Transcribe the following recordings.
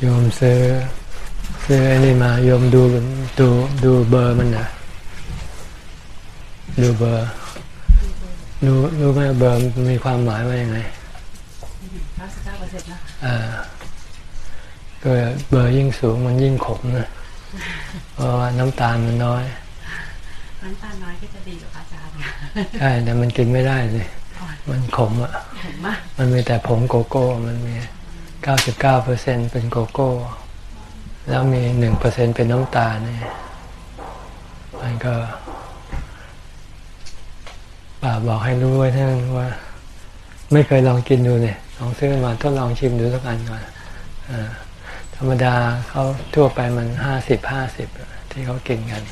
โยมซื้อซื้อไอ้นี่มาโยมดูดูดูเบอร์มันนะดูเบอร์รู้รู้ไหมเบอร์มีความหมายว่ายังไงห้าสิบเก้าเปอร์เซ็นต์นะอ่าก็เบอร์ยิ่งสูงมันยิ่งขมนะเพราะว่าน้ำตาลมันน้อย น้ำตาลน้อยก็จะดีกว่าอาจารย์ใช่แต่มันกินไม่ได้เลยมันขมอะมันมีแต่ผงโกโก้มันมี เก้าสิบเก้าเปอร์เซ็นเป็นโกโก้ แล้วมีหนึ่งเปอร์เซ็นเป็นน้ำตาลนี่ยมันก็ป่าบอกให้รู้ไว้ท่านว่า ไม่เคยลองกินดูเนี่ยลองซื้อมาทดลองชิมดูสักอันก่อนอธรรมดาเขาทั่วไปมันห้าสิบห้าสิบที่เขากินกัน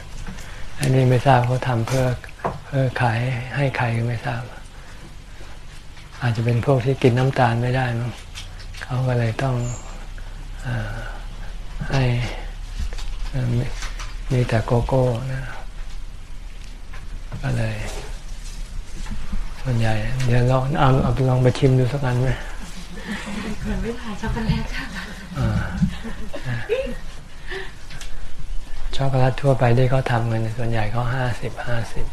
อันนี้ไม่ทราบเขาทำเพื่อเพื่อขายให้ใครก็ไม่ทราบ อาจจะเป็นพวกที่กินน้ำตาลไม่ได้มั้ง เขาก็เลยต้องอให้มีแต่โกโก้นะก็เลยส่วนใหญ่ เดี๋ยวลองเอาเอาลองไปชิมดูสักอันไหมเหมือนไม่ผ่านช็อกโกแลตค่ะช็อกโกแลตทั่วไปที่เขาทำกันส่วนใหญ่เขาห้าสิบห้าสิบ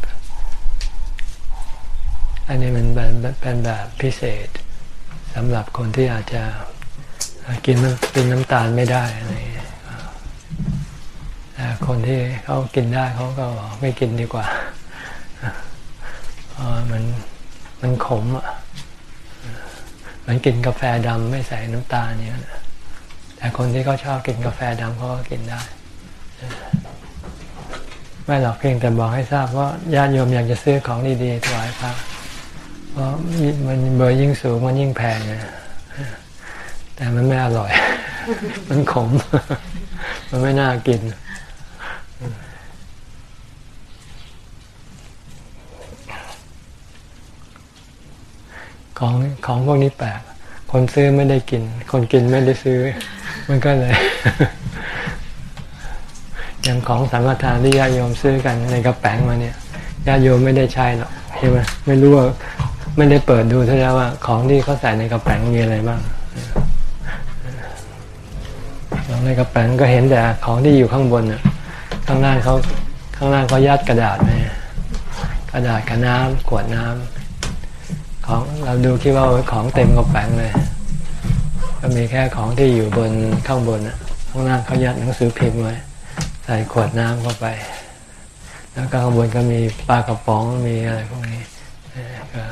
อันนี้มันเป็นแบบพิเศษ สำหรับคนที่อาจจะกินกินน้ำตาลไม่ได้อะไรแต่คนที่เขากินได้เขาก็ไม่กินดีกว่าเพราะมันมันขมอะมันกินกาแฟดำไม่ใส่น้ำตาลเนี่ยแต่คนที่เขาชอบกินกาแฟดำเขาก็กินได้ไม่หรอกเพียงแต่บอกให้ทราบว่าญาติโยมอยากจะซื้อของดีๆถวายพระ เพราะมันเบอร์ยิ่งสูงมันยิ่งแพงนะแต่มันไม่อร่อย มันขม มันไม่น่ากิน ของของพวกนี้แปลก คนซื้อไม่ได้กิน คนกินไม่ได้ซื้อ มันก็เลยอย่างของสังฆทานที่ญาติโยมซื้อกันในกระแป้งมาเนี่ยญาติโยมไม่ได้ใช้หรอกใช่ไหมไม่รู้ว่า ไม่ได้เปิดดูเท่านั้นว่า ของที่เขาใส่ในกระแป้งมีอะไรบ้างในกระแป้งก็เห็นแต่ของที่อยู่ข้างบนน่ะข้างล่างเขาข้างล่างเขายัดกระดาษไหมกระดาษกับน้ำขวดน้ำของเราดูคิดว่าของเต็มกระแป้งเลย ก็มีแค่ของที่อยู่บนข้างบนข้างล่างเขายัดหนังสือพิมพ์ไว้ใส่ขวดน้ำเข้าไป แล้วก็ข้างบนก็มีปลากระป๋องมีอะไรพวกนี้ก็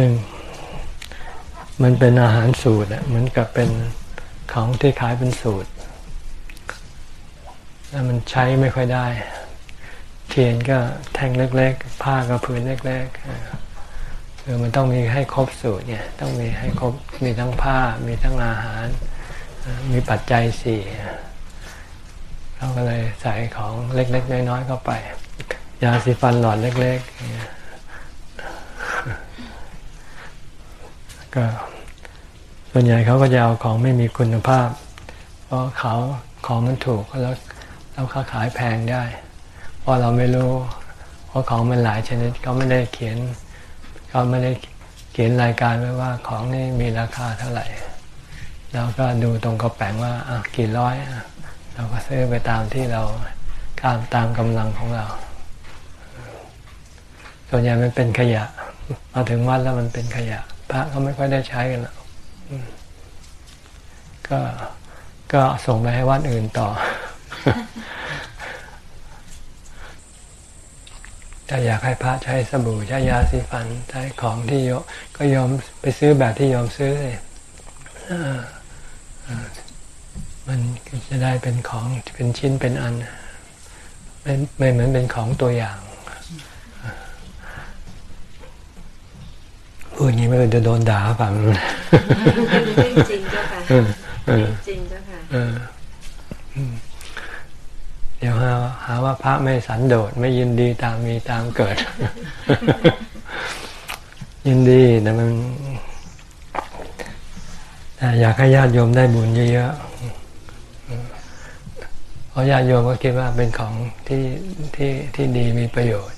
ซึ่งมันเป็นอาหารสูตรอะเหมือนกับเป็นของที่ขายเป็นสูตร แล้วมันใช้ไม่ค่อยได้ เทียนก็แท่งเล็ก ๆ ผ้าก็ผืนเล็กๆคือมันต้องมีให้ครบสูตรเนี่ย ต้องมีให้ครบมีทั้งผ้า มีทั้งอาหาร มีปัจจัยสี่เราก็เลยใส่ของเล็ก ๆ น้อยๆเข้าไป ยาสีฟันหลอดเล็ก ๆ ก็ส่วนใหญ่เขาก็จะเอาของไม่มีคุณภาพ เพราะเขาของมันถูกแล้วแล้วเขาขายแพงได้ เพราะเราไม่รู้เพราะของมันหลายชนิดเขาไม่ได้เขียนเขาไม่ได้เขียนรายการไว้ว่าของนี่มีราคาเท่าไหร่เราก็ดูตรงกระแปงว่าอะกี่ร้อยเราก็ซื้อไปตามที่เราการตามกำลังของเรา ส่วนใหญ่มันเป็นขยะ มาถึงวัดแล้วมันเป็นขยะ พระเขาไม่ค่อยได้ใช้กันหรอกก็ก็ส่งไปให้วัดอื่นต่อ ถ้าอยากให้พระใช้สบู่ใช้ยาสีฟันใช้ของที่โยก็ยอมไปซื้อแบบที่ยอมซื้อเลยมันจะได้เป็นของเป็นชิ้นเป็นอันไม่ไม่เหมือนเป็นของตัวอย่าง พูดอย่างนี้ไม่จะโดนด่าฝั่งจริงเจ้าค่ะจริงเจ้าค่ะเดี๋ยวหาหาว่าพระไม่สันโดษไม่ยินดีตามมีตามเกิด ยินดีแต่มันแต่อยากให้ญาติโยมได้บุญเยอะๆเพราะญาติโยมก็คิดว่าเป็นของที่ที่ที่ดีมีประโยชน์นี่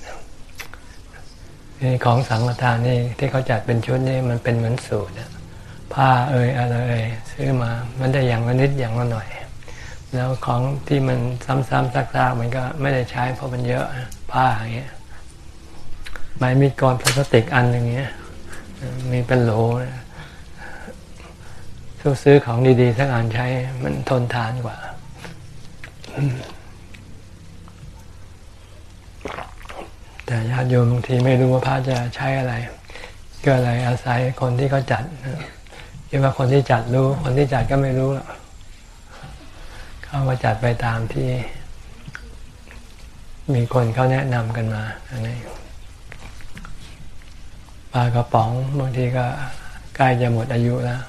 ของสังฆทานนี่ที่เขาจัดเป็นชุดนี่มันเป็นเหมือนสูตรผ้าเอ่ยอะไรเอ่ยซื้อมามันได้อย่างละนิดอย่างละหน่อย แล้วของที่มันซ้ำๆซักๆมันก็ไม่ได้ใช้เพราะมันเยอะผ้าอย่างเงี้ยใบมีดกรพลาสติกอันหนึ่งเงี้ยมีเป็นโหลซื้อของดีๆสักอันใช้มันทนทานกว่า แต่ญาติโยมบางทีไม่รู้ว่าพระจะใช้อะไร ก็เลยอาศัยคนที่เขาจัดคิดว่าคนที่จัดรู้ คนที่จัดก็ไม่รู้หรอกเขาก็จัดไปตามที่ มีคนเขาแนะนำกันมาอันนี้ปลากระป๋องบางทีก็ใกล้จะหมดอายุแล้ว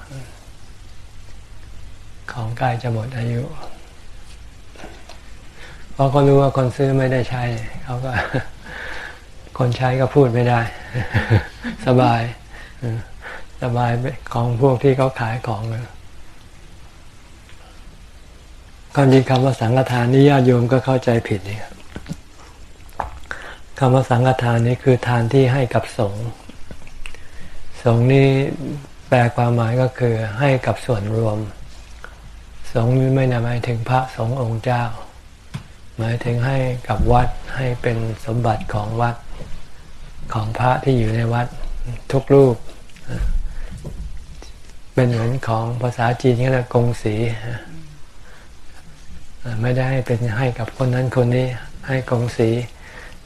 ของใกล้จะหมดอายุเพราะเขารู้ว่าคนซื้อไม่ได้ใช้เขาก็ คนใช้ก็พูดไม่ได้ สบายสบายของพวกที่เขาขายของเลยความจริงคำว่าสังฆทานนี่ญาติโยมก็เข้าใจผิดนี่คำว่าสังฆทานนี้คือทานที่ให้กับสงฆ์สงฆ์นี่แปลความหมายก็คือให้กับส่วนรวม สงฆ์นี้ไม่ได้หมายถึงพระสงฆ์องค์เจ้า หมายถึงให้กับวัดให้เป็นสมบัติของวัด ของพระที่อยู่ในวัดทุกรูป เป็นเหมือนของภาษาจีนก็เรียกกงสีไม่ได้เป็นให้กับคนนั้นคนนี้ให้กงสี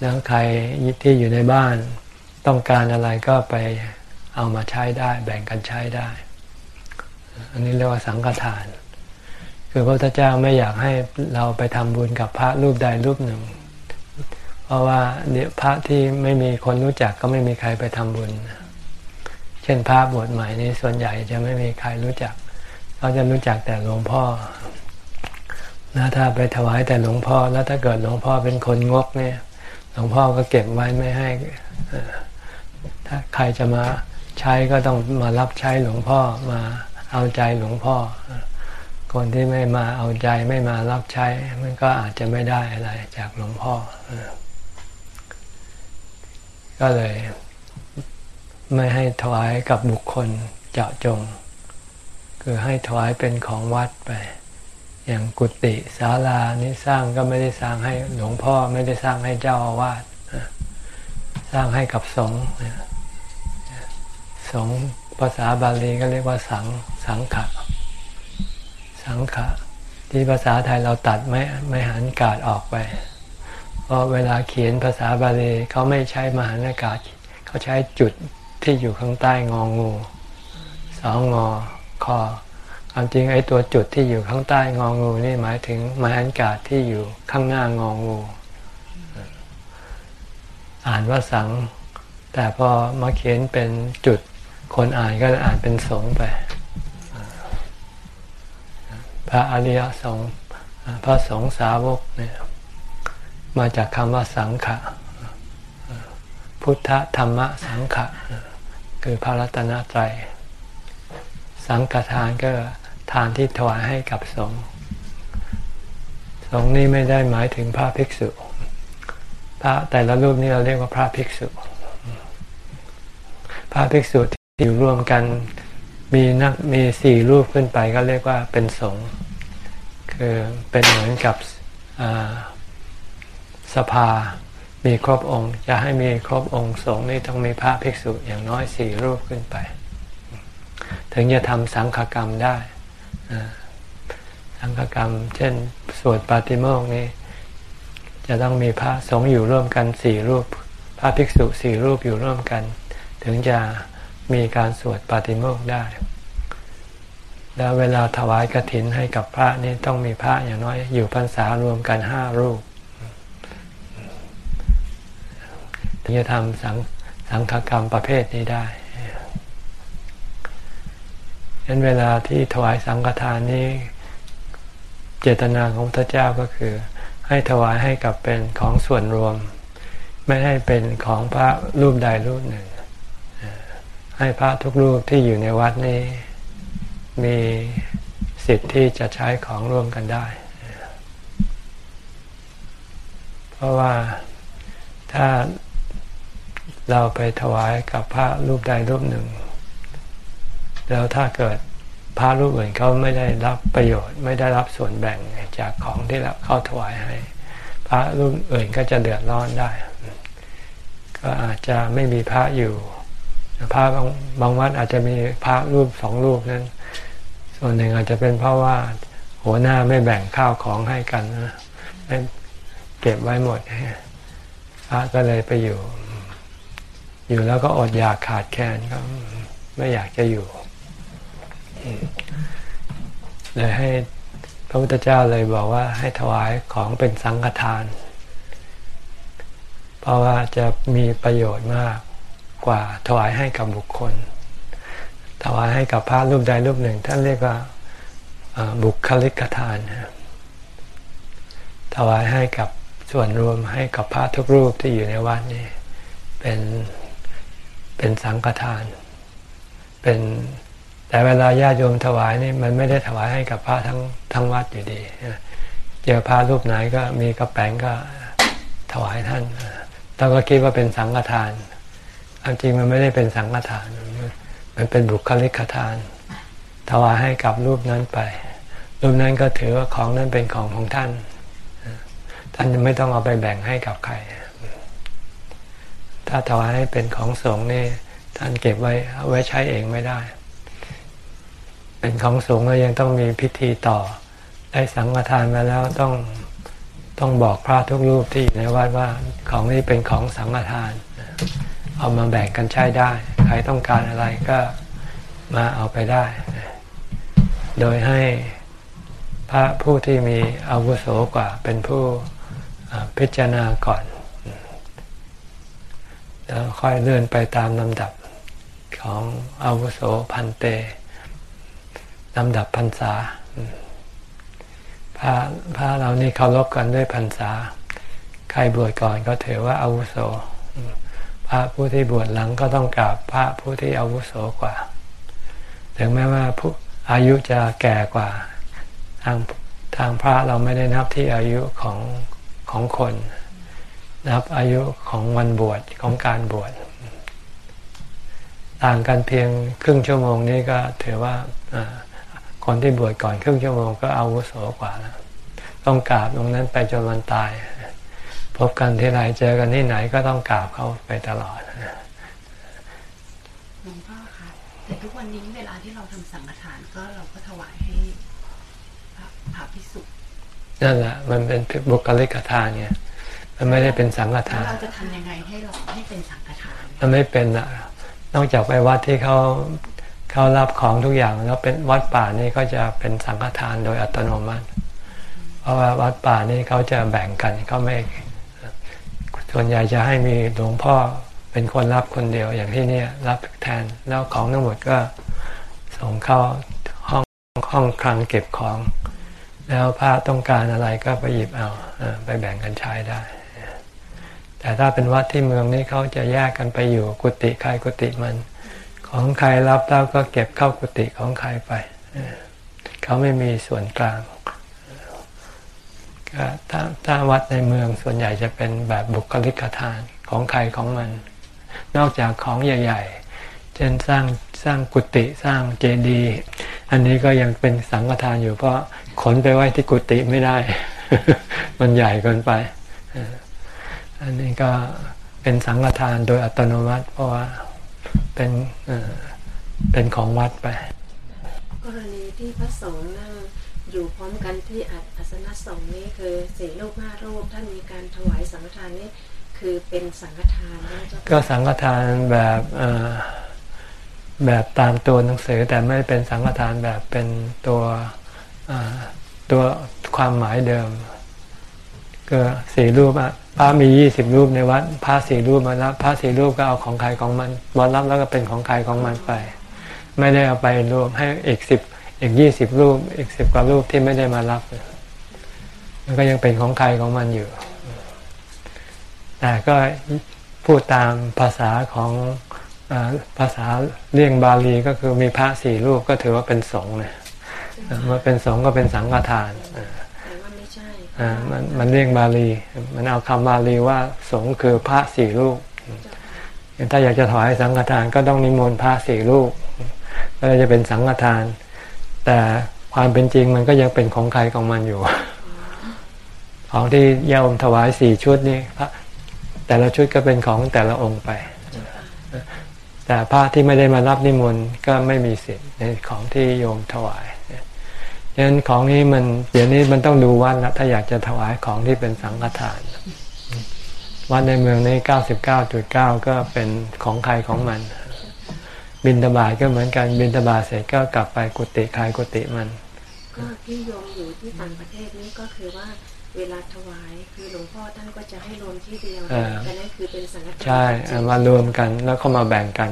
แล้วใครที่อยู่ในบ้านต้องการอะไรก็ไปเอามาใช้ได้แบ่งกันใช้ได้ อันนี้เรียกว่าสังฆทาน คือพระพุทธเจ้าไม่อยากให้เราไปทำบุญกับพระรูปใดรูปหนึ่ง เพราะว่าเนี่ยพระที่ไม่มีคนรู้จักก็ไม่มีใครไปทำบุญ เช่นพระบวชใหม่นี่ส่วนใหญ่จะไม่มีใครรู้จักเขาจะรู้จักแต่หลวงพ่อนะถ้าไปถวายแต่หลวงพ่อแล้วถ้าเกิดหลวงพ่อเป็นคนงกเนี่ย หลวงพ่อก็เก็บไว้ไม่ให้ถ้าใครจะมาใช้ก็ต้องมารับใช้หลวงพ่อมาเอาใจหลวงพ่อ คนที่ไม่มาเอาใจไม่มารับใช้ มันก็อาจจะไม่ได้อะไรจากหลวงพ่อ ก็เลย ไม่ให้ถวายกับบุคคลเจาะจง คือให้ถวายเป็นของวัดไป อย่างกุฏิศาลานี้สร้างก็ไม่ได้สร้างให้หลวงพ่อไม่ได้สร้างให้เจ้าอาวาสสร้างให้กับสงฆ์สงฆ์ภาษาบาลีก็เรียกว่าสังสังขะสังขะที่ภาษาไทยเราตัดไม่ไม่หันกาดออกไป เพราะเวลาเขียนภาษาบาลีเขาไม่ใช้มหันากาศเขาใช้จุดที่อยู่ข้างใต้งองูสองงอคอความจริงไอ้ตัวจุดที่อยู่ข้างใต้งองูนี่หมายถึงมหันกาศที่อยู่ข้างหน้างองู อ่านว่าสัง แต่พอมาเขียนเป็นจุดคนอ่านก็อ่านเป็นสงไป พระอริยสงฆ์พระสงฆ์สาวกเนี่ย มาจากคำว่าสังขะพุทธธรรมสังขะคือพระรัตนตรัยสังฆทานก็ทานที่ถวายให้กับสงฆ์สงฆ์นี่ไม่ได้หมายถึงพระภิกษุ พระแต่ละรูปนี่เราเรียกว่าพระภิกษุ พระภิกษุที่อยู่รวมกันมีนักมีสี่รูปขึ้นไปก็เรียกว่าเป็นสงฆ์คือเป็นเหมือนกับ สภา มีครบองค์ จะให้มีครบองค์สงฆ์นี่ต้องมีพระภิกษุอย่างน้อยสี่รูปขึ้นไป ถึงจะทำสังฆกรรมได้ สังฆกรรม เช่น สวดปาติโมกข์นี้ จะต้องมีพระสงฆ์อยู่ร่วมกันสี่รูป พระภิกษุสี่รูปอยู่ร่วมกัน ถึงจะมีการสวดปาติโมกข์ได้แล้วเวลาถวายกรถินให้กับพระนี่ต้องมีพระอย่างน้อยอยู่พรรษารวมกันห้ารูป ถึงจะทำสังสังฆกรรมประเภทนี้ได้ฉะนั้นเวลาที่ถวายสังฆทานนี้เจตนาของพระเจ้าก็คือ ให้ถวายให้กับเป็นของส่วนรวม ไม่ให้เป็นของพระรูปใดรูปหนึ่ง ให้พระทุกรูปที่อยู่ในวัดนี้ มีสิทธิ์ที่จะใช้ของร่วมกันได้ เพราะว่าถ้า เราไปถวายกับพระรูปใดรูปหนึ่ง แล้วถ้าเกิดพระรูปอื่นเขาไม่ได้รับประโยชน์ ไม่ได้รับส่วนแบ่งจากของที่เราเข้าถวายให้ พระรูปอื่นก็จะเดือดร้อนได้ ก็อาจจะไม่มีพระอยู่พระบางบางวัดอาจจะมีพระรูปสองรูปนั้น ส่วนหนึ่งอาจจะเป็นเพราะว่าหัวหน้าไม่แบ่งข้าวของให้กันนะไม่เก็บไว้หมดพระก็เลยไปอยู่ อยู่แล้วก็อดอยากขาดแคลนก็ไม่อยากจะอยู่เลยให้พระพุทธเจ้าเลยบอกว่าให้ถวายของเป็นสังฆทาน เพราะว่าจะมีประโยชน์มากกว่าถวายให้กับบุคคล ถวายให้กับพระรูปใดรูปหนึ่งท่านเรียกว่าบุคลิกทานถวายให้กับส่วนรวมให้กับพระทุกรูปที่อยู่ในวัดนี่เป็น เป็นสังฆทาน เป็นแต่เวลาญาติโยมถวายนี่มันไม่ได้ถวายให้กับพระทั้งทั้งวัดอยู่ดีเจอพระรูปไหนก็มีกระแป้งก็ถวายท่านเราก็คิดว่าเป็นสังฆทานจริงมันไม่ได้เป็นสังฆทาน มันเป็นบุคลิกทาน ถวายให้กับรูปนั้นไป รูปนั้นก็ถือว่าของนั้นเป็นของของท่าน ท่านไม่ต้องเอาไปแบ่งให้กับใคร ถ้าถวายให้เป็นของสงฆ์นี่ท่านเก็บไว้ไว้ใช้เองไม่ได้ เป็นของสงฆ์แล้วยังต้องมีพิธีต่อ ได้สังฆทานมาแล้วต้องต้องบอกพระทุกรูปที่อยู่ในวัดว่าของนี้เป็นของสังฆทาน เอามาแบ่งกันใช้ได้ ใครต้องการอะไรก็มาเอาไปได้ โดยให้พระผู้ที่มีอาวุโสกว่าเป็นผู้พิจารณาก่อน แล้วค่อยเลื่อนไปตามลำดับของอาวุโสพันเตลำดับพรรษาพระพระเรานี่เคารพกันด้วยพรรษา ใครบวชก่อนก็ถือว่าอาวุโส พระผู้ที่บวชหลังก็ต้องกราบพระผู้ที่อาวุโสกว่า ถึงแม้ว่าผู้อายุจะแก่กว่า ทางทางพระเราไม่ได้นับที่อายุของของคน นับอายุของวันบวชของการบวชต่างกันเพียงครึ่งชั่วโมงนี้ก็ถือว่าคนที่บวชก่อนครึ่งชั่วโมงก็อาวุโสกว่าแล้วต้องกราบตรงนั้นไปจนวันตาย พบกันที่ไหนเจอกันที่ไหนก็ต้องกราบเขาไปตลอดหลวงพ่อคะแต่ทุกวันนี้เวลาที่เราทำสังฆทานก็เราก็ถวายให้พระพิสุนั่นแหละมันเป็นบุคลิกทานเนี่ย มันไม่ได้เป็นสังฆทานเราจะทำยังไงให้เราให้เป็นสังฆทานมันไม่เป็นอะนอกจากไปวัดที่เขาเขารับของทุกอย่างแล้วเป็นวัดป่านี่ก็จะเป็นสังฆทานโดยอัตโนมัติ เพราะว่าวัดป่านี่เขาจะแบ่งกันเขาไม่ส่วนใหญ่จะให้มีหลวงพ่อเป็นคนรับคนเดียวอย่างที่นี่รับแทนแล้วของทั้งหมดก็ส่งเข้าห้องห้องคลังเก็บของ แล้วพระต้องการอะไรก็ไปหยิบเอาไปแบ่งกันใช้ได้ แต่ถ้าเป็นวัดที่เมืองนี้เขาจะแยกกันไปอยู่กุฏิใครกุฏิมัน ของใครรับแล้วก็เก็บเข้ากุฏิของใครไปเขาไม่มีส่วนกลางถ้าถ้าวัดในเมืองส่วนใหญ่จะเป็นแบบบุคลิกทานของใครของมัน นอกจากของใหญ่ ๆ เช่นสร้างสร้างกุฏิสร้างเจดีย์อันนี้ก็ยังเป็นสังฆทานอยู่เพราะขนไปไว้ที่กุฏิไม่ได้ มันใหญ่เกินไป อันนี้ก็เป็นสังฆทานโดยอัตโนมัติ เพราะว่าเป็นเป็นของวัดไป กรณีที่พระสงฆ์นั่งอยู่พร้อมกันที่อัศนสงฆ์นี้คือสี่รูปห้ารูปท่านมีการถวายสังฆทานนี่คือเป็นสังฆทานก็สังฆทานแบบแบบตามตัวหนังสือแต่ไม่เป็นสังฆทานแบบเป็นตัวตัวความหมายเดิม ก็สี่รูปอะพระมียี่สิบรูปในวัดพระสี่รูปมาแล้วพระสี่รูปก็เอาของใครของมันบอลรับแล้วก็เป็นของใครของมันไป ไม่ได้เอาไปรวมให้อีกสิบอีกยี่สิบรูป อีกสิบกว่ารูปที่ไม่ได้มารับมันก็ยังเป็นของใครของมันอยู่แต่ก็พูดตามภาษาของภาษาเลียงบาลีก็คือมีพระสี่รูปก็ถือว่าเป็นสงฆ์เนี่ยเมื่อเป็นสงฆ์ก็เป็นสังฆทาน มันมันเรียงบาลี มันเอาคำบาลีว่าสงฆ์คือพระสี่รูปถ้าอยากจะถวายสังฆทานก็ต้องนิมนต์พระสี่รูปก็เลยจะเป็นสังฆทาน แต่ความเป็นจริงมันก็ยังเป็นของใครของมันอยู่ ของที่โยมถวายสี่ชุดนี่พระแต่ละชุดก็เป็นของแต่ละองค์ไป แต่พระที่ไม่ได้มารับนิมนต์ก็ไม่มีสิทธิ์ในของที่โยมถวาย ดังนั้นของนี้มันเดี๋ยวนี้มันต้องดูวัดนะถ้าอยากจะถวายของที่เป็นสังฆทาน วัดในเมืองนี้เก้าสิบเก้าจุดเก้าก็เป็นของใครของมัน บินตบาทก็เหมือนกันบินตบาทเสร็จก็กลับไปกุฏิใครกุฏิมัน ก็ที่โยมอยู่ที่ต่างประเทศนี้ก็คือว่าเวลาถวายคือหลวงพ่อท่านก็จะให้รวมที่เดียวเออแต่นั่นคือเป็นสังฆทานใช่จริเอางๆมารวมกันแล้วเข้ามาแบ่งกัน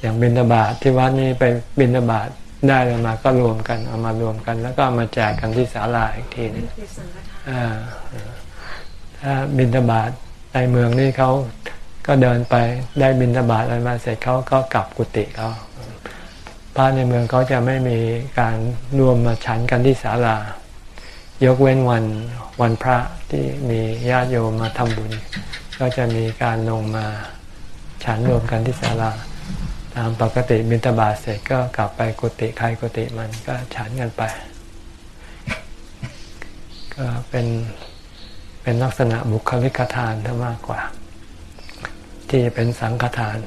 อย่างบินตบาทที่วัดนี้ไปบินตบาท ได้เลยมาก็รวมกันเอามารวมกัน แล้วก็ามาแจกกันที่ศาลาอีกทีหนึ่งถ้าบินตบาทในเมืองนี่เขาก็เดินไปได้บินตบาทอะไรมาเสร็จเขาก็กลับกุฏิเขาพระในเมืองเขาจะไม่มีการรวมมาฉันกันที่ศาลา ยกเว้นวันวันพระที่มีญาติโยมมาทำบุญ ก็จะมีการลงมาฉันรวมกันที่ศาลา ตามปกติบิณฑบาตเสร็จก็กลับไปกุฏิใครกุฏิมันก็ฉันกันไป ก็เป็นเป็นลักษณะบุคลิกทานถ้ามากกว่า ที่จะเป็นสังฆทาน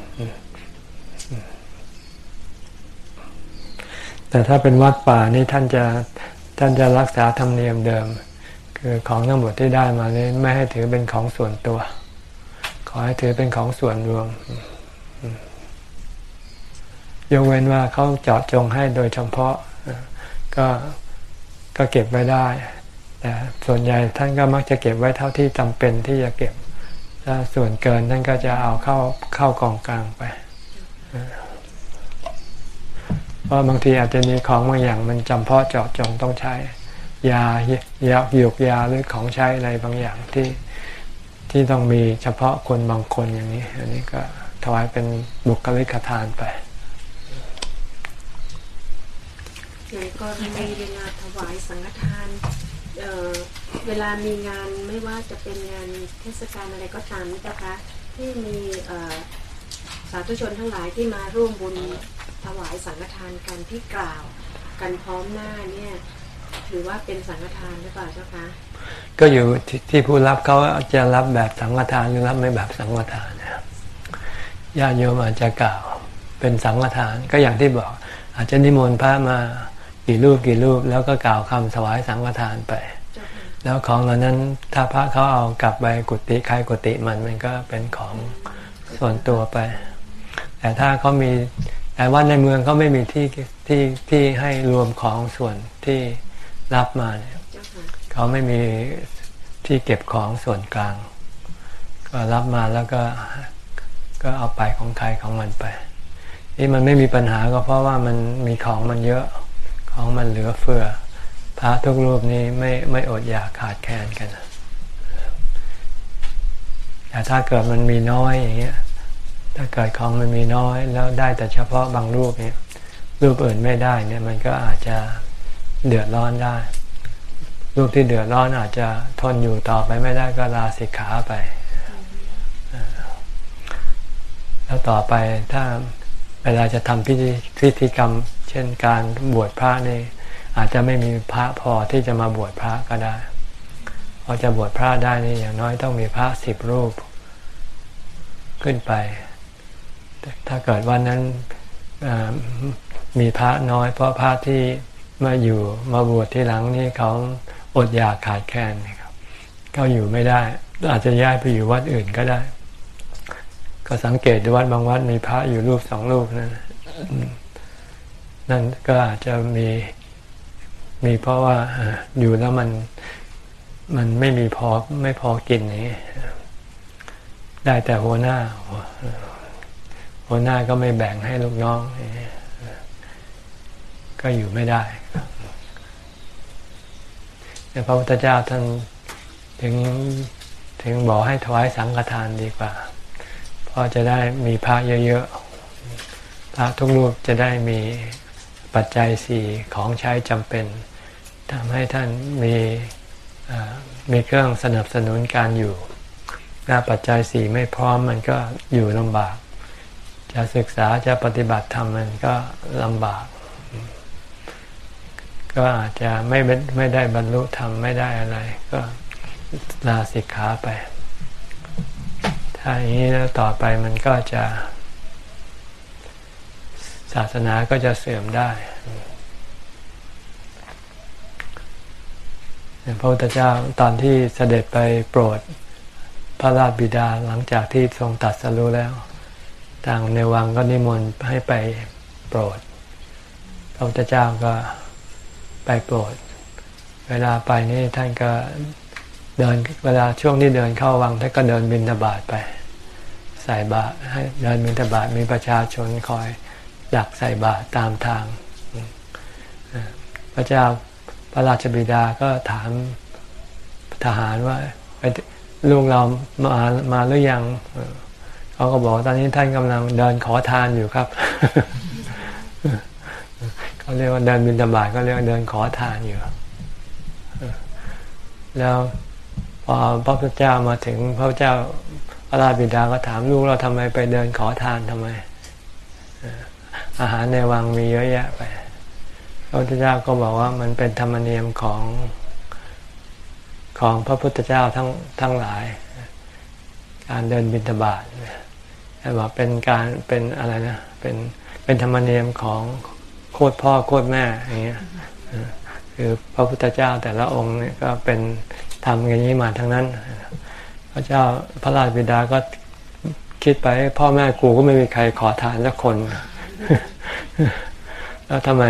แต่ถ้าเป็นวัดป่านี่ท่านจะท่านจะรักษาธรรมเนียมเดิม คือของทั้งหมดที่ได้มานี้ไม่ให้ถือเป็นของส่วนตัว ขอให้ถือเป็นของส่วนรวม ยกเว้นว่าเขาเจาะจงให้โดยเฉพาะก็ก็เก็บไว้ได้ แต่ส่วนใหญ่ท่านก็มักจะเก็บไว้เท่าที่จำเป็นที่จะเก็บถ้าส่วนเกินท่านก็จะเอาเข้าเข้ากองกลางไปเพราะบางทีอาจจะมีของบางอย่างมันจำเพาะเจาะจงต้องใช้ ยายาหยกยาหรือของใช้อะไรบางอย่างที่ที่ต้องมีเฉพาะคนบางคนอย่างนี้ อันนี้ก็ถวายเป็นบุคลิกทานไป ในกรณีเวลาถวายสังฆทานเออเวลามีงานไม่ว่าจะเป็นงานเทศกาลอะไรก็ตามนะคะที่มีสาธุชนทั้งหลายที่มาร่วมบุญถวายสังฆทานกันที่กล่าว กันพร้อมหน้าเนี่ยถือว่าเป็นสังฆทานหรือเปล่าเจ้าคะก็อยู่ที่ที่ผู้รับเขาจะรับแบบสังฆทานหรือรับไม่แบบสังฆทานนะครับญาติโยมอาจจะกล่าวเป็นสังฆทานก็อย่างที่บอก อาจจะนิมนต์พระมา กี่รูปกี่รูปแล้วก็กล่าวคำถวายสังฆทานไป แล้วของเหล่านั้นถ้าพระเขาเอากลับไปกุฏิใครกุฏิมันมันก็เป็นของส่วนตัวไป แต่ถ้าเขามีแต่ว่าในเมืองเขาไม่มีที่ที่ที่ให้รวมของส่วนที่รับมาเนี่ยเขาไม่มีที่เก็บของส่วนกลาง ก็รับมาแล้วก็ก็เอาไปของใครของมันไป นี่มันไม่มีปัญหาก็เพราะว่ามันมีของมันเยอะ ของมันเหลือเฟือ พระทุกรูปนี้ไม่ไม่อดอยากขาดแคลนกันแต่ถ้าเกิดมันมีน้อยอย่างเงี้ย ถ้าเกิดของมันมีน้อย แล้วได้แต่เฉพาะบางรูปเนี่ยรูปอื่นไม่ได้เนี่ยมันก็อาจจะเดือดร้อนได้ รูปที่เดือดร้อนอาจจะทนอยู่ต่อไปไม่ได้ก็ลาสิกขาไป แล้วต่อไปถ้าเวลาจะทำพิธีพิธีกรรม เช่นการบวชพระนี่อาจจะไม่มีพระพอที่จะมาบวชพระก็ได้พอจะบวชพระได้นี่อย่างน้อยต้องมีพระสิบรูปขึ้นไป ถ้าเกิดวันนั้นมีพระน้อย เพราะพระที่มาอยู่มาบวชที่หลังนี่เขาอดอยากขาดแคลนนะครับเขาอยู่ไม่ได้ อาจจะย้ายไปอยู่วัดอื่นก็ได้ ก็สังเกตดูวัดบางวัดมีพระอยู่รูปสองรูปนั่น นั่นก็อาจจะมีมีเพราะว่าอยู่แล้วมันมันไม่มีพอไม่พอกินนี้ได้แต่หัวหน้า หัวหน้าก็ไม่แบ่งให้ลูกน้องก็อยู่ไม่ได้พระพุทธเจ้าท่านถึงถึงบอกให้ถวายสังฆทานดีกว่าเพราะจะได้มีพระเยอะๆพระทุกรูปจะได้มี ปัจจัยสี่ของใช้จำเป็นทำให้ท่านมีมีเครื่องสนับสนุนการอยู่ถ้าปัจจัยสี่ไม่พร้อมมันก็อยู่ลำบาก จะศึกษาจะปฏิบัติธรรมมันก็ลำบาก ก็อาจจะไม่ไม่ได้บรรลุธรรมไม่ได้อะไร ก็ลาสิกขาไป ถ้าอย่างนี้แล้วต่อไปมันก็จะ ศาสนาก็จะเสื่อมได้พระพุทธเจ้าตอนที่เสด็จไปโปรดพระราชบิดาหลังจากที่ทรงตัดสรู้แล้วต่างในวังก็นิมนต์ให้ไปโปรด พระพุทธเจ้าก็ไปโปรด เวลาไปนี่ท่านก็เดินเวลาช่วงที่เดินเข้าวังท่านก็เดินบินทบาทไป ใส่บาตรให้เดินบินทบาทมีประชาชนคอย ดักใส่บาตรตามทาง พระเจ้าพระราชบิดาก็ถามทหารว่าลูกเรามามาหรือยังเขาก็บอกตอนนี้ท่านกำลังเดินขอทานอยู่ครับเขาเรียกว่าเดินบินตบาทก็เรียกว่าเดินขอทานอยู่แล้วพอพระพุทธเจ้ามาถึงพระเจ้าพระราชบิดาก็ถามลูกเราทำไมไปเดินขอทานทำไม อาหารในวังมีเยอะแยะไปพระพุทธเจ้าก็บอกว่ามันเป็นธรรมเนียมของของพระพุทธเจ้าทั้งทั้งหลาย การเดินบิณฑบาตบอกเป็นการเป็นอะไรนะเป็นเป็นธรรมเนียมของโคตรพ่อโคตรแม่อย่างเงี้ยคือพระพุทธเจ้าแต่ละองค์เนี่ยก็เป็นทำอย่างนี้มาทั้งนั้น พระเจ้าพระราชบิดาก็คิดไปพ่อแม่กูก็ไม่มีใครขอทานสักคน แล้วทำไม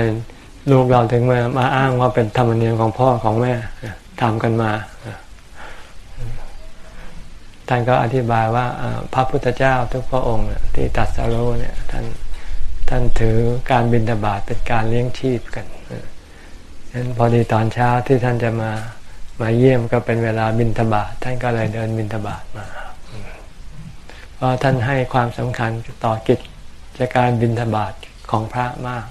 ลูกเราถึงมามาอ้างว่าเป็นธรรมเนียมของพ่อของแม่ทำกันมาท่านก็อธิบายว่าพระพุทธเจ้าทุกพระองค์ที่ตัดสโลเนี่ยท่านท่านถือการบินตบาตเป็นการเลี้ยงชีพกันฉะนั้นพอดีตอนเช้าที่ท่านจะมามาเยี่ยมก็เป็นเวลาบินตบาตท่านก็เลยเดินบินตบาตมา เพราะท่านให้ความสำคัญต่อกิจ จากการบินทบาทของพระมาก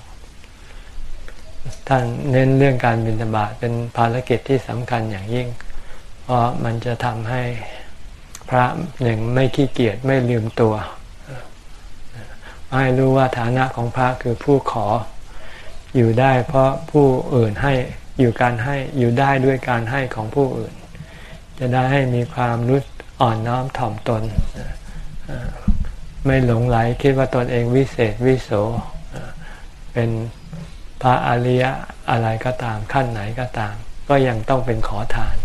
ท่านเน้นเรื่องการบิณฑบาตเป็นภารกิจที่สำคัญอย่างยิ่ง เพราะมันจะทำให้พระหนึ่งไม่ขี้เกียจไม่ลืมตัวให้รู้ว่าฐานะของพระคือผู้ขออยู่ได้เพราะผู้อื่นให้อยู่การให้อยู่ได้ด้วยการให้ของผู้อื่น จะได้ให้มีความรู้อ่อนน้อมถ่อมตน ไม่หลงไหลคิดว่าตนเองวิเศษวิโสเป็นพระอริยะอะไรก็ตามขั้นไหนก็ตาม ก็ยังต้องเป็นขอทาน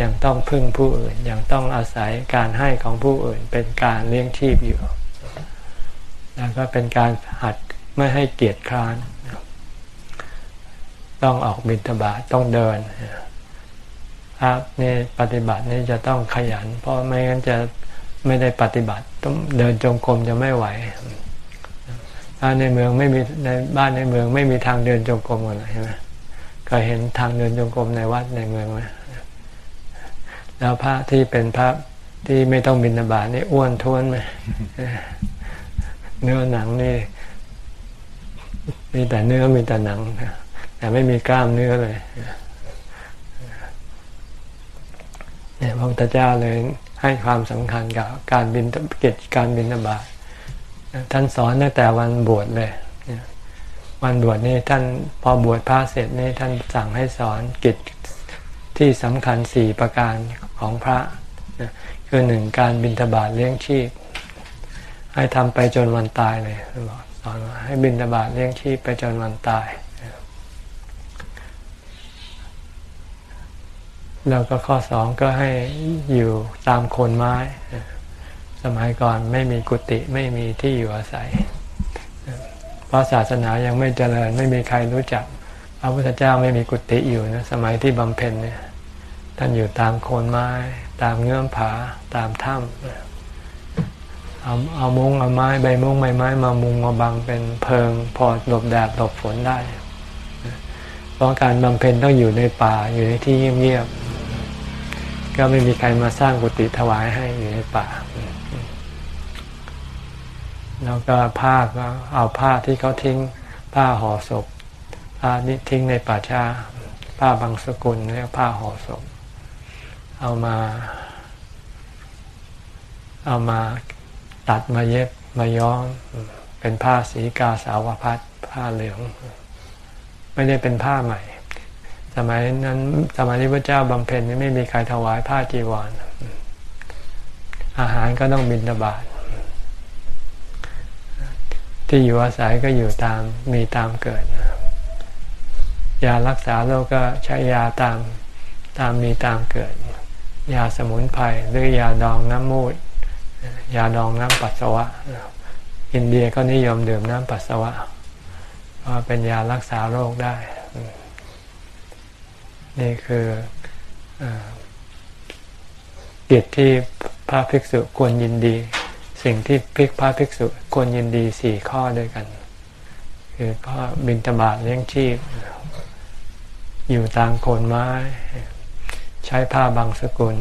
ยังต้องพึ่งผู้อื่น ยังต้องอาศัยการให้ของผู้อื่น เป็นการเลี้ยงชีพอยู่ แล้วก็เป็นการหัดไม่ให้เกียจคร้าน ต้องออกบิณฑบาตต้องเดินพระนี่ปฏิบัตินี่จะต้องขยัน เพราะไม่งั้นจะ ไม่ได้ปฏิบัติต้องเดินจงกรมจะไม่ไหวบ้าในเมืองไม่มีในบ้านในเมืองไม่มีทางเดินจงกรมกันใช่ไหมก็เห็นทางเดินจงกรมในวัดในเมืองไหมแล้วพระที่เป็นพระที่ไม่ต้องบินบาตนี่อ้วนท้วนไหมเนื้อหนังนี่ มีแต่เนื้อมีแต่หนังแต่ไม่มีกล้ามเนื้อเลยเนี่ยพระพุทธเจ้าเลยให้ความสำคัญกับการบินเกิจการบินบาตท่านสอนตั้งแต่วันบวชเลยวันบวชนี่ท่านพอบวชพระเสร็จนี่ท่านสั่งให้สอนกิจที่สำคัญสี่ประการของพระคือหนึ่งการบิณฑบาตเลี้ยงชีพ ให้ทำไปจนวันตายเลยสอนให้บิณฑบาตเลี้ยงชีพไปจนวันตาย แล้วก็ข้อสองก็ให้อยู่ตามโคนไม้ สมัยก่อนไม่มีกุฏิไม่มีที่อยู่อาศัย เพราะศาสนายังไม่เจริญไม่มีใครรู้จัก พระพุทธเจ้าไม่มีกุฏิอยู่นะสมัยที่บำเพ็ญเนี่ยท่านอยู่ตามโคนไม้ ตามเงื่อมผาตามถ้ำเอาเอามุ้งเอาไม้ใบมุ้งใบไม้มามุงมาบังเป็นเพิง พอหลบแดดหลบฝนได้เพราะการบำเพ็ญต้องอยู่ในป่าอยู่ในที่เงียบๆ ก็ไม่มีใครมาสร้างกุฏิถวายให้อยู่ในป่า แล้วก็ผ้าก็เอาผ้าที่เขาทิ้ง ผ้าห่อศพผ้านี้ทิ้งในป่าช้า ผ้าบางสกุลเรียกผ้าห่อศพ เอามา เอามาตัดมาเย็บมาย้อม เป็นผ้าสีกาสาวพัดผ้าเหลือง ไม่ได้เป็นผ้าใหม่ สมัยนั้นสมัยที่พระเจ้าบำเพ็ญไม่มีใครถวายผ้าจีวรอาหารก็ต้องบินบาตที่อยู่อาศัยก็อยู่ตามมีตามเกิดยารักษาโรคก็ใช้ยาตามตามมีตามเกิด ยาสมุนไพรหรือยาดองน้ำมูด ยาดองน้ำปัสสาวะ อินเดียก็นิยมดื่มน้ำปัสสาวะเพราะเป็นยารักษาโรคได้ นี่คือกิจที่พระภิกษุควรยินดี สิ่งที่ภิกพระภิกษุควรยินดีสี่ข้อด้วยกัน คือข้อบิณฑบาตเลี้ยงชีพ อยู่ตามโคนไม้ ใช้ผ้าบางสกุล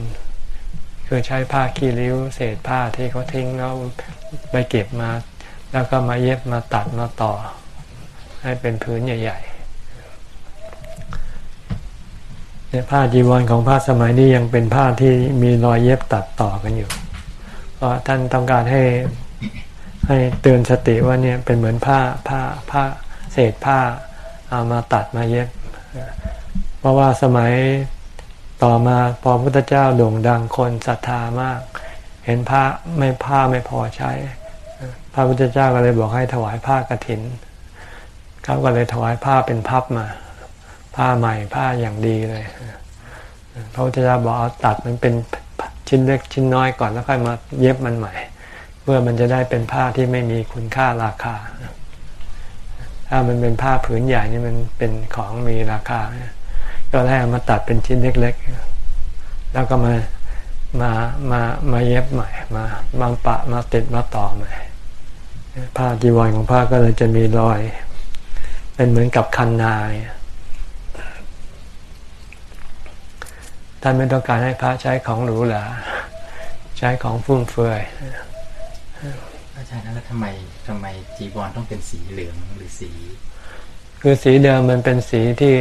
คือใช้ผ้าขี้ริ้ว เศษผ้าที่เขาทิ้งแล้วไปเก็บมา แล้วก็มาเย็บมาตัดมาต่อ ให้เป็นพื้นใหญ่ ๆเนี่ย ผ้าจีวรของผ้าสมัยนี้ยังเป็นผ้าที่มีรอยเย็บตัดต่อกันอยู่ เพราะท่านต้องการให้ให้เตือนสติว่าเนี่ยเป็นเหมือนผ้าผ้าผ้าเศษผ้าเอามาตัดมาเย็บ เพราะว่าสมัยต่อมาพอพุทธเจ้าโด่งดังคนศรัทธามาก เห็นผ้าไม่ผ้าไม่พอใช้ พระพุทธเจ้าก็เลยบอกให้ถวายผ้ากรถินเขาก็เลยถวายผ้าเป็นพับมา ผ้าใหม่ผ้าอย่างดีเลยพระพุทธเจ้าบอกเอาตัดมันเป็นชิ้นเล็กชิ้นน้อยก่อนแล้วค่อยมาเย็บมันใหม่ เพื่อมันจะได้เป็นผ้าที่ไม่มีคุณค่าราคา ถ้ามันเป็นผ้าผืนใหญ่นี่มันเป็นของมีราคา ก็แรกมาตัดเป็นชิ้นเล็ก ๆ แล้วก็มามามามาเย็บใหม่มามาปะมาติดมาต่อใหม่ผ้าจีวรของผ้าก็เลยจะมีรอย เป็นเหมือนกับคันนาย ท่านไม่ต้องการให้พระใช้ของหรูหราใช้ของฟุ่มเฟือยอาจารย์แล้วทำไมทำไมจีวรต้องเป็นสีเหลืองหรือสี คือสีเดิมมันเป็นสีที่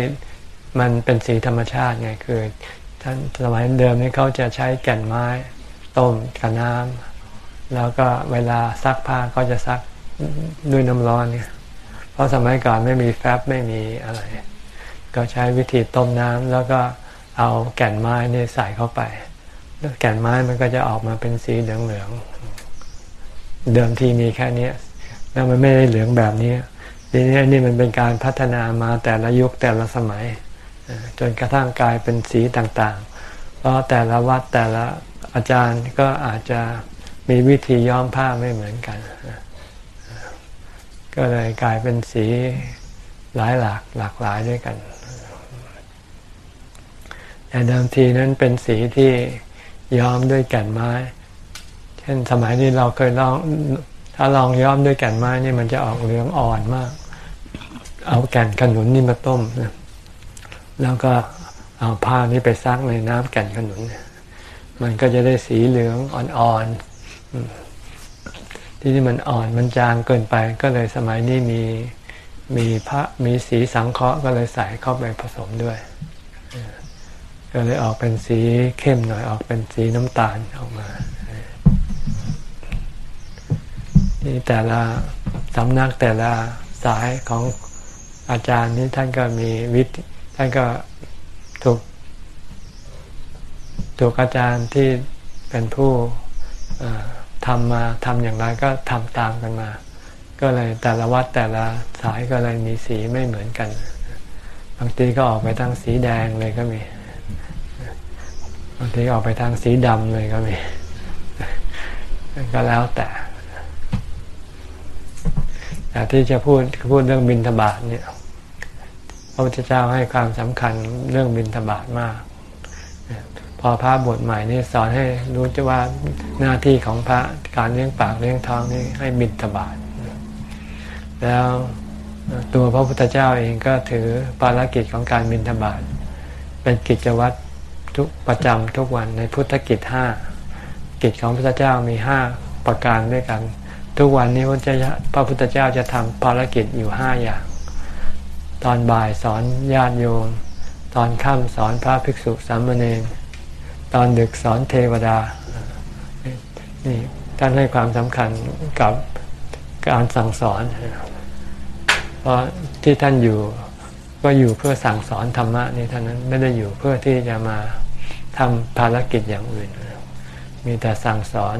มันเป็นสีธรรมชาติไงคือท่านสมัยเดิมนี่เขาจะใช้แก่นไม้ ต้มกับน้ำแล้วก็เวลาซักผ้าก็จะซักด้วยน้ำร้อนเนี่ยเพราะสมัยก่อนไม่มีแฟบไม่มีอะไร ก็ใช้วิธีต้มน้ำแล้วก็ เอาแก่นไม้นี่ใส่เข้าไป แล้วแก่นไม้มันก็จะออกมาเป็นสีเหลืองๆเดิมทีมีแค่นี้แล้วมันไม่ได้เหลืองแบบนี้ทีนี้นี่มันเป็นการพัฒนามาแต่ละยุคแต่ละสมัย จนกระทั่งกลายเป็นสีต่างๆ เพราะแต่ละวัดแต่ละอาจารย์ก็อาจจะมีวิธีย้อมผ้าไม่เหมือนกัน ก็เลยกลายเป็นสีหลายหลากหลากหลายด้วยกัน แต่เดิมทีนั้นเป็นสีที่ย้อมด้วยแก่นไม้ เช่นสมัยนี้เราเคยลองถ้าลองย้อมด้วยแก่นไม้นี่มันจะออกเหลืองอ่อนมาก เอาแก่นขนุนนี่มาต้มนะแล้วก็เอาผ้านี้ไปซักในน้ำแก่นขนุน มันก็จะได้สีเหลืองอ่อนๆ ที่นี่มันอ่อนมันจางเกินไป ก็เลยสมัยนี้มีมีพระมีสีสังเคราะห์ก็เลยใส่เข้าไปผสมด้วย ก็เลยออกเป็นสีเข้มหน่อยออกเป็นสีน้ำตาลออกมานี่แต่ละสำนักแต่ละสายของอาจารย์นี่ท่านก็มีวิธีท่านก็ถูกถูกอาจารย์ที่เป็นผู้ทำมาทำอย่างไรก็ทำตามกันมา ก็เลยแต่ละวัดแต่ละสายก็เลยมีสีไม่เหมือนกัน บางทีก็ออกไปทางสีแดงเลยก็มีางทีออกไปทางสีดำเลยก็มีก็แล้วแต่แต่ที่จะพูดพูดเรื่องบินทบาทเนี่ยพระพุทธเจ้าให้ความสำคัญเรื่องบิณฑบาตมาก พอพระบทใหม่นี่สอนให้รู้จะว่าหน้าที่ของพระการเลี้ยงปากเลี้ยงท้องนี่ให้บิณฑบาตแล้วตัวพระพุทธเจ้าเองก็ถือภารกิจของการบิณฑบาตเป็นกิจวัตร ทุกประจำทุกวันในพุทธกิจห้ากิจของพระพุทธเจ้ามีห้าประการด้วยกัน ทุกวันนี้พระพุทธเจ้าจะทำภารกิจอยู่ห้าอย่าง ตอนบ่ายสอนญาติโยม ตอนค่ำสอนพระภิกษุสามเณรตอนดึกสอนเทวดานี่ท่านให้ความสำคัญกับการสั่งสอน เพราะที่ท่านอยู่ก็อยู่เพื่อสั่งสอนธรรมะนี่ท่านั้นไม่ได้อยู่เพื่อที่จะมา ทำภารกิจอย่างอื่น มีแต่สั่งสอน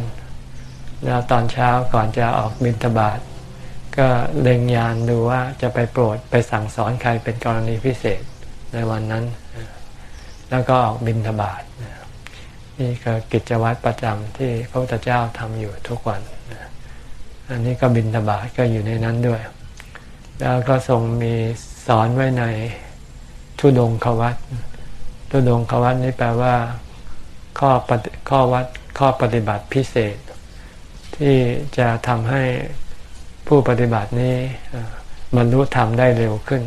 แล้วตอนเช้าก่อนจะออกบิณฑบาตก็เล็งยานดูว่าจะไปโปรดไปสั่งสอนใครเป็นกรณีพิเศษในวันนั้น แล้วก็ออกบิณฑบาตนี่คือกิจวัตรประจำที่พระพุทธเจ้าทำอยู่ทุกวัน อันนี้ก็บิณฑบาตก็อยู่ในนั้นด้วย แล้วก็ทรงมีสอนไว้ในทุดงควัต ทุดงควัตนี่แปลว่าข้อปฏิข้อวัดข้อปฏิบัติพิเศษ ที่จะทำให้ผู้ปฏิบัตินี้บรรลุธรรมได้เร็วขึ้น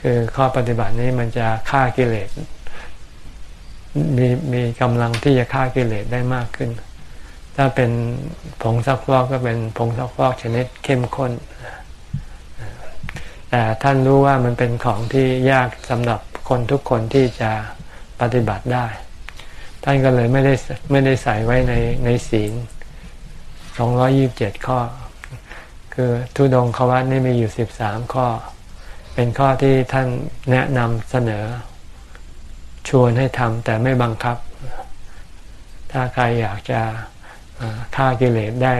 คือข้อปฏิบัตินี้มันจะฆ่ากิเลสมีมีกำลังที่จะฆ่ากิเลสได้มากขึ้น ถ้าเป็นผงซักฟอกก็เป็นผงซักฟอกชนิดเข้มข้น แต่ท่านรู้ว่ามันเป็นของที่ยากสำหรับ คนทุกคนที่จะปฏิบัติได้ ท่านก็เลยไม่ได้ไม่ได้ใส่ไว้ในในศีล227ข้อ คือทุดงควัตนี่มีอยู่13ข้อ เป็นข้อที่ท่านแนะนำเสนอ ชวนให้ทำแต่ไม่บังคับ ถ้าใครอยากจะฆ่ากิเลสได้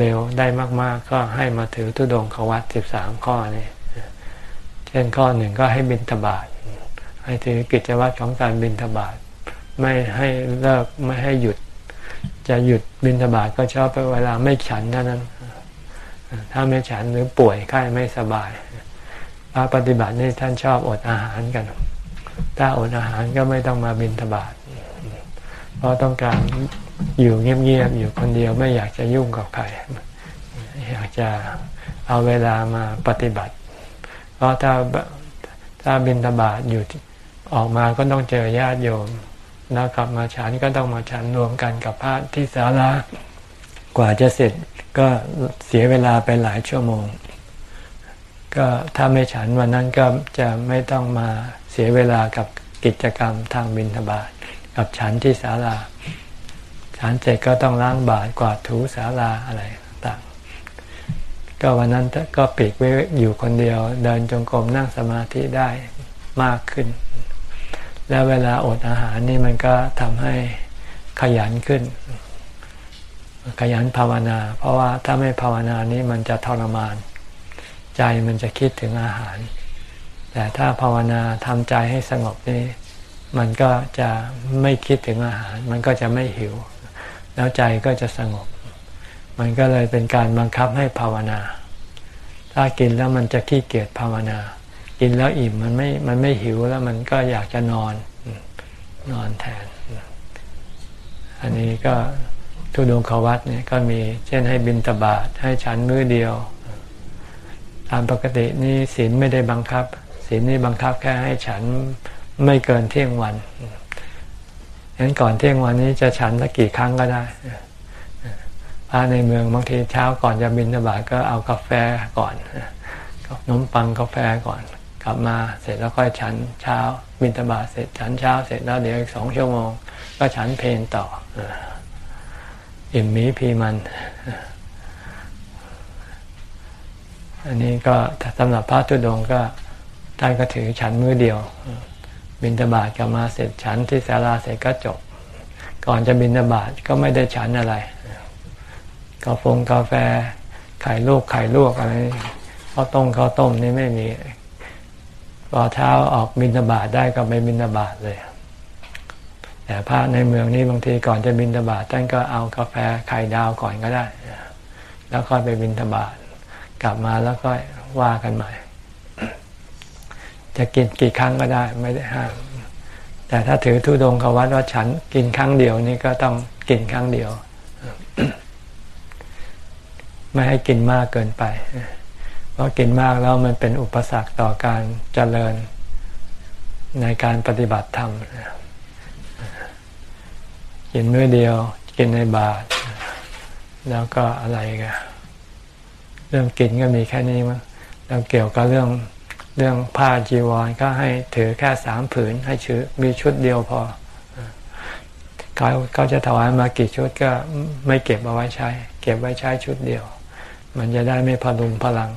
เร็วๆ ได้มาก ๆ ก็ให้มาถือทุดงควัต13ข้อนี่ เช่นข้อหนึ่งก็ให้บินทบาทให้ถือกิจวัตรของการบินทบาทไม่ให้เลิกไม่ให้หยุด จะหยุดบินทบาทก็ชอบไปเวลาไม่ฉันเท่านั้น ถ้าไม่ฉันหรือป่วยไข้ไม่สบายพระปฏิบัตินี่ท่านชอบอดอาหารกัน ถ้าอดอาหารก็ไม่ต้องมาบินทบาทเพราะต้องการอยู่เงียบๆอยู่คนเดียวไม่อยากจะยุ่งกับใครอยากจะเอาเวลามาปฏิบัติ เพราะถ้าถ้าบินทบาทอยู่ออกมาก็ต้องเจอญาติโยมแล้วกลับมาฉันก็ต้องมาฉันรวมกันกับพระที่ศาลากว่าจะเสร็จก็เสียเวลาไปหลายชั่วโมง ก็ถ้าไม่ฉันวันนั้นก็จะไม่ต้องมาเสียเวลากับกิจกรรมทางบินทบาทกับฉันที่ศาลา ฉันเสร็จก็ต้องล้างบาตรกวาดถูศาลาอะไร ก็วันนั้นก็ปีกไว้อยู่คนเดียว เดินจงกรมนั่งสมาธิได้มากขึ้น แล้วเวลาอดอาหารนี่มันก็ทำให้ขยันขึ้น ขยันภาวนา เพราะว่าถ้าไม่ภาวนานี้มันจะทรมาน ใจมันจะคิดถึงอาหาร แต่ถ้าภาวนาทำใจให้สงบนี่มันก็จะไม่คิดถึงอาหาร มันก็จะไม่หิว แล้วใจก็จะสงบ มันก็เลยเป็นการบังคับให้ภาวนา ถ้ากินแล้วมันจะขี้เกียจภาวนา กินแล้วอิ่มมันไม่ มันไม่หิวแล้วมันก็อยากจะนอน นอนแทน อันนี้ก็ทุดงขวัตเนี่ยก็มี เช่นให้บินตบาทให้ฉันมื้อเดียว ตามปกตินี่ศีลไม่ได้บังคับศีลนี่บังคับแค่ให้ฉันไม่เกินเที่ยงวันงั้นก่อนเที่ยงวันนี้จะฉันสักกี่ครั้งก็ได้ พระในเมืองบางทีเช้าก่อนจะบินบาตก็เอากาแฟก่อนนมปังกาแฟก่อน กลับมาเสร็จแล้วก็ฉันเช้า บินบาตเสร็จฉันเช้าเสร็จแล้วเดี๋ยวอีกสองชั่วโมง ก็ฉันเพลนต่ออิ่มมีพีมัน อันนี้ก็สำหรับพระทุดงก็ท่านก็ถือฉันมือเดียว บินทบาทกลับมาเสร็จฉันที่ศาลาเสร็จก็จบ ก่อนจะบินทบาทก็ไม่ได้ฉันอะไร กาแฟกาแฟไข่ลูกไข่ลวกอะไรข้าวต้มข้าวต้มนี่ไม่มีพอเช้าออกบินทบาทได้ก็ไปบินทบาทเลย แต่พระในเมืองนี้บางทีก่อนจะบินทบาทท่านก็เอากาแฟไข่ดาวก่อนก็ได้ แล้วค่อยไปบินทบาทกลับมาแล้วก็ว่ากันใหม่ จะกินกี่ครั้งก็ได้ไม่ได้ห้ามแต่ถ้าถือทุดงควัตว่าฉันกินครั้งเดียวนี่ก็ต้องกินครั้งเดียว ไม่ให้กินมากเกินไป เพราะกินมากแล้วมันเป็นอุปสรรคต่อการเจริญในการปฏิบัติธรรมกินมื้อเดียว กินในบาท แล้วก็อะไรกันเรื่องกินก็มีแค่นี้มั้งแล้วเกี่ยวกับเรื่องเรื่องผ้าจีวรก็ให้ถือแค่สามผืน ให้ชือมีชุดเดียวพอเขาเขาจะถวายมากี่ชุดก็ไม่เก็บเอาไว้ใช้ เก็บไว้ใช้ชุดเดียว มันจะได้ไม่พลุงพลัง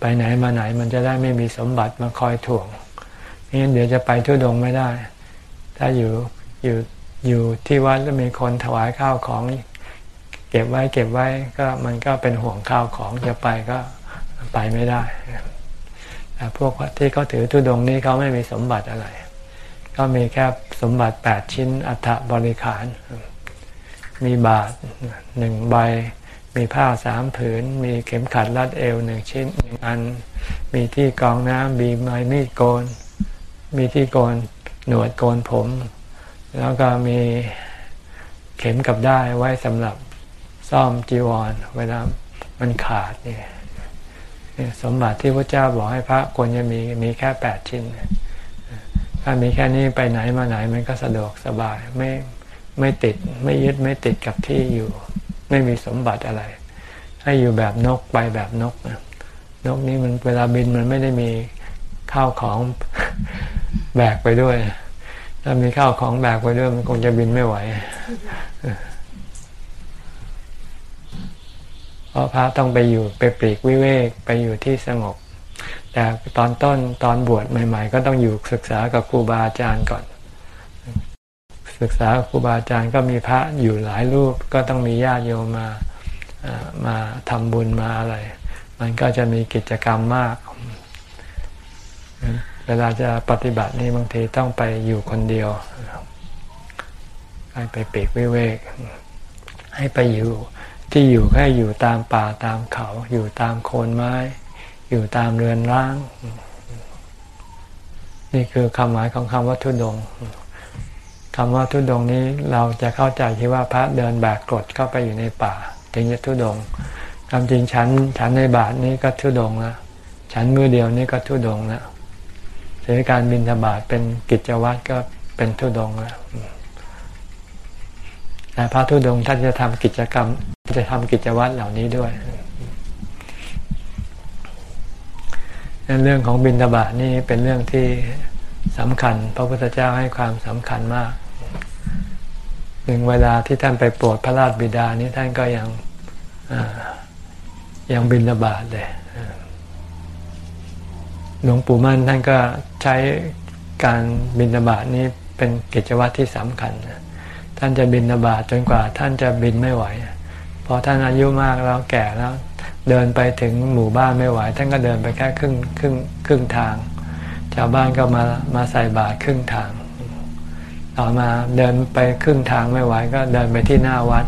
ไปไหนมาไหนมันจะได้ไม่มีสมบัติมาคอยถ่วงงั้นเดี๋ยวจะไปทุดงไม่ได้ ถ้าอยู่อยู่อยู่ที่วัดแล้วมีคนถวายข้าวของ เก็บไว้เก็บไว้ก็มันก็เป็นห่วงข้าวของจะไปก็ไปไม่ได้แต่พวกที่เขาถือทุดงนี้เขาไม่มีสมบัติอะไร ก็มีแค่สมบัติแปดชิ้นอัฐบริขาร มีบาทหนึ่งใบ มีผ้าสามผืน มีเข็มขัดรัดเอวหนึ่งชิ้นหนึ่งอัน มีที่กองน้ำมีไม้มีดโกน มีที่โกนหนวดโกนผม แล้วก็มีเข็มกับได้ไว้สำหรับซ่อมจีวร เวลามันขาดนี่สมบัติที่พระเจ้าบอกให้พระควรจะมีมีแค่แปดชิ้น ถ้ามีแค่นี้ไปไหนมาไหนมันก็สะดวกสบายไม่ไม่ติดไม่ยึดไม่ติดกับที่อยู่ ไม่มีสมบัติอะไร ให้อยู่แบบนกไปแบบนกนะนกนี้มันเวลาบินมันไม่ได้มีข้าวของแบกไปด้วย ถ้ามีข้าวของแบกไปด้วย มันคงจะบินไม่ไหวเพราะพระต้องไปอยู่ไปปลีกวิเวกไปอยู่ที่สงบ แต่ตอนต้นตอนบวชใหม่ ๆ ก็ต้องอยู่ศึกษากับครูบาอาจารย์ก่อน ศึกษาครูบาอาจารย์ก็มีพระอยู่หลายรูป ก็ต้องมีญาติโยมมามาทำบุญมาอะไร มันก็จะมีกิจกรรมมาก เวลาจะปฏิบัตินี่บางทีต้องไปอยู่คนเดียวให้ไปปีกวิเวก ให้ไปอยู่ที่อยู่แค่อยู่ตามป่าตามเขา อยู่ตามโคนไม้ อยู่ตามเรือนร้าง นี่คือคำหมายของคำว่าทุดง คำว่าทุดงนี้เราจะเข้าใจที่ว่าพระเดินแบกกรดเข้าไปอยู่ในป่าถึงจะทุดงคำจริงฉันฉันในบาทนี้ก็ทุดงล้วฉันมือเดียวนี่ก็ทุดงล้วถือการบินธบาตเป็นกิจวัตรก็เป็นทุดงล้วแต่พระทุดงท่านจะทำกิจกรรม จะทำกิจวัตรเหล่านี้ด้วยเรื่องของบินทบาทนี่เป็นเรื่องที่สำคัญ พระพุทธเจ้าให้ความสำคัญมาก หนึ่งเวลาที่ท่านไปโปรดพระราชบิดานี้ท่านก็ยังยังบินทบาทเลยหลวงปู่มั่นท่านก็ใช้การบินทบาทนี้เป็นกิจวัตรที่สำคัญ ท่านจะบินทบาทจนกว่าท่านจะบินไม่ไหวพอท่านอายุมากแล้วแก่แล้ว เดินไปถึงหมู่บ้านไม่ไหว ท่านก็เดินไปแค่ครึ่งครึ่งครึ่งทาง ชาวบ้านก็มามาใส่บาตรครึ่งทาง ต่อมาเดินไปครึ่งทางไม่ไหวก็เดินไปที่หน้าวัด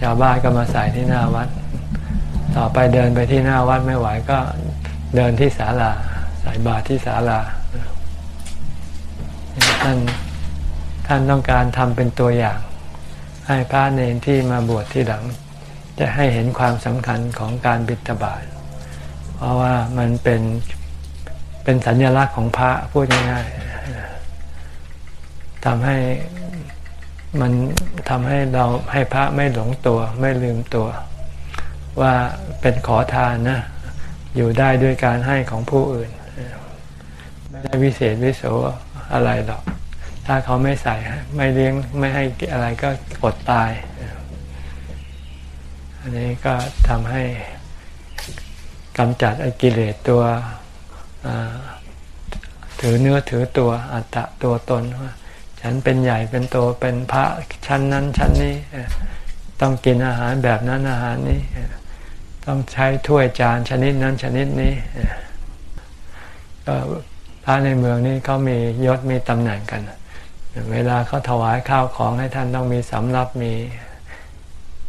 ชาวบ้านก็มาใส่ที่หน้าวัด ต่อไปเดินไปที่หน้าวัดไม่ไหวก็เดินที่ศาลาใส่บาตรที่ศาลาท่านท่านต้องการทำเป็นตัวอย่าง ให้พระเนนที่มาบวชที่หลัง จะให้เห็นความสำคัญของการบิณฑบาตเพราะว่ามันเป็นเป็นสัญลักษณ์ของพระพูดง่ายๆ ทำให้มันทำให้เราให้พระไม่หลงตัวไม่ลืมตัว ว่าเป็นขอทานนะ อยู่ได้ด้วยการให้ของผู้อื่น ไม่ได้วิเศษวิโสอะไรหรอก ถ้าเขาไม่ใส่ไม่เลี้ยงไม่ให้อะไรก็อดตาย อันนี้ก็ทำให้กำจัดไอ้กิเลสตัวถือเนื้อถือตัวอัตตะตัวตนว่า ฉันเป็นใหญ่เป็นโตเป็นพระชั้นนั้นชั้นนี้ต้องกินอาหารแบบนั้นอาหารนี้ ต้องใช้ถ้วยจานชนิดนั้นชนิดนี้ก็พระในเมืองนี้เขามียศมีตำแหน่งกัน เวลาเขาถวายข้าวของให้ท่านต้องมีสำรับมี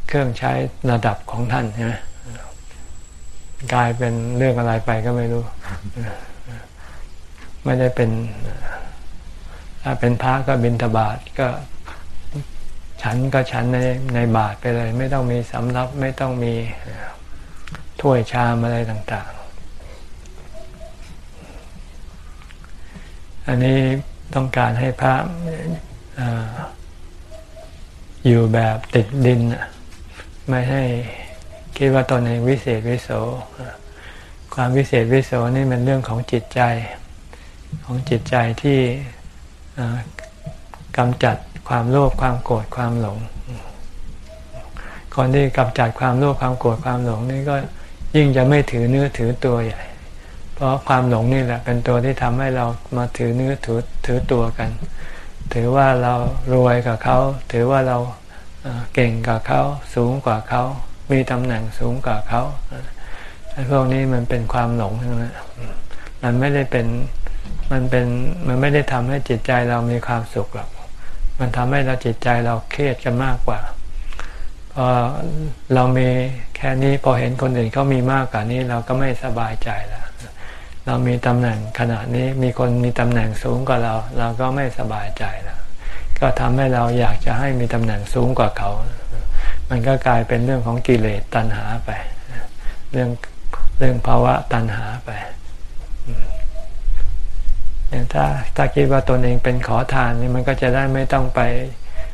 เครื่องใช้ระดับของท่านใช่ไหมกลายเป็นเรื่องอะไรไปก็ไม่รู้ ไม่ได้เป็น ถ้าเป็นพระก็บินทบาทก็ฉันก็ฉันในในบาทไปเลย ไม่ต้องมีสำรับไม่ต้องมีถ้วยชามอะไรต่าง ๆ อันนี้ต้องการให้พระอยู่แบบติดดิน ไม่ให้คิดว่าตนเองวิเศษวิโสความวิเศษวิโสนี่เป็นเรื่องของจิตใจ ของจิตใจที่ กำจัดความโลภความโกรธความหลง คนที่กำจัดความโลภความโกรธความหลงนี่ก็ยิ่งจะไม่ถือเนื้อถือตัวใหญ่ เพราะความหลงนี่แหละเป็นตัวที่ทำให้เรามาถือเนื้อถือถือตัวกัน ถือว่าเรารวยกับเขา ถือว่าเราเก่งกับเขาสูงกว่าเขา มีตำแหน่งสูงกว่าเขาไอ้พวกนี้มันเป็นความหลงทั้งนั้นมันไม่ได้เป็น มันเป็นมันไม่ได้ทำให้จิตใจเรามีความสุขหรอก มันทำให้เราจิตใจเราเครียดกันมากกว่าพอเรามีแค่นี้พอเห็นคนอื่นเขามีมากกว่านี้เราก็ไม่สบายใจแล้วเรามีตำแหน่งขณะนี้มีคนมีตำแหน่งสูงกว่าเรา เราก็ไม่สบายใจแล้วก็ทำให้เราอยากจะให้มีตำแหน่งสูงกว่าเขา มันก็กลายเป็นเรื่องของกิเลสตัณหาไป เรื่องเรื่องภาวะตัณหาไป ถ้าถ้าคิดว่าตนเองเป็นขอทานนี่มันก็จะได้ไม่ต้องไป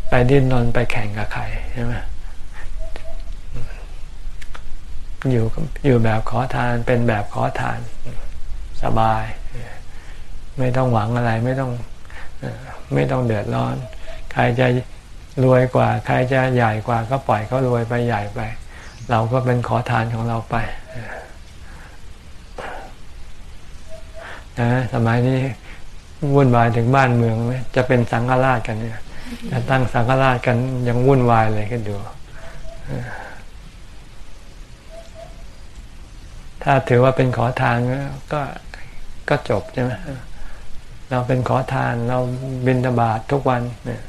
ไปดิ้นรนไปแข่งกับใครใช่ไหมอยู่อยู่แบบขอทานเป็นแบบขอทานสบาย ไม่ต้องหวังอะไรไม่ต้องไม่ต้องเดือดร้อน ใครจะรวยกว่า ใครจะใหญ่กว่าก็ปล่อยเขารวยไปใหญ่ไป เราก็เป็นขอทานของเราไปนะสมัยนี้ วุ่นวายถึงบ้านเมืองไหมจะเป็นสังฆราชกันเนี่ยจะตั้งสังฆราชกันยังวุ่นวายเลยก็ดู ถ้าถือว่าเป็นขอทานก็ก็จบใช่ไหมเราเป็นขอทานเราบินตบาททุกวันเนี่ย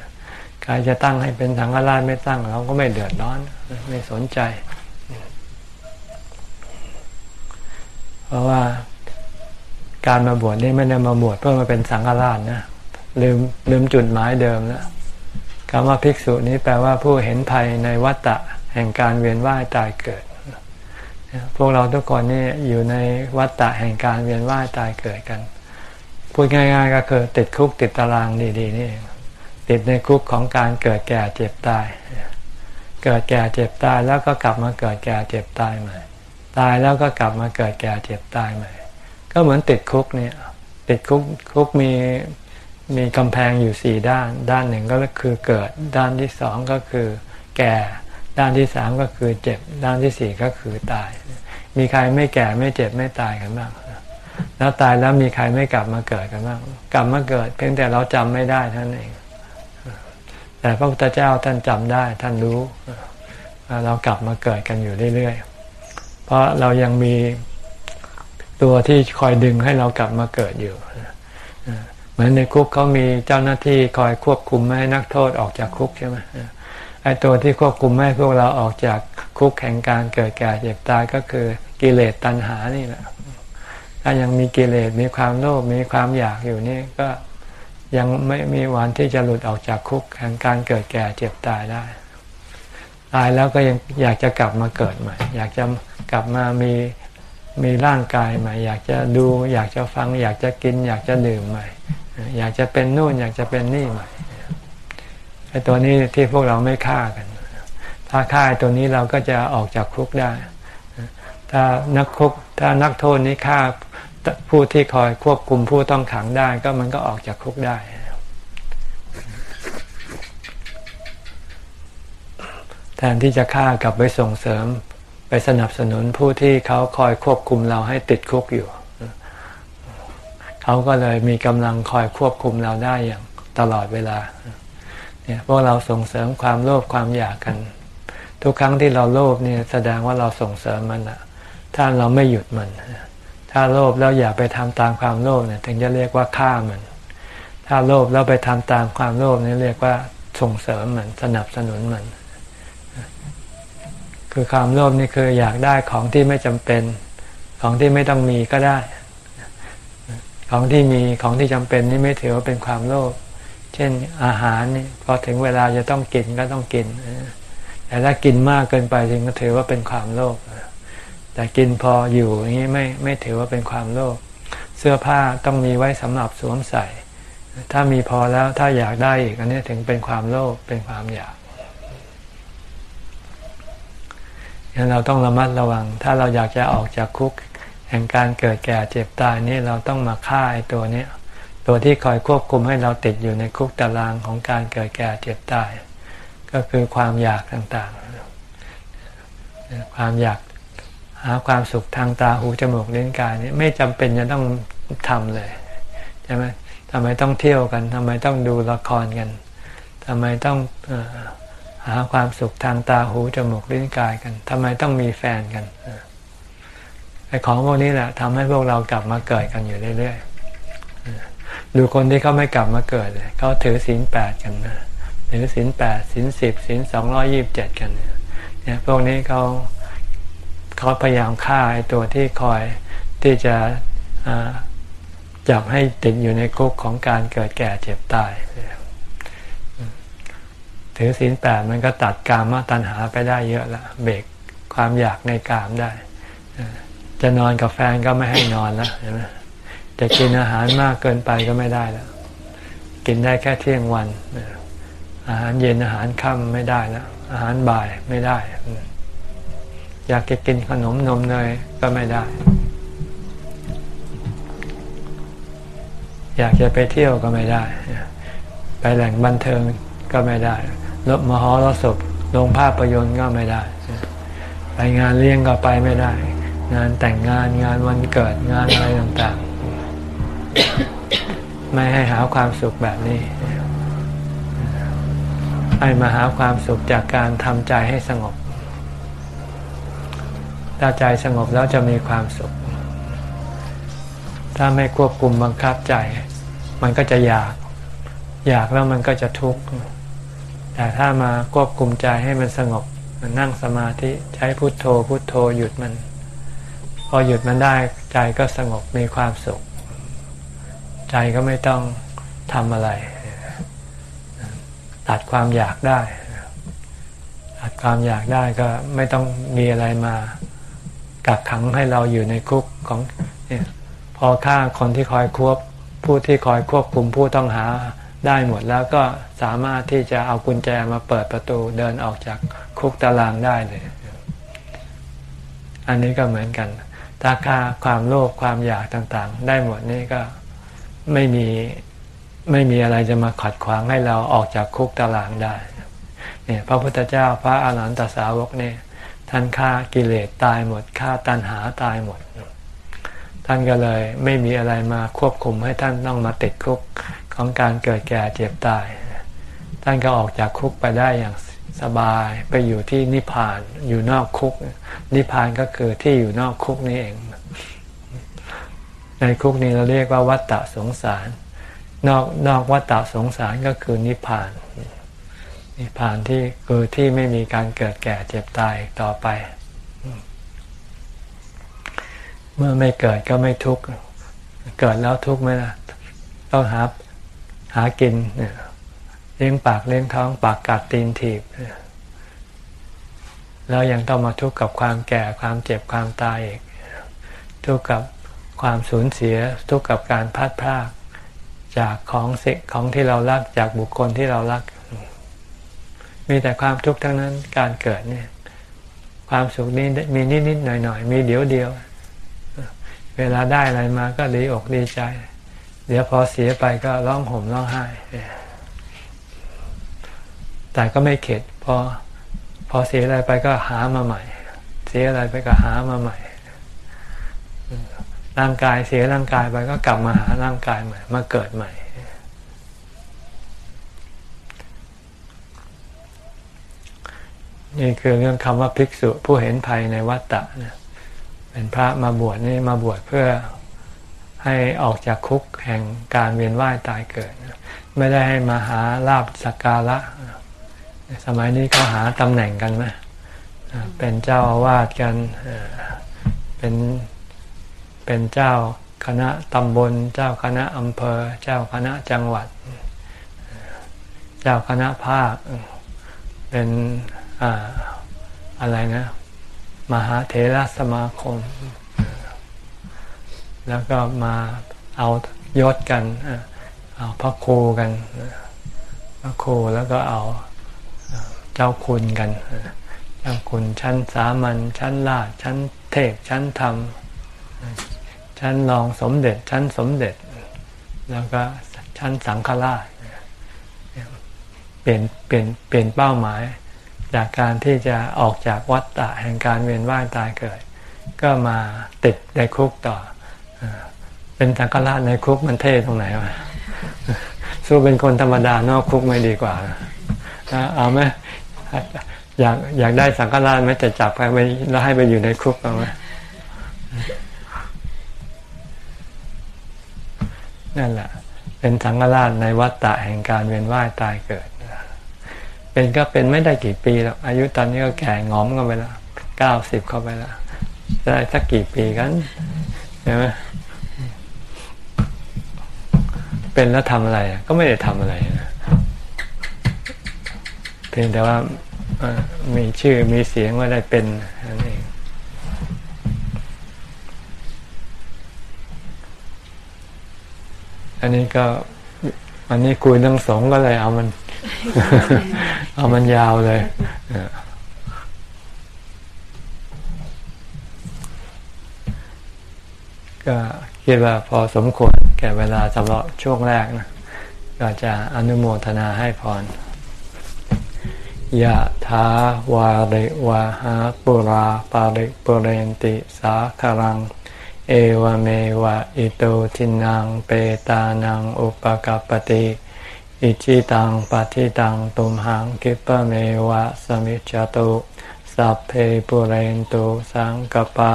ใครจะตั้งให้เป็นสังฆราชไม่ตั้งเราก็ไม่เดือดร้อน ไม่สนใจ เพราะว่า การมาบวชนี่ไม่ได้มาบวชเพื่อมาเป็นสังฆราชนะลืมลืมจุดหมายเดิมแล้วคำว่าภิกษุนี้แปลว่าผู้เห็นภัยในวัฏฏะแห่งการเวียนว่ายตายเกิด พวกเราทุกคนนี่อยู่ในวัฏฏะแห่งการเวียนว่ายตายเกิดกัน พูดง่ายๆก็คือติดคุกติดตารางดีๆนี่ติดในคุกของการเกิดแก่เจ็บตาย เกิดแก่เจ็บตายแล้วก็กลับมาเกิดแก่เจ็บตายใหม่ ตายแล้วก็กลับมาเกิดแก่เจ็บตายใหม่ ก็เหมือนติดคุกเนี่ย ติดคุกคุกมีมีกำแพงอยู่สี่ด้าน ด้านหนึ่งก็คือเกิด ด้านที่สองก็คือ แก่ ด้านที่สามก็คือเจ็บ ด้านที่สี่ก็คือตาย มีใครไม่แก่ไม่เจ็บไม่ตายกันบ้างแล้วตายแล้วมีใครไม่กลับมาเกิดกันบ้างกลับมาเกิด เพียงแต่เราจำไม่ได้ท่านเอง แต่พระพุทธเจ้าท่านจำได้ท่านรู้เรากลับมาเกิดกันอยู่เรื่อยๆเพราะเรายังมี ตัวที่คอยดึงให้เรากลับมาเกิดอยู่เหมือนในคุกเขามีเจ้าหน้าที่คอยควบคุมไม่ให้นักโทษออกจากคุกใช่ไหมไอ้ตัวที่ควบคุมไม่ให้พวกเราออกจากคุกแห่งการเกิดแก่เจ็บตายก็คือกิเลสตัณหานี่แหละถ้ายังมีกิเลสมีความโลภมีความอยากอยู่นี่ก็ยังไม่มีวันที่จะหลุดออกจากคุกแห่งการเกิดแก่เจ็บตายได้ ตายแล้วก็ยังอยากจะกลับมาเกิดใหม่ อยากจะกลับมามี มีร่างกายใหม่ อยากจะดู อยากจะฟัง อยากจะกิน อยากจะดื่มใหม่ อยากจะเป็นนู่นอยากจะเป็นนี่ใหม่ไอ้ตัวนี้ที่พวกเราไม่ฆ่ากัน ถ้าฆ่าตัวนี้เราก็จะออกจากคุกได้ ถ้านักคุกถ้านักโทษนี้ฆ่าผู้ที่คอยควบคุมผู้ต้องขังได้ก็มันก็ออกจากคุกได้ แทนที่จะฆ่ากลับไปส่งเสริม ไปสนับสนุนผู้ที่เขาคอยควบคุมเราให้ติดคุกอยู่เขาก็เลยมีกำลังคอยควบคุมเราได้อย่างตลอดเวลาเนี่ยพวกเราส่งเสริมความโลภความอยากกัน ทุกครั้งที่เราโลภเนี่ยแสดงว่าเราส่งเสริมมันอะถ้าเราไม่หยุดมัน ถ้าโลภแล้วอย่าไปทำตามความโลภเนี่ยถึงจะเรียกว่าฆ่ามัน ถ้าโลภแล้วไปทำตามความโลภนี่เรียกว่าส่งเสริมมันสนับสนุนมัน คือความโลภนี่คืออยากได้ของที่ไม่จำเป็น ของที่ไม่ต้องมีก็ได้ ของที่มีของที่จำเป็นนี่ไม่ถือว่าเป็นความโลภเช่นอาหารนี่พอถึงเวลาจะต้องกินก็ต้องกิน แต่ถ้ากินมากเกินไปจึงก็ถือว่าเป็นความโลภแต่กินพออยู่อย่างนี้ไม่ไม่ถือว่าเป็นความโลภเสื้อผ้าต้องมีไว้สำหรับสวมใส่ ถ้ามีพอแล้วถ้าอยากได้อีกอันนี้ถึงเป็นความโลภเป็นความอยาก เราต้องระมัดระวัง ถ้าเราอยากจะออกจากคุก แห่งการเกิดแก่เจ็บตายนี่เราต้องมาฆ่าไอ้ตัวนี้ตัวที่คอยควบคุมให้เราติดอยู่ในคุกตารางของการเกิดแก่เจ็บตาย ก็คือความอยากต่างๆ ความอยากหาความสุขทางตาหูจมูกเลิ้นกายนี่ไม่จำเป็นจะต้องทำเลยใช่ไหมทำไมต้องเที่ยวกันทำไมต้องดูละครกันทำไมต้องเออ หาความสุขทางตาหูจมูกลิ้นกายกันทำไมต้องมีแฟนกันไอ้ของพวกนี้แหละทำให้พวกเรากลับมาเกิดกันอยู่เรื่อยๆดูคนที่เขาไม่กลับมาเกิดเลยเขาถือศีลแปดกันนะถือศีลแปดศีลสิบศีลสองร้อยี่บเจ็ดกันเนี่ยพวกนี้เขาเขาพยายามฆ่าไอ้ตัวที่คอยที่จะจับให้ติดอยู่ในคุกของการเกิดแก่เจ็บตาย ถือศีลแปดมันก็ตัดกามตัณหาไปได้เยอะละเบรกความอยากในกามได้ จะนอนกับแฟนก็ไม่ให้นอนแล้วนไหมจะกินอาหารมากเกินไปก็ไม่ได้แล้วกินได้แค่เที่ยงวัน อาหารเย็นอาหารค่ำไม่ได้แล้วอาหารบ่ายไม่ได้ อยากจะกินขนมนมเนยก็ไม่ได้ อยากจะไปเที่ยวก็ไม่ได้ ไปแหล่งบันเทิงก็ไม่ได้ รถมหรสพลงภาพยนตร์ก็ไม่ได้ ไปงานเลี้ยงก็ไปไม่ได้ งานแต่งงานงานวันเกิดงานอะไรต่างๆ ไม่ให้หาความสุขแบบนี้ ให้มาหาความสุขจากการทำใจให้สงบถ้าใจสงบแล้วจะมีความสุข ถ้าไม่ควบคุมบังคับใจ มันก็จะอยาก อยากแล้วมันก็จะทุกข์ แต่ถ้ามาควบคุมใจให้มันสงบมันนั่งสมาธิใช้พุโทโธ พุโทโธหยุดมัน พอหยุดมันได้ใจก็สงบมีความสุข ใจก็ไม่ต้องทำอะไร ตัดความอยากได้ตัดความอยากได้ก็ไม่ต้องมีอะไรมากักขังให้เราอยู่ในคุกของพอฆ่าคนที่คอยควบผู้ที่คอยควบคุมผู้ต้องหา ได้หมดแล้วก็สามารถที่จะเอากุญแจมาเปิดประตูเดินออกจากคุกตารางได้เลย อันนี้ก็เหมือนกัน ถ้าฆ่าความโลภความอยากต่างๆ ได้หมดนี่ก็ไม่มีไม่มีอะไรจะมาขัดขวางให้เราออกจากคุกตารางได้ เนี่ยพระพุทธเจ้าพระอาหารหันตสาวกเนี่ยท่านฆ่ากิเลสตายหมดฆ่าตัณหาตายหมด ท่านก็เลยไม่มีอะไรมาควบคุมให้ท่านต้องมาติดคุก ของการเกิดแก่เจ็บตาย ท่านก็ออกจากคุกไปได้อย่างสบายไปอยู่ที่นิพพานอยู่นอกคุก นิพพานก็คือที่อยู่นอกคุกนี่เอง ในคุกนี้เราเรียกว่าวัฏฏะสงสาร นอกนอกวัฏฏะสงสารก็คือนิพพาน นิพพานที่คือที่ไม่มีการเกิดแก่เจ็บตายต่อไป เมื่อไม่เกิดก็ไม่ทุกข์เกิดแล้วทุกข์ไหมล่ะต้องหา หากินเนี่ยเลี้ยงปากเลี้ยงท้องปากกัดตีนถีบแล้วยังต้องมาทุกข์กับความแก่ความเจ็บความตายอีกทุกข์กับความสูญเสียทุกข์กับการพัดพลาดจากของสิ่งของที่เรารักจากบุคคลที่เรารัก มีแต่ความทุกข์ทั้งนั้นการเกิดเนี่ย ความสุขนี้มีนิดๆหน่อยๆมีเดียวเดียว เวลาได้อะไรมาก็ดีอกดีใจ เดี๋ยวพอเสียไปก็ร้องห่มร้องไห้แต่ก็ไม่เข็ดพอพอเสียอะไรไปก็หามาใหม่ เสียอะไรไปก็หามาใหม่ร่างกายเสียร่างกายไปก็กลับมาหาร่างกายใหม่ มาเกิดใหม่ นี่คือเรื่องคำว่าภิกษุผู้เห็นภัยในวัฏฏะนะเป็นพระมาบวชนี่มาบวชเพื่อ ให้ออกจากคุกแห่งการเวียนว่ายตายเกิด ไม่ได้ให้มาหาลาบสักการะ สมัยนี้เขาหาตำแหน่งกันไหมเป็นเจ้าอาวาสกันเป็นเป็นเจ้าคณะตำบล เจ้าคณะอำเภอ เจ้าคณะจังหวัด เจ้าคณะภาค เป็นอะไรนะ มหาเถรสมาคม แล้วก็มาเอายศกัน เอาพระโคกัน พระโคแล้วก็เอาเจ้าคุณกัน เจ้าคุณชั้นสามัญชั้นลาดชั้นเทพชั้นธรรม ชั้นรองสมเด็จชั้นสมเด็จ แล้วก็ชั้นสังฆราชเปลี่ยนเปลี่ยนเปลี่ยนเป้าหมายจากการที่จะออกจากวัฏฏะแห่งการเวียนว่ายตายเกิด ก็มาติดในคุกต่อ เป็นสังฆราชในคุกมันเท่ตรงไหนวะสู้เป็นคนธรรมดานอกคุกไม่ดีกว่าเอาไหมอยากอยากได้สังฆราชไหมจะจับไปแล้วให้ไปอยู่ในคุกเอาไหมนั่นแหละ เป็นสังฆราชในวัฏฏะแห่งการเวียนว่ายตายเกิด เป็นก็เป็นไม่ได้กี่ปีแล้ว อายุตอนนี้ก็แก่งอมกันไปแล้วเก้าสิบเข้าไปแล้วจะได้สักกี่ปีกันใช่ไหม เป็นแล้วทำอะไร ก็ไม่ได้ทำอะไรนะเพียงแต่ว่ามีชื่อมีเสียงว่าได้เป็นนั่นเองอันนี้ก็ อันนี้คุยเรื่องสงก็เลยเอามัน เอามันยาวเลยก็ คิดว่าพอสมควรแก่เวลาสำหรับช่วงแรกนะก็จะอนุโมทนาให้พรยะถาวาริวาหาปุราปาริปุเรนติสาคารัง เอวเมวะอิโตทินังเปตานังอุปกัปปติอิจิตังปฏิตังตุมหังกิปะเมวะสมิจจตุสัพเพปุเรนตุสังกปา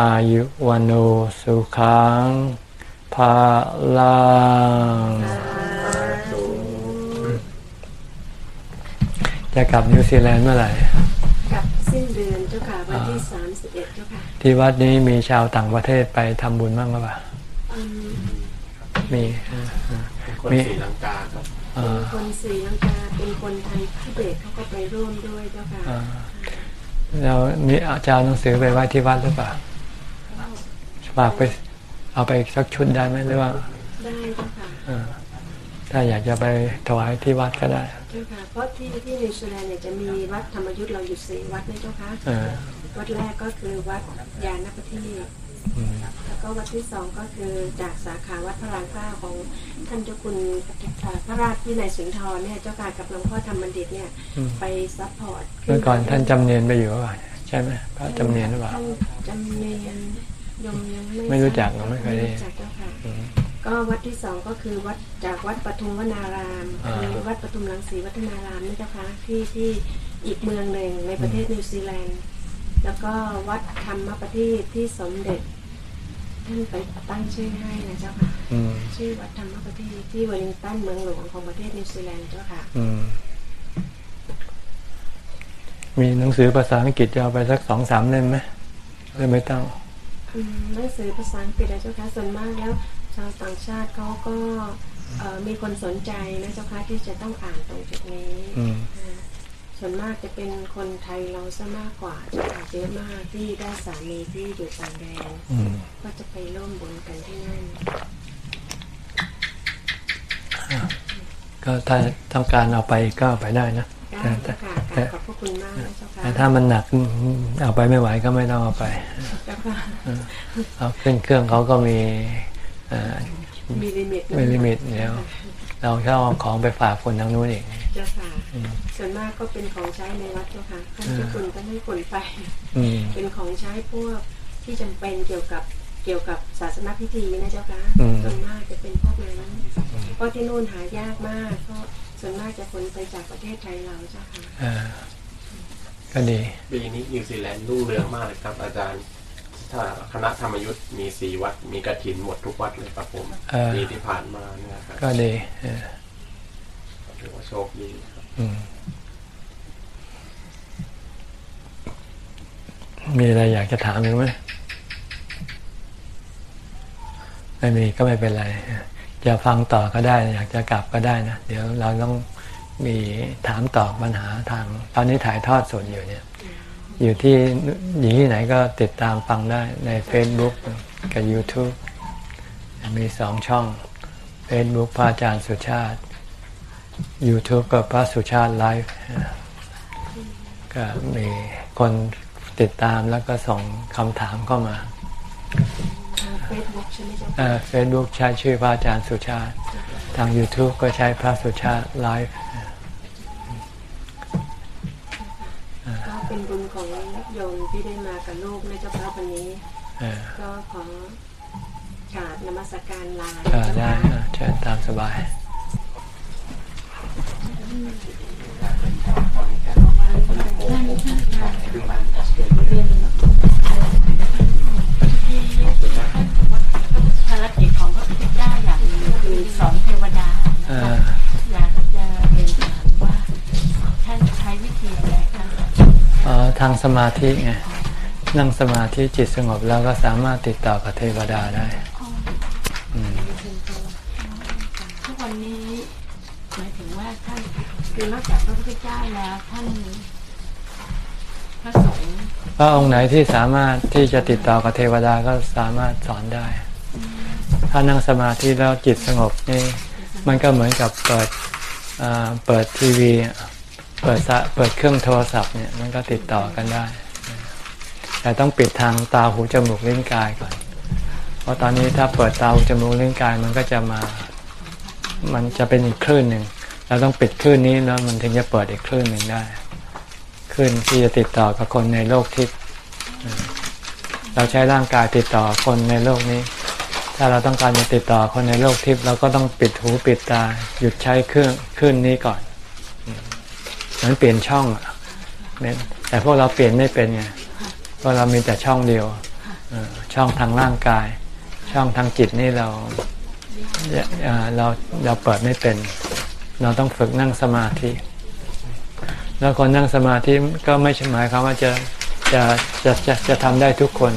อายุวันโอสุขังภาลังจะกลับนิวซีแลนด์เมื่อไหร่กับสิ้นเดือนเจ้าค่ะวันที่สามสิบเอ็ดเจ้าค่ะที่วัดนี้มีชาวต่างประเทศไปทำบุญบ้างหรือเปล่าอืมมีเออคนมีศรีลังกาครับเอเป็นอคนศรีลังกาเป็นคนไทยทิเบตเขาก็ไปร่วมด้วยเจ้าค่ะเออแล้วมีอาจารย์หนังสือไปไว้ที่วัดหรือเปล่า ฝากไปเอาไปสักชุดได้ไหมหรือว่า ได้เจ้าค่ะเออถ้าอยากจะไปถวายที่วัดก็ได้เจ้าค่ะเพราะที่ที่นิวซีแลนด์เนี่ยจะมีวัดธรรมยุทธ์เราอยู่สี่วัดนะเจ้าค่ะเออวัดแรกก็คือวัดญาณประทีปอืมแล้วก็วัดที่สองก็คือจากสาขาวัดพระรามเก้าของท่านเจ้าคุณเอ่อพระราชวินัยสุนทรเนี่ยเจ้าค่ะกับหลวงพ่อธรรมบัณฑิตเนี่ยอืมไป support เมื่อก่อนท่านจำเนียนไปอยู่หรือเปล่า ใช่ไหมพระจำเนียรหรือเปล่าท่านจำเนียรยมยังไม่ไม่รู้จักหรอไม่เคยได้รู้จักเจ้าค่ะอืมก็วัดที่สองก็คือวัดจากวัดปทุมวนารามอ่าคือวัดปทุมรังสีวัฒนารามนี่เจ้าค่ะที่ที่อีกเมืองหนึ่งในประเทศนิวซีแลนด์ แล้วก็วัดธรรมประทีปที่สมเด็จท่านไปตั้งชื่อให้นะเจ้าค่ะอืมชื่อวัดธรรมประทีปที่เวลลิงตันเมืองหลวงของประเทศนิวซีแลนด์เจ้าค่ะอื มมีหนังสือภาษาอังกฤษจะเอาไปสักสองสามเล่มไหมหรือไม่ต้องอืมหนังสือภาษาอังกฤษนะเจ้าค่ะส่วนมากแล้ว ชาวต่างชาติเขาก็เอ่อมีคนสนใจนะเจ้าค่ะที่จะต้องอ่านตรงจุดนี้อืมอ่าส่วนมากจะเป็นคนไทยเราซะมากกว่าเจ้าค่ะเยอะมากที่ได้สามีที่อยู่ต่างแดนอืมก็จะไปร่วมบุญกันที่นั่นก็ถ้าต้องการเอาไปก็เอาไปได้นะได้ แต่เจ้าค่ะแต่ขอบพระคุณมากนะเจ้าค่ะแต่ถ้ามันหนักเอาไปไม่ไหวก็ไม่ต้องเอาไปเจ้าค่ะเอาขึ้นเครื่องเขาก็มีเอ่อมี limit นะมี limit เดี๋ยวเราแค่เอาของไปฝากคนทางนู้นอีกเจ้าค่ะส่วนมากก็เป็นของใช้ในวัดเจ้าค่ะท่านเจ้าคุณก็ให้คนไปอืมเป็นของใช้พวกที่จำเป็นเกี่ยวกับเกี่ยวกับศาสนพิธีนะเจ้าค่ะอืมส่วนมากจะเป็นพวกนั้นเพราะที่นู่นหายากมากเพราะ ส่วนมากจะคนไปจากประเทศไทยเราเจ้าค่ะเออก็ดีปีนี้นิวซีแลนด์รุ่งเรืองมากเลยครับ อาจารย์ ถ้าคณะธรรมยุทธ์มีสี่วัด มีกระถินหมดทุกวัดเลยครับผมเออปีที่ผ่านมาเนี่ยครับก็ดีเออถือว่าโชคดีครับอืมมีอะไรอยากจะถามอีกไหมไม่มีก็ไม่เป็นไร จะฟังต่อก็ได้ อยากจะกลับก็ได้นะ เดี๋ยวเราต้องมีถามตอบปัญหาทาง ตอนนี้ถ่ายทอดสดอยู่เนี่ย อยู่ที่อยู่ที่ไหนก็ติดตามฟังได้ใน Facebook กับ YouTube มีสองช่อง Facebook พระอาจารย์สุชาติ YouTube กับพระสุชาติไลฟ์ก็มีคนติดตามแล้วก็ส่งคำถามเข้ามา เฟซบุ๊กใช่ไหมเจ้าคะเฟซบุ๊กใช้ชื่อพระอาจารย์สุชาติ ทาง YouTube ก็ใช้พระสุชาติไลฟ์ก็เป็นบุญของโยมที่ได้มากับลูกนะเจ้าค่ะวันนี้เออก็ขอกราบนมัสการลาเออได้เออเชิญตามสบายภา ทางสมาธิไงนั่งสมาธิจิตสงบแล้วก็สามารถติดต่อกับเทวดาได้ทุกวันนี้หมายถึงว่าท่านคือนอกจากพระพุทธเจ้าแล้วท่านพระสงฆ์พระองค์ไหนที่สามารถที่จะติดต่อกับเทวดาก็สามารถสอนได้ ถ้านั่งสมาธิแล้วจิตสงบนี่มันก็เหมือนกับเปิดอ่าเปิดทีวีอะ เปิดสะเปิดเครื่องโทรศัพท์เนี่ยมันก็ติดต่อกันได้ แต่ต้องปิดทางตาหูจมูกลิ้นกายก่อน เพราะตอนนี้ถ้าเปิดตาหูจมูกลิ้นกายมันก็จะมา มันจะเป็นอีกคลื่นหนึ่งเราต้องปิดคลื่นนี้แล้วมันถึงจะเปิดอีกคลื่นหนึ่งได้คลื่นที่จะติดต่อกับคนในโลกทิพย์เราใช้ร่างกายติดต่อคนในโลกนี้ ถ้าเราต้องการจะติดต่อคนในโลกทิพย์เราก็ต้องปิดหูปิดตา หยุดใช้เครื่องคลื่นนี้ก่อน มือนเปลี่ยนช่องเนี่ยแต่พวกเราเปลี่ยนไม่เป็นไงเพราะเรามีแต่ช่องเดียวช่องทางร่างกาย ช่องทางจิตนี่เราเอ่อเราเราเปิดไม่เป็น เราต้องฝึกนั่งสมาธิ แล้วคนนั่งสมาธิก็ไม่ใช่หมายความว่าจะจะจะจะจะทำได้ทุกคน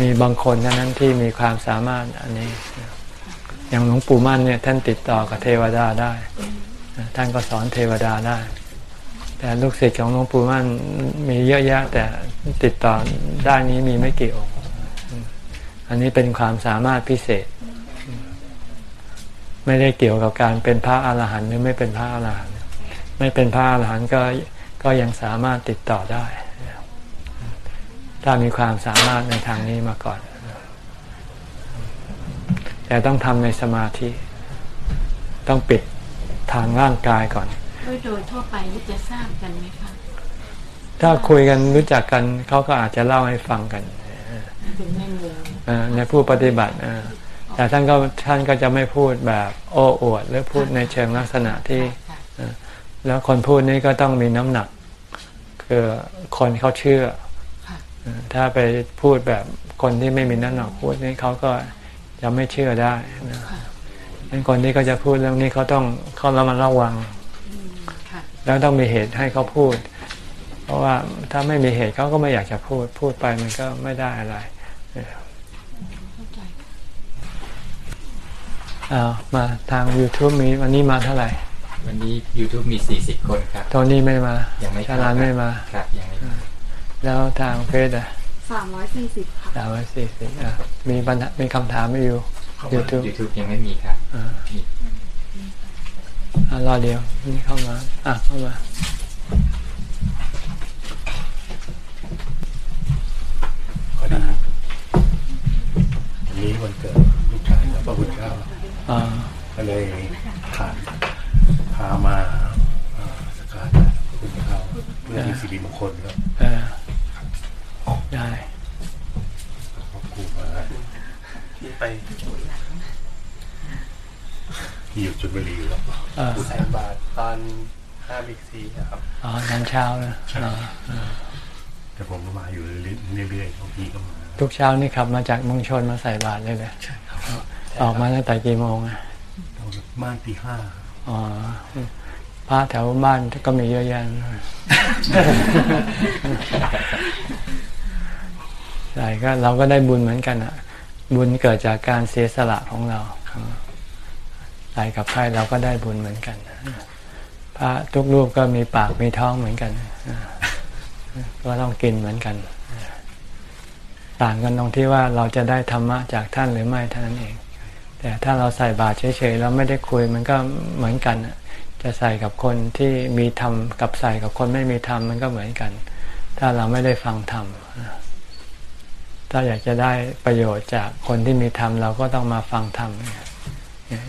มีบางคนเท่านั้นที่มีความสามารถอันนี้ อย่างหลวงปู่มั่นเนี่ยท่านติดต่อกับเทวดาได้ ท่านก็สอนเทวดาได้ แต่ลูกศิษย์ของหลวงปู่มั่นมีเยอะแยะ แต่ติดต่อด้านนี้มีไม่กี่องค์ อันนี้เป็นความสามารถพิเศษ ไม่ได้เกี่ยวกับการเป็นพระอาหารหันต์หรือไม่เป็นพระอาหารหันต์ไม่เป็นพระอาหารหันต์ก็ก็ยังสามารถติดต่อได้ ถ้ามีความสามารถในทางนี้มาก่อน แต่ต้องทำในสมาธิ ต้องปิดทางร่างกายก่อน โดยโดยทั่วไปนี่จะทราบกันไหมคะถ้าคุยกันรู้จักกันเขาก็อาจจะเล่าให้ฟังกันถึงในเมืองเอ่อในผู้ปฏิบัติเอ่อแต่ท่านก็ท่านก็จะไม่พูดแบบโอ้อวด หรือพูดในเชิงลักษณะที่ค่ะแล้วคนพูดนี้ก็ต้องมีน้ำหนัก คือคนเขาเชื่อค่ะเออถ้าไปพูดแบบคนที่ไม่มีน้ำหนักพูดนี่เขาก็จะไม่เชื่อได้นะค่ะงั้นคนที่เขาจะพูดเรื่องนี้เขาต้องเขาระมัดระวังอืมค่ะ แล้วต้องมีเหตุให้เขาพูด เพราะว่าถ้าไม่มีเหตุเขาก็ไม่อยากจะพูด พูดไปมันก็ไม่ได้อะไรเข้าใจอ้าวมาทาง YouTube มีวันนี้มาเท่าไหร่ วันนี้ YouTube มี 40 คนครับโทนี่ไม่มายังไม่ชาลานไม่มาครับยังไม่มาแล้วทางเฟซอะสามร้อยสี่สิบค่ะสามร้อยสี่สิบอะมีปัญหามีคำถามไม่อยู่ YouTube YouTube ยังไม่มีครับอ่ามี อะรอเดียว นี่เข้ามา อะเข้ามาพอดีวันนี้วันเกิดลูกชายกับพระพุทธเจ้าอ่าก็เลยผ่านพามาเอ่อสักการะพระพุทธเจ้าเพื่อเป็นสิริมงคลครับเออได้ขอบคุณมาที่ไปที่อยู่จุดบุรีครับเออใส่บาตรตอนห้าบิ๊กซีครับอ๋อตอนเช้านะอ๋ออ่าแต่ผมก็มาอยู่เรื่อยๆบางทีก็มาทุกเช้านี่ขับมาจากเมืองชนมาใส่บาตรเลยเลยใช่ครับออกมาตั้งแต่กี่โมงอะตอนบ้านตีห้าอ๋อพระแถวบ้านก็มีเยอะแยะใช่ก็เราก็ได้บุญเหมือนกันอะ บุญเกิดจากการเสียสละของเราใส่ กับใครเราก็ได้บุญเหมือนกัน พระทุกรูปก็มีปากมีท้องเหมือนกัน ก็ต้องกินเหมือนกัน ต่างกันตรงที่ว่าเราจะได้ธรรมะจากท่านหรือไม่เท่านั้นเอง แต่ถ้าเราใส่บาตรเฉยๆแล้วไม่ได้คุยมันก็เหมือนกัน จะใส่กับคนที่มีธรรมกับใส่กับคนไม่มีธรรมมันก็เหมือนกัน ถ้าเราไม่ได้ฟังธรรมถ้าอยากจะได้ประโยชน์จากคนที่มีธรรมเราก็ต้องมาฟังธรรม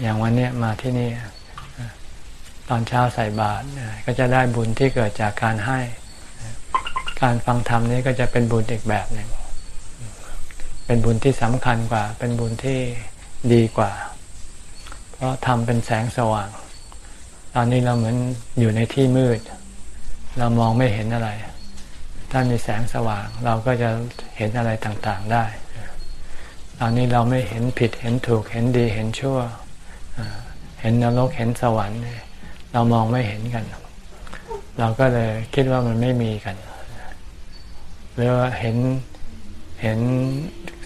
อย่างวันนี้มาที่นี่ตอนเช้าใส่บาตรก็จะได้บุญที่เกิดจากการให้ การฟังธรรมนี้ก็จะเป็นบุญอีกแบบหนึ่งเป็นบุญที่สำคัญกว่า เป็นบุญที่ดีกว่า เพราะธรรมเป็นแสงสว่าง ตอนนี้เราเหมือนอยู่ในที่มืด เรามองไม่เห็นอะไร ถ้ามีแสงสว่างเราก็จะเห็นอะไรต่างๆได้ ตอนนี้เราไม่เห็นผิดเห็นถูกเห็นดีเห็นชั่ว เห็นนรกเห็นสวรรค์ เรามองไม่เห็นกัน เราก็เลยคิดว่ามันไม่มีกันหรือว่าเห็นเห็น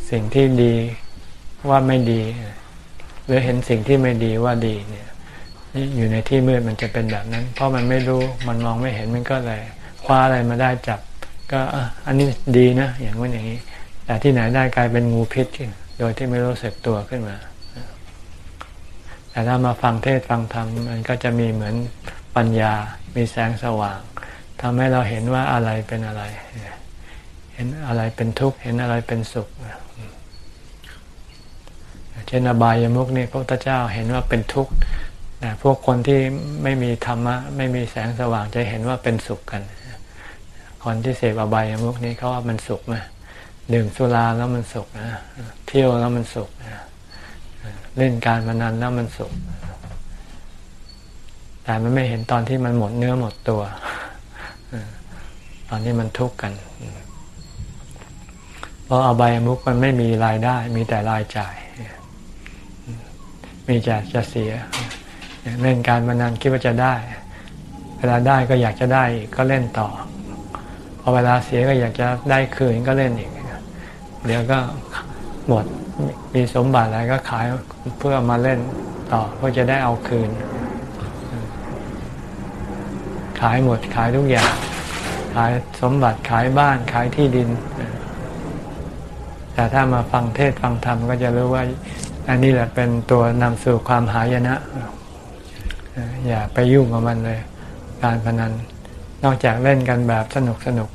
สิ่งที่ดีว่าไม่ดี หรือเห็นสิ่งที่ไม่ดีว่าดีเนี่ยอยู่ในที่มืดมันจะเป็นแบบนั้น เพราะมันไม่รู้มันมองไม่เห็นมันก็เลยคว้าอะไรมาได้จับ ก็อันนี้ดีนะ อย่างนู้นอย่างนี้ แต่ที่ไหนได้กลายเป็นงูพิษขึ้นโดยที่ไม่รู้สึกตัวขึ้นมา แต่ถ้ามาฟังเทศฟังธรรมมันก็จะมีเหมือนปัญญา มีแสงสว่างทำให้เราเห็นว่าอะไรเป็นอะไร เห็นอะไรเป็นทุกข์ เห็นอะไรเป็นสุข เช่นอบายามุกนี่พระพุทธเจ้าเห็นว่าเป็นทุกข์แต่พวกคนที่ไม่มีธรรมะ ไม่มีแสงสว่างจะเห็นว่าเป็นสุขกัน คนที่เสพอบายามุกนี้เขาว่ามันสุขไหมดื่มสุราแล้วมันสุขนะ เที่ยวแล้วมันสุข เล่นการพนันแล้วมันสุข แต่มันไม่เห็นตอนที่มันหมดเนื้อหมดตัว ตอนที่มันทุกข์กัน เพราะอบายมุกมันไม่มีรายได้ มีแต่รายจ่าย มีแต่จะเสีย เล่นการพนันคิดว่าจะได้ เวลาได้ก็อยากจะได้ก็เล่นต่อ พอเวลาเสียก็อยากจะได้คืนก็เล่นอีก เดี๋ยวก็ หมดมีสมบัติอะไรก็ขายเพื่อมาเล่นต่อเพื่อจะได้เอาคืน ขายหมดขายทุกอย่าง ขายสมบัติขายบ้านขายที่ดิน แต่ถ้ามาฟังเทศฟังธรรมก็จะรู้ว่า อันนี้แหละเป็นตัวนำสู่ความหายนะ อย่าไปยุ่งกับมันเลย การพนัน นอกจากเล่นกันแบบสนุกสนุก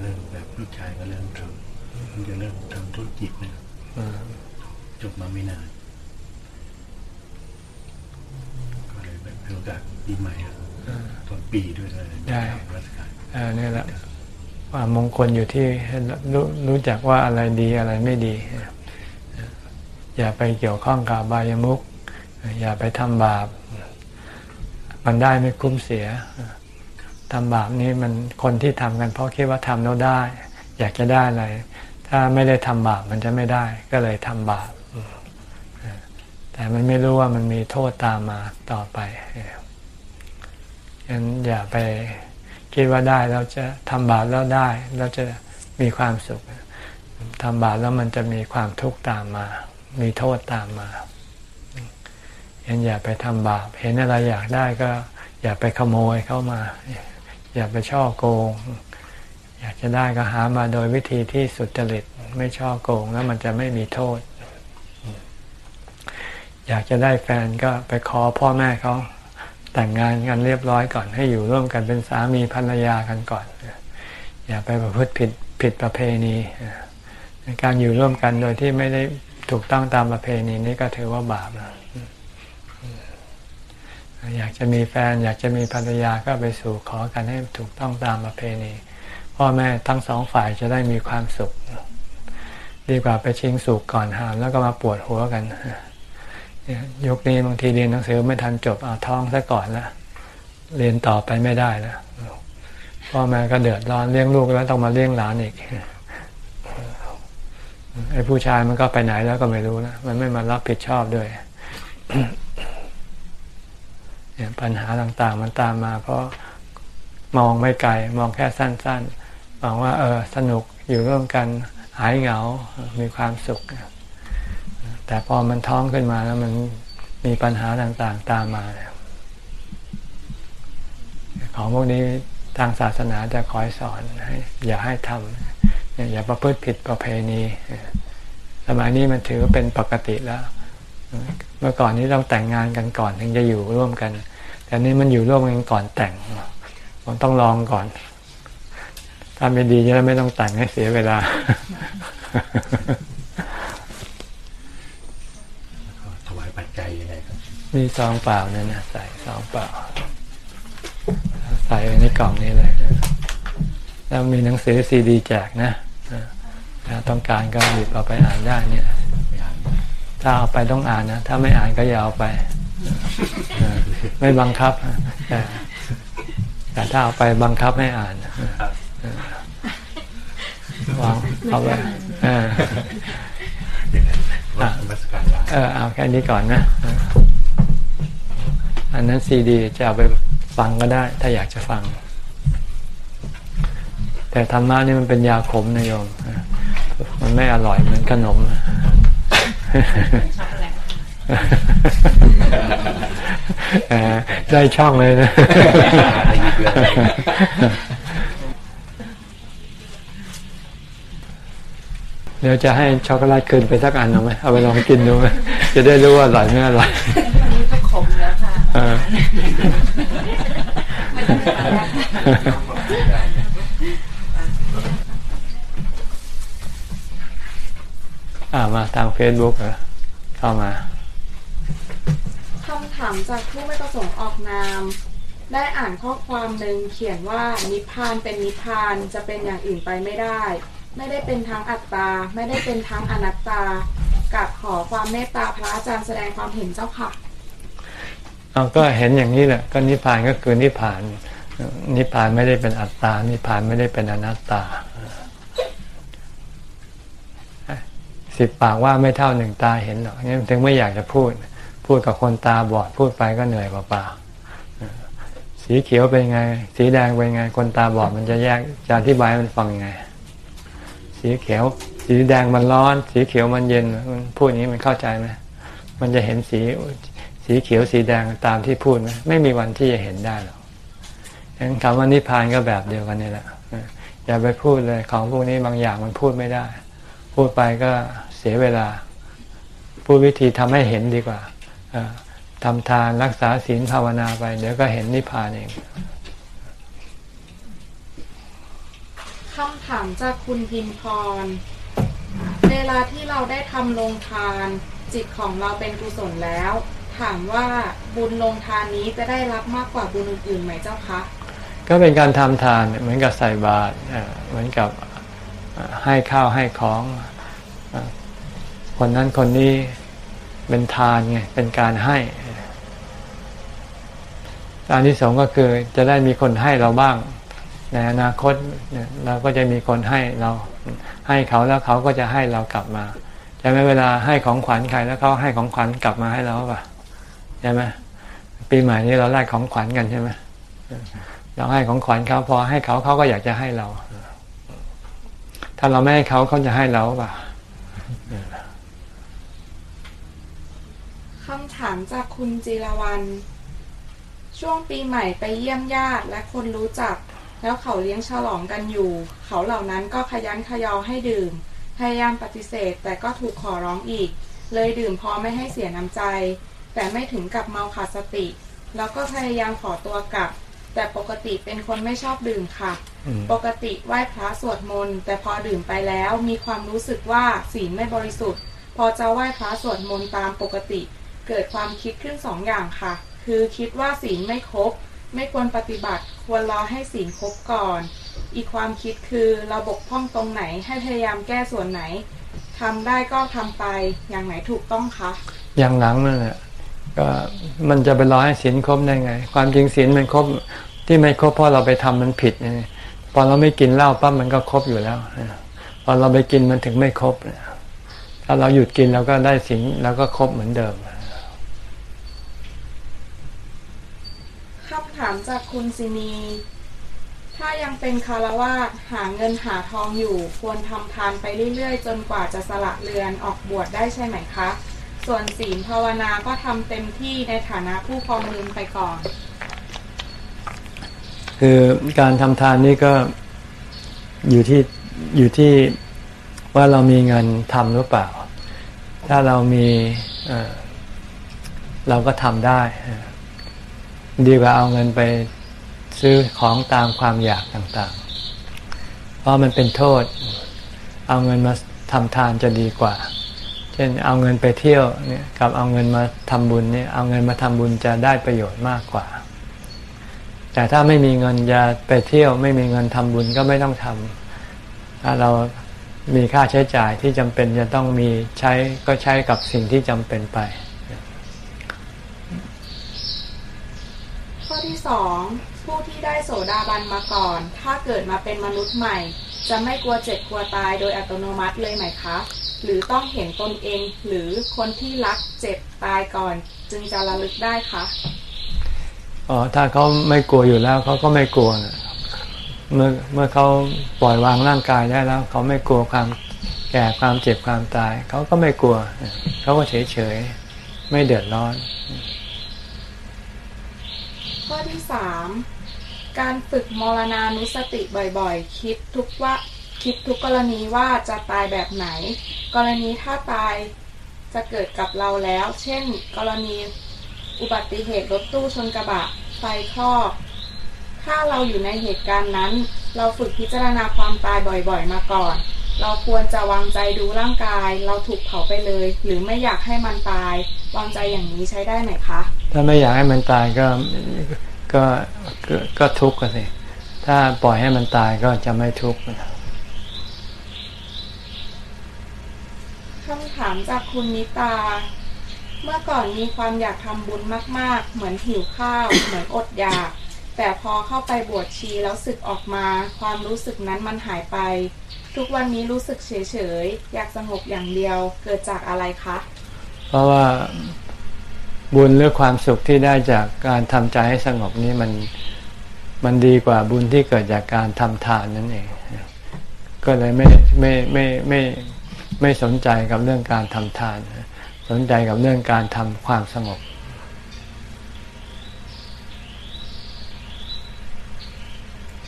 เริ่มแบบลูกชายก็เริ่มทำมันจะเริ่มทำธุรกิจนะครับจบ มาไม่นานก็เลยแบบเป็นโอกาสปีใหม่อะต้นปีด้วยเลยได้ราชการเออนี่แหละความมงคลอยู่ที่รู้รู้จักว่าอะไรดีอะไรไม่ดี อย่าไปเกี่ยวข้องกับบายามุกอย่าไปทำบาป มันได้ไม่คุ้มเสียทำบาปนี้มันคนที่ทำกันเพราะคิดว่าทำแล้วได้ อยากจะได้อะไร ถ้าไม่ได้ทำบาปมันจะไม่ได้ ก็เลยทำบาป แต่มันไม่รู้ว่ามันมีโทษตามมาต่อไปฉะนั้นอย่าไปคิดว่าได้เราจะทำบาปแล้วได้เราจะมีความสุขทำบาปแล้วมันจะมีความทุกข์ตามมา มีโทษตามมาฉะนั้นอย่าไปทำบาป เห็นอะไรอยากได้ก็ อย่าไปขโมยเข้ามา อย่าไปช่อโกง อยากจะได้ก็หามาโดยวิธีที่สุจริตไม่ช่อโกงแล้วมันจะไม่มีโทษ อยากจะได้แฟนก็ไปขอพ่อแม่เขาแต่งงานกันเรียบร้อยก่อน ให้อยู่ร่วมกันเป็นสามีภรรยากันก่อน อย่าไปประพฤติผิดผิดประเพณีการอยู่ร่วมกันโดยที่ไม่ได้ถูกต้องตามประเพณีนี้ก็ถือว่าบาปนะอยากจะมีแฟน อยากจะมีภรรยาก็ไปสู่ขอกันให้ถูกต้องตามประเพณี พ่อแม่ทั้งสองฝ่ายจะได้มีความสุข ดีกว่าไปชิงสุขก่อนหามแล้วก็มาปวดหัวกัน ยุคนี้บางทีเรียนหนังสือไม่ทันจบเอาท้องซะก่อนแล้วเรียนต่อไปไม่ได้แล้วพ่อแม่ก็เดือดร้อนเลี้ยงลูกแล้วต้องมาเลี้ยงหลานอีกไอ้ผู้ชายมันก็ไปไหนแล้วก็ไม่รู้นะมันไม่มารับผิดชอบด้วยเนี่ยปัญหาต่างๆ มันตามมาเพราะมองไม่ไกลมองแค่สั้นๆมองว่า เออสนุกอยู่ร่วมกันหายเหงา มีความสุข แต่พอมันท้องขึ้นมาแล้วมันมีปัญหาต่างๆตามมา ของพวกนี้ทางศาสนาจะคอยสอนให้อย่าให้ทำอย่าประพฤติผิดประเพณีสมัยนี้มันถือเป็นปกติแล้ว เมื่อก่อนนี้ต้องแต่งงานกันก่อนถึงจะอยู่ร่วมกัน แต่นี้มันอยู่ร่วมกันก่อนแต่งผมต้องลองก่อนถ้าไม่ดีจะไม่ต้องแต่งให้เสียเวลา ถวายปัจจัยยังไงครับ มีซองเปล่านั่นนะใส่ซองเปล่า ใส่ไว้ในกล่องนี้เลยแล้วมีหนังสือซีดีแจกนะถ้าต้องการก็หยิบเอาไปอ่านได้เนี่ยไม่อ่านถ้าเอาไปต้องอ่านนะ ถ้าไม่อ่านก็อย่าเอาไปเออไม่บังคับแต่แต่ถ้าเอาไปบังคับให้อ่านครับวางเอาไว้เอออย่างนั้นรับนมัสการลาเออเอาแค่นี้ก่อนนะเอันนั้นซีดีจะเอาไปฟังก็ได้ ถ้าอยากจะฟัง แต่ธรรมะนี่มันเป็นยาขมนะโยมมันไม่อร่อยเหมือนขนมได้ช่องเลยนะ เดี๋ยวจะให้ช็อกโกแลตคืนไปสักอันเอาไหมเอาไปลองกินดูไหมจะได้รู้ว่าอร่อยไม่อร่อยอันนี้ก็ขมแล้วค่ะ ออไม่ต้องทานแล้วอ่ามาทางเฟซบุ๊กเหรอเข้ามาคำถามจากผู้ไม่ประสงค์ออกนาม ได้อ่านข้อความหนึ่งเขียนว่านิพพานเป็นนิพพานจะเป็นอย่างอื่นไปไม่ได้ ไม่ได้เป็นทั้งอัตตา ไม่ได้เป็นทั้งอนัตตากับขอความเมตตาพระอาจารย์แสดงความเห็นเจ้าค่ะ เอาก็เห็นอย่างนี้แหละก็นิพพานก็คือนิพพาน นิพพานไม่ได้เป็นอัตตา นิพพานไม่ได้เป็นอนัตตา สิบปากว่าไม่เท่าหนึ่งตาเห็นหรอกนี่ถึงไม่อยากจะพูด พูดกับคนตาบอดพูดไปก็เหนื่อยเปล่าๆสีเขียวเป็นไง สีแดงเป็นไง คนตาบอดมันจะแยกจะอธิบายมันฟังยังไง สีเขียว สีแดงมันร้อน สีเขียวมันเย็นมันพูดอย่างนี้มันเข้าใจไหมมันจะเห็นสี สีเขียวสีแดงตามที่พูดไหมไม่มีวันที่จะเห็นได้หรอกฉะนั้นคำว่านิพพานก็แบบเดียวกันนี่แหละอย่าไปพูดเลยของพวกนี้บางอย่างมันพูดไม่ได้ พูดไปก็เสียเวลา พูดวิธีทำให้เห็นดีกว่าทำทานรักษาศีลภาวนาไป เดี๋ยวก็เห็นนิพพานเองคำถามจากคุณพิมพร เวลาที่เราได้ทำลงทาน จิตของเราเป็นกุศลแล้ว ถามว่าบุญลงทานนี้จะได้รับมากกว่าบุญอื่นๆไหมเจ้าคะ ก็เป็นการทำทานเหมือนกับใส่บาตรเหมือนกับให้ข้าวให้ของคนนั้นคนนี้เป็นทานไงเป็นการให้การที่สองก็คือจะได้มีคนให้เราบ้าง ในอนาคตเราก็จะมีคนให้เราให้เขาแล้วเขาก็จะให้เรากลับมาใช่ไหมเวลาให้ของขวัญใครแล้วเขาให้ของขวัญกลับมาให้เราป่ะ ใช่ไหมปีใหม่นี้เราแลกของขวัญกันใช่ไหมเราให้ของขวัญเขาพอให้เขาเขาก็อยากจะให้เรา ถ้าเราไม่ให้เขาเขาจะให้เราเปล่าคำถามจากคุณจิรวรรณช่วงปีใหม่ไปเยี่ยมญาติและคนรู้จัก แล้วเขาเลี้ยงฉลองกันอยู่ เขาเหล่านั้นก็ขยันขยอให้ดื่ม พยายามปฏิเสธแต่ก็ถูกขอร้องอีก เลยดื่มพอไม่ให้เสียน้ำใจ แต่ไม่ถึงกับเมาขาดสติ แล้วก็พยายามขอตัวกลับ แต่ปกติเป็นคนไม่ชอบดื่มค่ะอืมปกติไหว้พระสวดมนต์แต่พอดื่มไปแล้วมีความรู้สึกว่าศีลไม่บริสุทธิ์ พอจะไหว้พระสวดมนต์ตามปกติ เกิดความคิดขึ้นสองอย่างค่ะ คือคิดว่าศีลไม่ครบไม่ควรปฏิบัติควรรอให้ศีลครบก่อน อีกความคิดคือเราบกพร่องตรงไหนให้พยายามแก้ส่วนไหนทำได้ก็ทำไปอย่างไหนถูกต้องคะอย่างหลังนั่นแหละ ก็มันจะไปรอให้ศีลครบได้ไง ความจริงศีลมันครบที่ไม่ครบเพราะเราไปทำมันผิดไงพอเราไม่กินเหล้าปั๊บมันก็ครบอยู่แล้วพอเราไปกินมันถึงไม่ครบถ้าเราหยุดกินเราก็ได้ศีลเราก็ครบเหมือนเดิมคำถามจากคุณซินีถ้ายังเป็นคารวาสหาเงินหาทองอยู่ ควรทำทานไปเรื่อยๆ จนกว่าจะสละเรือนออกบวชได้ใช่ไหมคะ ส่วนศีลภาวนาก็ทำเต็มที่ในฐานะผู้ครองเรือนไปก่อน คือการทำทานนี่ก็อยู่ที่อยู่ที่ว่าเรามีเงินทำหรือเปล่า ถ้าเรามีเราก็ทำได้ ดีกว่าเอาเงินไปซื้อของตามความอยากต่างๆ เพราะมันเป็นโทษ เอาเงินมาทำทานจะดีกว่า ช่นเอาเงินไปเที่ยวเนี่ยกับเอาเงินมาทำบุญเนี่ยเอาเงินมาทำบุญจะได้ประโยชน์มากกว่า แต่ถ้าไม่มีเงินจะไปเที่ยว ไม่มีเงินทำบุญก็ไม่ต้องทำถ้าเรามีค่าใช้จ่ายที่จำเป็นจะต้องมีใช้ก็ใช้กับสิ่งที่จำเป็นไป ข้อที่สองผู้ที่ได้โสดาบันมาก่อน ถ้าเกิดมาเป็นมนุษย์ใหม่ จะไม่กลัวเจ็บกลัวตายโดยอัตโนมัติเลยไหมคะ หรือต้องเห็นตนเองหรือคนที่รักเจ็บตายก่อน จึงจะระลึกได้คะอ๋อถ้าเขาไม่กลัวอยู่แล้วเขาก็ไม่กลัวนะเมื่อเมื่อเขาปล่อยวางร่างกายได้แล้ว เขาไม่กลัวความแก่ความเจ็บความตาย เขาก็ไม่กลัว เขาก็เฉยเฉยๆไม่เดือดร้อน ข้อที่สามการฝึกมรณานุสติบ่อยๆ คิดทุกว่า คิดทุกกรณีว่าจะตายแบบไหน กรณีถ้าตายจะเกิดกับเราแล้ว เช่น กรณีอุบัติเหตุรถตู้ชนกระบะไฟคลอกถ้าเราอยู่ในเหตุการณ์นั้น เราฝึกพิจารณาความตายบ่อยๆ มาก่อน เราควรจะวางใจดูร่างกาย เราถูกเผาไปเลย หรือไม่อยากให้มันตาย วางใจอย่างนี้ใช้ได้ไหมคะ ถ้าไม่อยากให้มันตายก็ก็ก็ก็ทุกข์กันสิถ้าปล่อยให้มันตายก็จะไม่ทุกข์ คำถามจากคุณนิตา เมื่อก่อนมีความอยากทำบุญมาก ๆ เหมือนหิวข้าว เหมือนอดอยาก แต่พอเข้าไปบวชชีแล้วสึกออกมา ความรู้สึกนั้นมันหายไป ทุกวันนี้รู้สึกเฉย ๆ อยากสงบอย่างเดียว เกิดจากอะไรคะ เพราะว่าบุญหรือความสุขที่ได้จากการทำใจให้สงบนี้มันมันดีกว่าบุญที่เกิดจากการทำทานนั่นเอง ก็เลยไม่ไม่ไม่ไม่ ไม่สนใจกับเรื่องการทำทาน สนใจกับเรื่องการทำความสงบ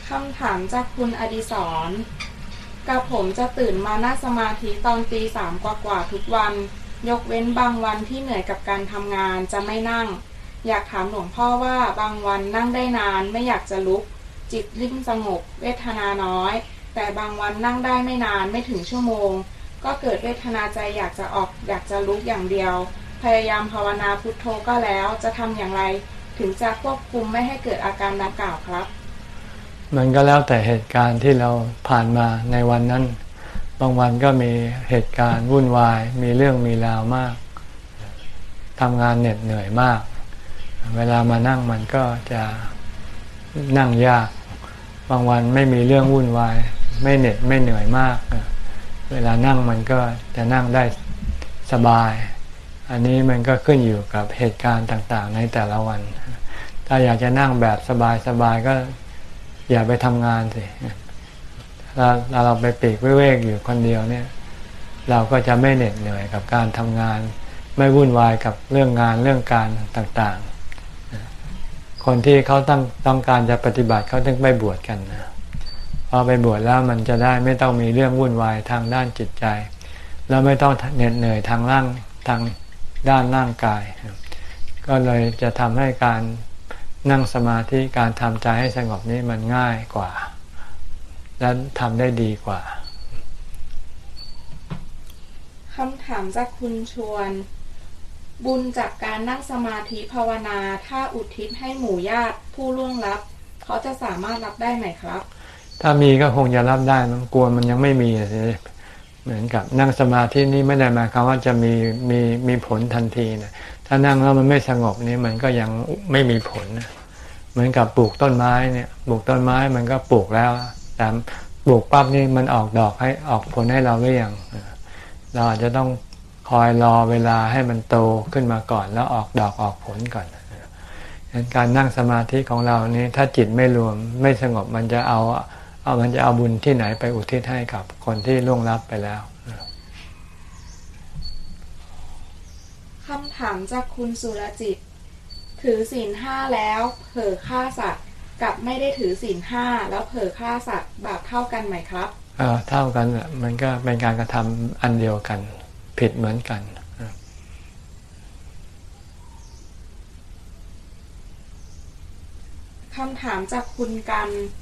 คำถามจากคุณอดิศรกับผมจะตื่นมานั่งสมาธิตอนตีสามกว่าๆทุกวัน ยกเว้นบางวันที่เหนื่อยกับการทำงานจะไม่นั่ง อยากถามหลวงพ่อว่าบางวันนั่งได้นานไม่อยากจะลุก จิตริ่มสงบ เวทนาน้อย แต่บางวันนั่งได้ไม่นานไม่ถึงชั่วโมง ก็เกิดเวทนาใจอยากจะออกอยากจะลุกอย่างเดียว พยายามภาวนาพุทโธก็แล้ว จะทำอย่างไรถึงจะควบคุมไม่ให้เกิดอาการดังกล่าวครับ มันก็แล้วแต่เหตุการณ์ที่เราผ่านมาในวันนั้น บางวันก็มีเหตุการณ์วุ่นวาย มีเรื่องมีราวมากทำงานเหน็ดเหนื่อยมาก เวลามานั่งมันก็จะนั่งยาก บางวันไม่มีเรื่องวุ่นวาย ไม่เหน็ดไม่เหนื่อยมาก เวลานั่งมันก็จะนั่งได้สบาย อันนี้มันก็ขึ้นอยู่กับเหตุการณ์ต่างๆ ในแต่ละวัน ถ้าอยากจะนั่งแบบสบายๆก็อย่าไปทำงานสิถ้าเราไปปีกเวกอยู่คนเดียวเนี่ย เราก็จะไม่เหน็ดเหนื่อยกับการทำงาน ไม่วุ่นวายกับเรื่องงานเรื่องการต่างๆ คนที่เขาต้องต้องการจะปฏิบัติเขาต้องไปบวชกันนะ พอไปบวชแล้วมันจะได้ไม่ต้องมีเรื่องวุ่นวายทางด้านจิตใจ แล้วไม่ต้องเหน็ดเหนื่อยทางร่างทางด้านร่างกาย ก็เลยจะทำให้การนั่งสมาธิการทำใจให้สงบนี้มันง่ายกว่า และทำได้ดีกว่าคำถามจากคุณชวน บุญจากการนั่งสมาธิภาวนา ถ้าอุทิศให้หมู่ญาติผู้ล่วงลับ เขาจะสามารถรับได้ไหมครับ ถ้ามีก็คงจะรับได้มันกลัวมันยังไม่มีเหมือนกับนั่งสมาธินี่ไม่ได้หมายความว่าจะมีมีมีผลทันทีนะถ้านั่งแล้วมันไม่สงบนี่มันก็ยังไม่มีผลนะเหมือนกับปลูกต้นไม้เนี่ยปลูกต้นไม้มันก็ปลูกแล้วแต่ปลูกปั๊บนี่มันออกดอกให้ออกผลให้เราหรือยังเราอาจจะต้องคอยรอเวลาให้มันโตขึ้นมาก่อน แล้วออกดอกออกผลก่อนการนั่งสมาธิของเรานี้ถ้าจิตไม่รวมไม่สงบมันจะเอา เอามันจะเอาบุญที่ไหนไปอุทิศให้กับคนที่ล่วงลับไปแล้วคำถามจากคุณสุรจิต ถือศีลห้าแล้วเผลอฆ่าสัตว์กับไม่ได้ถือศีลห้าแล้วเผลอฆ่าสัตว์บาปเท่ากันไหมครับเอ่อเท่ากันน่ะมันก็เป็นการกระทำอันเดียวกัน ผิดเหมือนกันคำถามจากคุณกันเ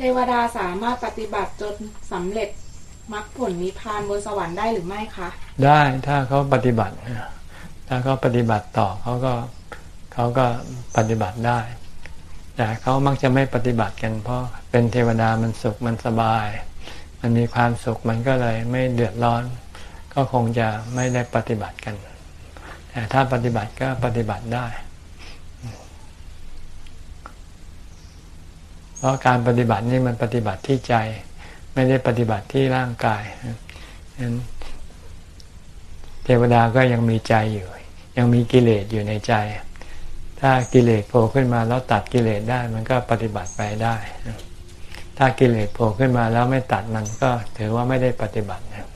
ทวดาสามารถปฏิบัติจนสำเร็จมรรคผลนิพพานบนสวรรค์ได้หรือไม่คะได้ถ้าเขาปฏิบัติ ถ้าเขาปฏิบัติต่อเขาก็เขาก็ปฏิบัติได้ แต่เขามักจะไม่ปฏิบัติกัน เพราะเป็นเทวดามันสุขมันสบาย มันมีความสุขมันก็เลยไม่เดือดร้อน ก็คงจะไม่ได้ปฏิบัติกัน แต่ถ้าปฏิบัติก็ปฏิบัติได้ เพราะการปฏิบัตินี่มันปฏิบัติที่ใจ ไม่ได้ปฏิบัติที่ร่างกายนั้นเทวดาก็ยังมีใจอยู่ ยังมีกิเลสอยู่ในใจ ถ้ากิเลสโผล่ขึ้นมาแล้วตัดกิเลสได้มันก็ปฏิบัติไปได้ ถ้ากิเลสโผล่ขึ้นมาแล้วไม่ตัดมันก็ถือว่าไม่ได้ปฏิบัตินะ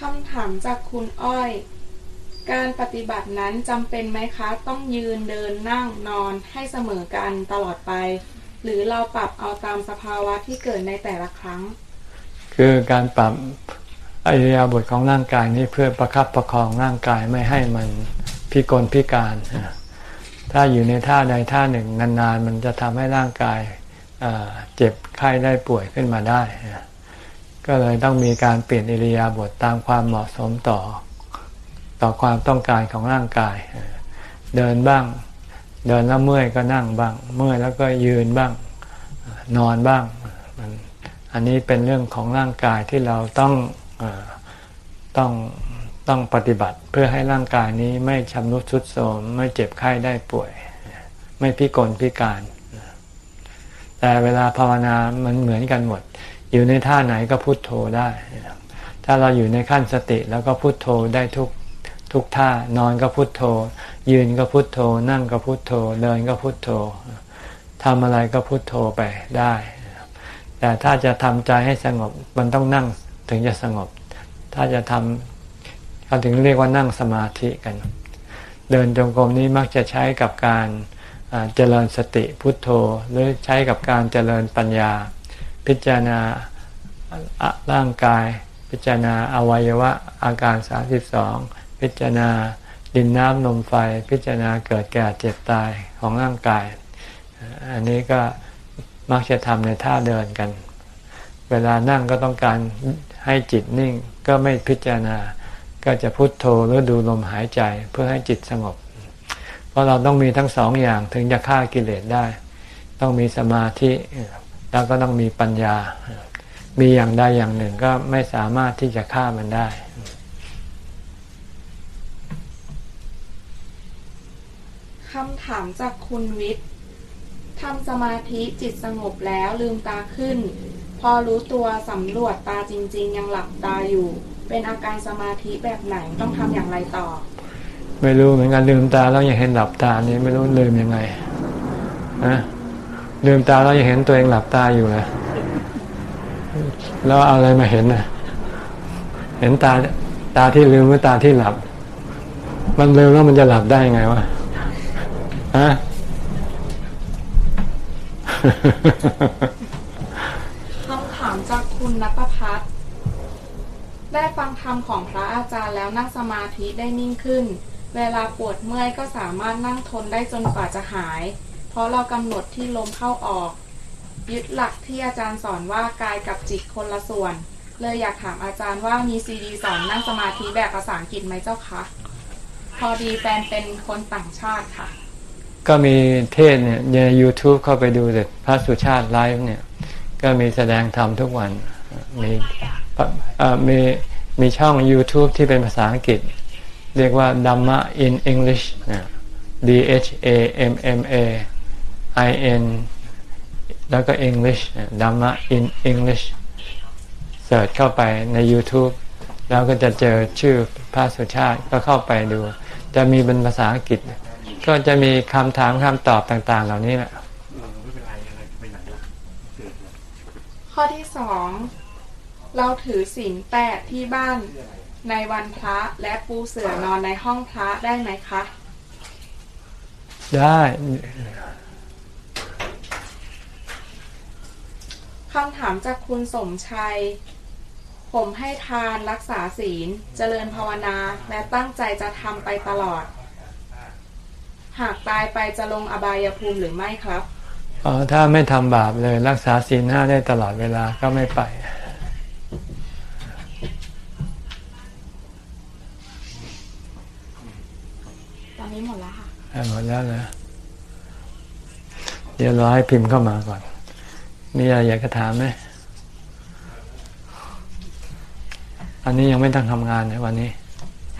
คำถามจากคุณอ้อย การปฏิบัตินั้นจำเป็นไหมคะ ต้องยืนเดินนั่งนอนให้เสมอกันตลอดไป หรือเราปรับเอาตามสภาวะที่เกิดในแต่ละครั้ง คือการปรับอริยาบทของร่างกายนี้เพื่อประคับประคองร่างกายไม่ให้มันพิกลพิการ ถ้าอยู่ในท่าใดท่าหนึ่งนานๆ มันจะทำให้ร่างกายเอ่อเจ็บไข้ได้ป่วยขึ้นมาได้ ก็เลยต้องมีการเปลี่ยนอิริยาบถตามความเหมาะสมต่อ ต่อความต้องการของร่างกาย เดินบ้าง เดินแล้วเมื่อยก็นั่งบ้าง เมื่อยแล้วก็ยืนบ้าง นอนบ้างมันอันนี้เป็นเรื่องของร่างกายที่เราต้องอต้องต้องปฏิบัติเพื่อให้ร่างกายนี้ไม่ชำรุดทรุดโทรมไม่เจ็บไข้ได้ป่วย ไม่พิกลพิการ แต่เวลาภาวนามันเหมือนกันหมด อยู่ในท่าไหนก็พุโทโธได้ ถ้าเราอยู่ในขั้นสติแล้วก็พุโทโธได้ทุก ทุกท่านอนก็พุทโธ ยืนก็พุทโธ นั่งก็พุทโธ เดินก็พุทโธทำอะไรก็พุทโธไปได้ แต่ถ้าจะทำใจให้สงบมันต้องนั่งถึงจะสงบ ถ้าจะทำเขาถึงเรียกว่านั่งสมาธิกัน เดินจงกรมนี้มักจะใช้กับการเจริญสติพุทโธ หรือใช้กับการเจริญปัญญา พิจารณาร่างกาย พิจารณาอวัยวะอาการ 32 พิจารณาดินน้ำลมไฟ พิจารณาเกิดแก่เจ็บตายของร่างกาย อันนี้ก็มักจะทำในท่าเดินกัน เวลานั่งก็ต้องการให้จิตนิ่งก็ไม่พิจารณา ก็จะพุโทโธหรือดูลมหายใจเพื่อให้จิตสงบ เพราะเราต้องมีทั้งสองอย่างถึงจะฆ่ากิเลสได้ ต้องมีสมาธิแล้วก็ต้องมีปัญญา มีอย่างใดอย่างหนึ่งก็ไม่สามารถที่จะฆ่ามันได้ คำถามจากคุณวิทย์ทำสมาธิจิตสงบแล้วลืมตาขึ้น พอรู้ตัวสำรวจตาจริง ๆ ยังหลับตาอยู่ เป็นอาการสมาธิแบบไหนต้องทำอย่างไรต่อ ไม่รู้เหมือนกันลืมตาแล้วยังเห็นหลับตานี่ไม่รู้ลืมยังไงนะลืมตาแล้วยังเห็นตัวเองหลับตาอยู่เลยแล้วอะไรมาเห็นนะเห็นตาตาที่ลืมหรือตาที่หลับ มันลืมแล้วมันจะหลับได้ยังไงวะ ฮะคำถามจากคุณนัทพัฒน์ได้ฟังธรรมของพระอาจารย์แล้วนั่งสมาธิได้นิ่งขึ้น เวลาปวดเมื่อยก็สามารถนั่งทนได้จนกว่าจะหาย เพราะเรากำหนดที่ลมเข้าออก ยึดหลักที่อาจารย์สอนว่ากายกับจิตคนละส่วน เลยอยากถามอาจารย์ว่ามีซีดีสอนนั่งสมาธิแบบภาษาอังกฤษไหมเจ้าคะ พอดีแฟนเป็นคนต่างชาติค่ะ ก็มีเทศเนี่ยใน YouTube เข้าไปดูเด็พระสุชาติไลฟ์เนี่ย ก็มีแสดงธรรมทุกวัน มีมีมีช่อง YouTube ที่เป็นภาษาอังกฤษ เรียกว่า Dhamma in English นะ D H A M M A I N แล้วก็ English Dhamma in English เสิร์ชเข้าไปใน YouTube แล้วก็จะเจอชื่อพระสุชาติก็เข้าไปดู จะมีเป็นภาษาอังกฤษ ก็จะมีคำถามคำตอบต่าง ๆ เหล่านี้แหละข้อที่สองเราถือศีลแปดที่บ้านในวันพระและปูเสื่อนอนในห้องพระได้ไหมคะ ได้คำถามจากคุณสมชัย ผมให้ทานรักษาศีล เจริญภาวนาและตั้งใจจะทำไปตลอด หากตายไปจะลงอบายภูมิหรือไม่ครับอ๋อถ้าไม่ทำบาปเลยรักษาศีลห้าได้ตลอดเวลาก็ไม่ไป ตอนนี้หมดแล้วค่ะได้หมดแล้วนะเดี๋ยวรอให้พิมพ์เข้ามาก่อน มีอะไรอยากจะถามไหม อันนี้ยังไม่ต้องทำงานนะวันนี้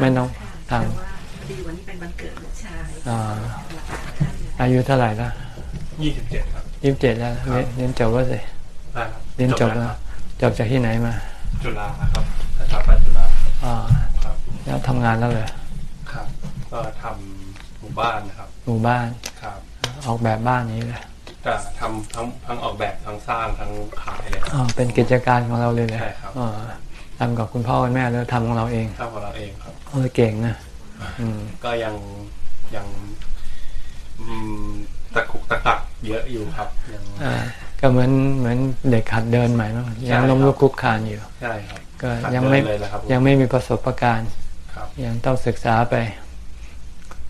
ไม่ต้องทแต่ว่าพอดีวันนี้เป็นวันเกิดลูกชายำ อ่าอายุเท่าไหร่ละยี่สิบเจ็ดครับยี่สิบเจ็ดแล้วเรียนเรียนจบแล้วสิได้ครับเรียนจบแล้แล้ววจบจากที่ไหนมา จุฬาครับสถาปัตย์จุฬาอ่าครับแล้วทำงานแล้วเลยครับ ก็ทำหมู่บ้านนะครับหมู่บ้านครับออกแบบบ้านนี้เลยก็ทำทั้งทั้งออกแบบทั้งสร้างทั้งขายเลยครับอ๋อเป็นกิจการของเราเลยเลยใช่ครับอ๋อทำกับคุณพ่อคุณแม่แล้วทำของเราเองทำของเราเองครับโอ้ยเก่งนะอืมก็ยัง ยังอืมตะกุกตะกักเยอะอยู่ครับยังอ่าก็เหมือนเหมือนเด็กหัดเดินใหม่มั้งยังล้มลุกคลุกคลานอยู่ใช่ครับก็หัดยังไม่เดินเลยนะครับยังไม่มีประสบการณ์ครับยังต้องศึกษาไป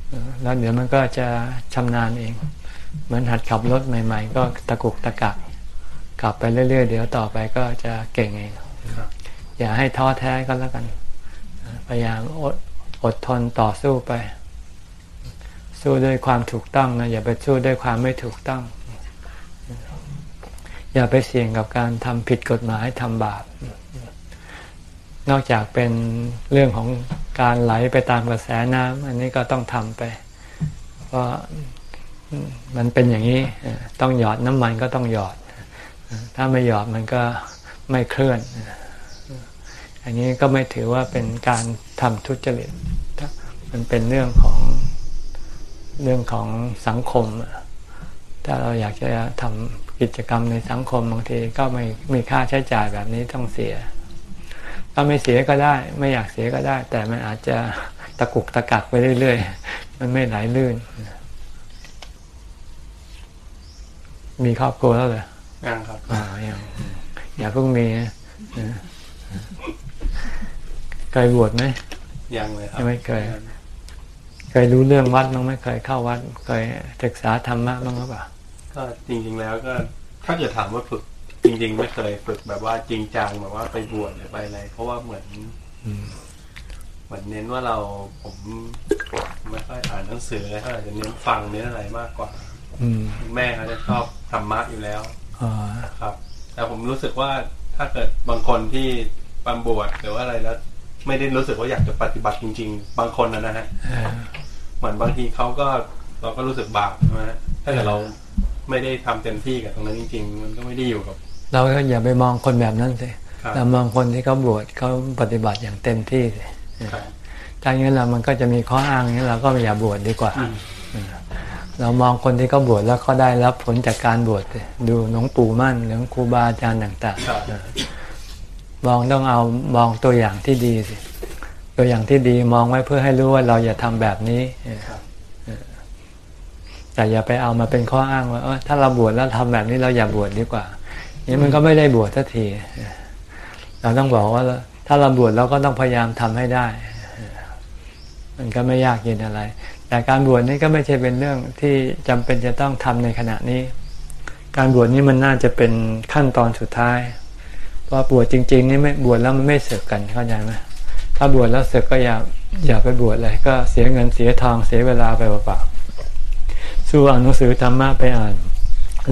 เออแล้วเดี๋ยวมันก็จะชำนาญเอง เหมือนหัดขับรถใหม่ ๆ ก็ตะกุกตะกักขับไปเรื่อยๆ เดี๋ยวต่อไปก็จะเก่งเองครับอย่าให้ท้อแท้ก็แล้วกัน พยายามอดอดทนต่อสู้ไป สู้ด้วยความถูกต้องนะอย่าไปสู้ด้วยความไม่ถูกต้อง อย่าไปเสี่ยงกับการทำผิดกฎหมายทำบาป นอกจากเป็นเรื่องของการไหลไปตามกระแสน้ำอันนี้ก็ต้องทำไป เพราะมันเป็นอย่างนี้ต้องหยอดน้ำมันก็ต้องหยอด ถ้าไม่หยอดมันก็ไม่เคลื่อน อันนี้ก็ไม่ถือว่าเป็นการทำทุจริตมันเป็นเรื่องของ เรื่องของสังคมอะถ้าเราอยากจะทำกิจกรรมในสังคมบางทีก็ไม่มีค่าใช้จ่ายแบบนี้ต้องเสียถ้าไม่เสียก็ได้ ไม่อยากเสียก็ได้ แต่มันอาจจะตะกุกตะกักไปเรื่อยๆ มันไม่ไหลลื่น มีครอบครัวแล้วเหรอยังครับอ่ายังอย่าเพิ่งมีนะเออเคยบวชไหมยังเลยครับยังไม่เคยเค ยรู้เรื่องวัดบ้างไหมเคยเข้าวัดเคยศึกษาธรรมะบ้างหรือเปล่าก็จริงๆแล้วก็ถ้าจะถามว่าฝึกจริง ๆ ไม่เคยฝึกแบบว่าจริงจังแบบว่าไปบวชหรือไปอะไรเพราะว่าเหมือนอืมเหมือนเน้นว่าเราผมไม่ค่อยอ่านหนังสืออะไรเท่าไหร่จะเน้นฟังเน้นอะไรมากกว่า อืมแม่เขาจะชอบธรรมะอยู่แล้วอ๋อครับ แต่ผมรู้สึกว่าถ้าเกิดบางคนที่ปำบวชหรือว่าอะไรแล้ว ไม่ได้รู้สึกว่าอยากจะปฏิบัติจริง ๆ บางคนนะนะฮะ เออเหมือนบางทีเขาก็เราก็รู้สึกบาปใช่ไหมฮะถ้าเกิดเราไม่ได้ทำเต็มที่กับตรงนั้นจริงๆ มันก็ไม่ได้อยู่กับ เราก็อย่าไปมองคนแบบนั้นสิครับเรามองคนที่เขาบวชเขาปฏิบัติอย่างเต็มที่สิครับถ้าอย่างนั้นเรามันก็จะมีข้ออ้างอย่างนี้เราก็อย่าบวชดีกว่าอืมเรามองคนที่เขาบวชแล้วเขาได้รับผลจากการบวชสิดูหลวงปู่มั่นหรือครูบาอาจารย์ต่างครับๆมองต้องเอามองตัวอย่างที่ดีสิ ตัวอย่างที่ดีมองไว้เพื่อให้รู้ว่าเราอย่าทำแบบนี้เออครับเออแต่อย่าไปเอามาเป็นข้ออ้างว่าเออถ้าเราบวชแล้วทำแบบนี้เราอย่าบวชดีกว่านี่มันก็ไม่ได้บวชสักทีเออเราต้องบอกว่า ถ้าเราบวชเราก็ต้องพยายามทำให้ได้เออมันก็ไม่ยากเย็นอะไร แต่การบวชนี่ก็ไม่ใช่เป็นเรื่องที่จำเป็นจะต้องทำในขณะนี้ การบวชนี่มันน่าจะเป็นขั้นตอนสุดท้ายเพราะบวชจริง ๆ นี่ไม่บวชแล้วมันไม่เสกกันเข้าใจไหม ถ้าบวชแล้วเสกก็อย่าอย่าไปบวชเลย ก็เสียเงินเสียทองเสียเวลาไปเปล่าๆสู้อ่านหนังสือธรรมะไปอ่าน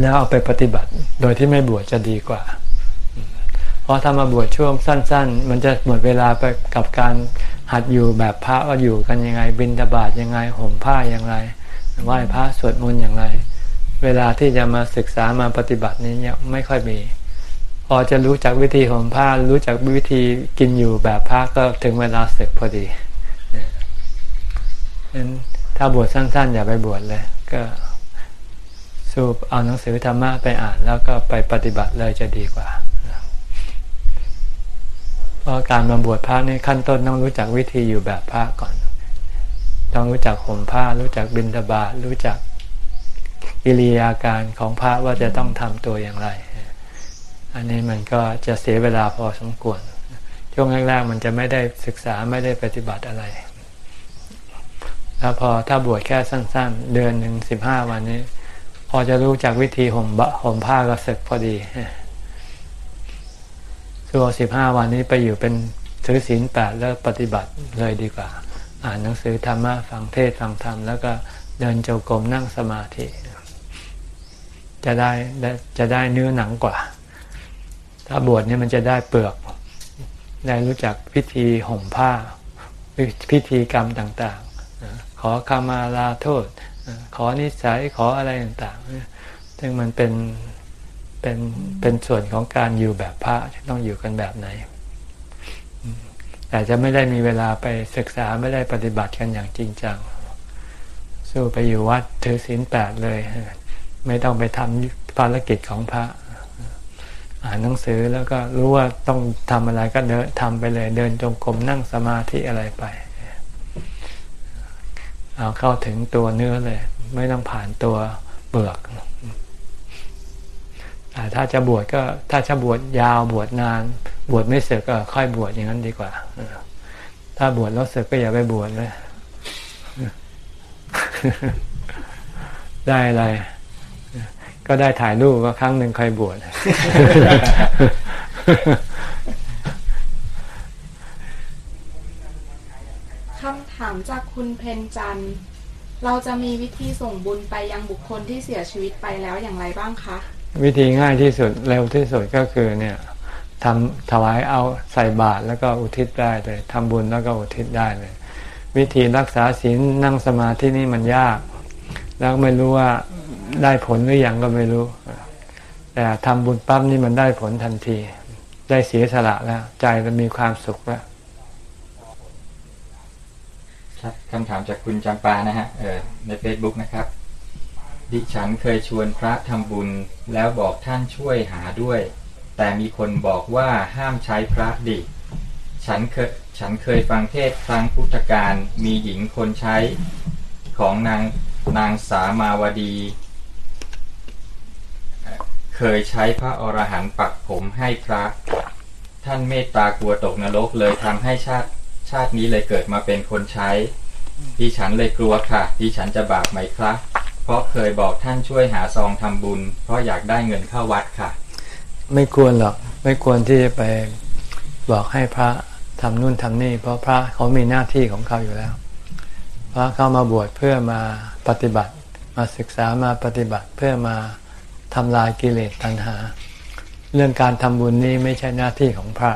แล้วเอาไปปฏิบัติ โดยที่ไม่บวชจะดีกว่า เพราะถ้ามาบวชช่วงสั้น ๆ มันจะหมดเวลาไปกับการหัดอยู่แบบพระว่าอยู่กันยังไง บิณฑบาตยังไงห่มผ้าอย่างไรไหว้พระสวดมนต์อย่างไร เวลาที่จะมาศึกษามาปฏิบัตินี่ไม่ค่อยมี พอจะรู้จักวิธีห่มผ้า รู้จักวิธีกินอยู่แบบพระก็ถึงเวลาศึกพอดีนั้นถ้าบวชสั้น ๆ อย่าไปบวชเลย ก็สูบเอาหนังสือธรรมะไปอ่านแล้วก็ไปปฏิบัติเลยจะดีกว่าเพราะการมาบวชพระนี่ขั้นต้นต้องรู้จักวิธีอยู่แบบพระก่อน ต้องรู้จักห่มผ้า รู้จักบิณฑบาตรู้จักกิริยาการของพระว่าจะต้องทำตัวอย่างไร อันนี้มันก็จะเสียเวลาพอสมควร ช่วงแรกๆมันจะไม่ได้ศึกษาไม่ได้ปฏิบัติอะไร แล้วพอถ้าบวชแค่สั้น ๆ เดือนหนึ่งสิบห้าวันนี้ พอจะรู้จากวิธีห่มบะห่มผ้าก็เสร็จพอดีส่วนสิบห้าวันนี้ไปอยู่เป็นถือศีลแปดแล้วปฏิบัติเลยดีกว่า อ่านหนังสือธรรมะฟังเทศฟังธรรมแล้วก็เดินจงกรมนั่งสมาธิ จะได้จะได้เนื้อหนังกว่า ถ้าบวชเนี่ยมันจะได้เปลือกได้รู้จักพิธีห่มผ้า พิธีกรรมต่างๆ ขอคามาลาโทษ ขอนิสัยขออะไรต่างๆ ซึ่งมันเป็นเป็นเป็นส่วนของการอยู่แบบพระต้องอยู่กันแบบไหน แต่จะไม่ได้มีเวลาไปศึกษาไม่ได้ปฏิบัติกันอย่างจริงจัง สู้ไปอยู่วัดถือศีลแปดเลย ไม่ต้องไปทำภารกิจของพระ อ่านหนังสือแล้วก็รู้ว่าต้องทำอะไรก็เดินทำไปเลย เดินจงกรมนั่งสมาธิอะไรไป เอาเข้าถึงตัวเนื้อเลย ไม่ต้องผ่านตัวเปลือกแต่ถ้าจะบวชก็ถ้าจะบวชยาวบวชนาน บวชไม่เสร็จก็ค่อยบวชอย่างนั้นดีกว่าถ้าบวชแล้วเสร็จก็อย่าไปบวชเลยได้อะไร ก็ได้ถ่ายรูปก็ครั้งหนึ่งใครบวชคำถามจากคุณเพนจัน เราจะมีวิธีส่งบุญไปยังบุคคลที่เสียชีวิตไปแล้วอย่างไรบ้างคะ วิธีง่ายที่สุดเร็วที่สุดก็คือเนี่ยทำถวายเอาใส่บาตรแล้วก็อุทิศได้เลยทำบุญแล้วก็อุทิศได้เลย วิธีรักษาศีลนั่งสมาธินี่มันยาก แล้วไม่รู้ว่าได้ผลหรือยังก็ไม่รู้ แต่ทำบุญปั๊บนี่มันได้ผลทันที ได้เสียสละแล้ว ใจมันมีความสุขแล้วครับคำถามจากคุณจำปานะฮะในเฟซบุ๊กนะครับ ดิฉันเคยชวนพระทำบุญแล้วบอกท่านช่วยหาด้วย แต่มีคนบอกว่าห้ามใช้พระดิ ฉันเคยฉันเคยฟังเทศครั้งพุทธการมีหญิงคนใช้ของนาง นางสามาวดี เคยใช้พระอรหันต์ปักผมให้พระ ท่านเมตตากลัวตกนรกเลยทำให้ชาติชาตินี้เลยเกิดมาเป็นคนใช้ดิฉันเลยกลัวค่ะดิฉันจะบาปไหมครับเพราะเคยบอกท่านช่วยหาซองทำบุญ เพราะอยากได้เงินเข้าวัดค่ะ ไม่ควรหรอกไม่ควรที่จะไปบอกให้พระทำนู่นทำนี่ เพราะพระเขามีหน้าที่ของเขาอยู่แล้ว พระเข้ามาบวชเพื่อมา ปฏิบัติ มาศึกษามาปฏิบัติเพื่อมาทำลายกิเลสตัณหา เรื่องการทำบุญนี้ไม่ใช่หน้าที่ของพระ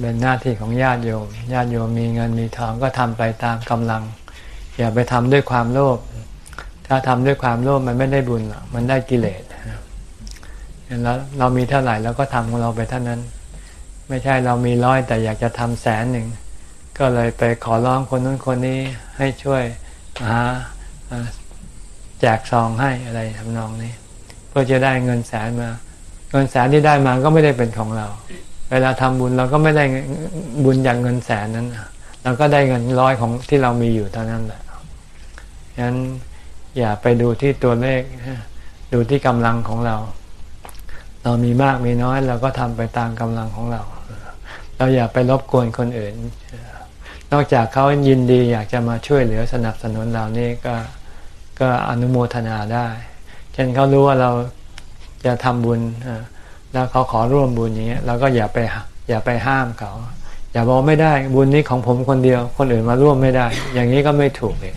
เป็นหน้าที่ของญาติโยมญาติโยมมีเงินมีทองก็ทำไปตามกำลัง อย่าไปทำด้วยความโลภถ้าทำด้วยความโลภมันไม่ได้บุญหรอกมันได้กิเลสแล้วเรามีเท่าไหร่เราก็ทำของเราไปเท่านั้น ไม่ใช่เรามีร้อยแต่อยากจะทำแสนหนึ่งก็เลยไปขอร้องคนนั้นคนนี้ให้ช่วยหา แจกซองให้อะไรทำนองนี้ เพื่อจะได้เงินแสนมา เงินแสนที่ได้มาก็ไม่ได้เป็นของเรา เวลาทำบุญเราก็ไม่ได้บุญอย่างเงินแสนนั้นเราก็ได้เงินร้อยของที่เรามีอยู่เท่านั้นแหละฉะนั้นอย่าไปดูที่ตัวเลขดูที่กำลังของเรา เรามีมากมีน้อย เราก็ทำไปตามกำลังของเรา เราอย่าไปรบกวนคนอื่น นอกจากเขายินดีอยากจะมาช่วยเหลือสนับสนุนเรานี่ก็ ก็อนุโมทนาได้ เช่นเขารู้ว่าเราจะทำบุญแล้วเขาขอร่วมบุญอย่างเงี้ยเราก็อย่าไปอย่าไปห้ามเขา อย่าบอกไม่ได้บุญนี้ของผมคนเดียว คนอื่นมาร่วมไม่ได้ อย่างนี้ก็ไม่ถูกเอง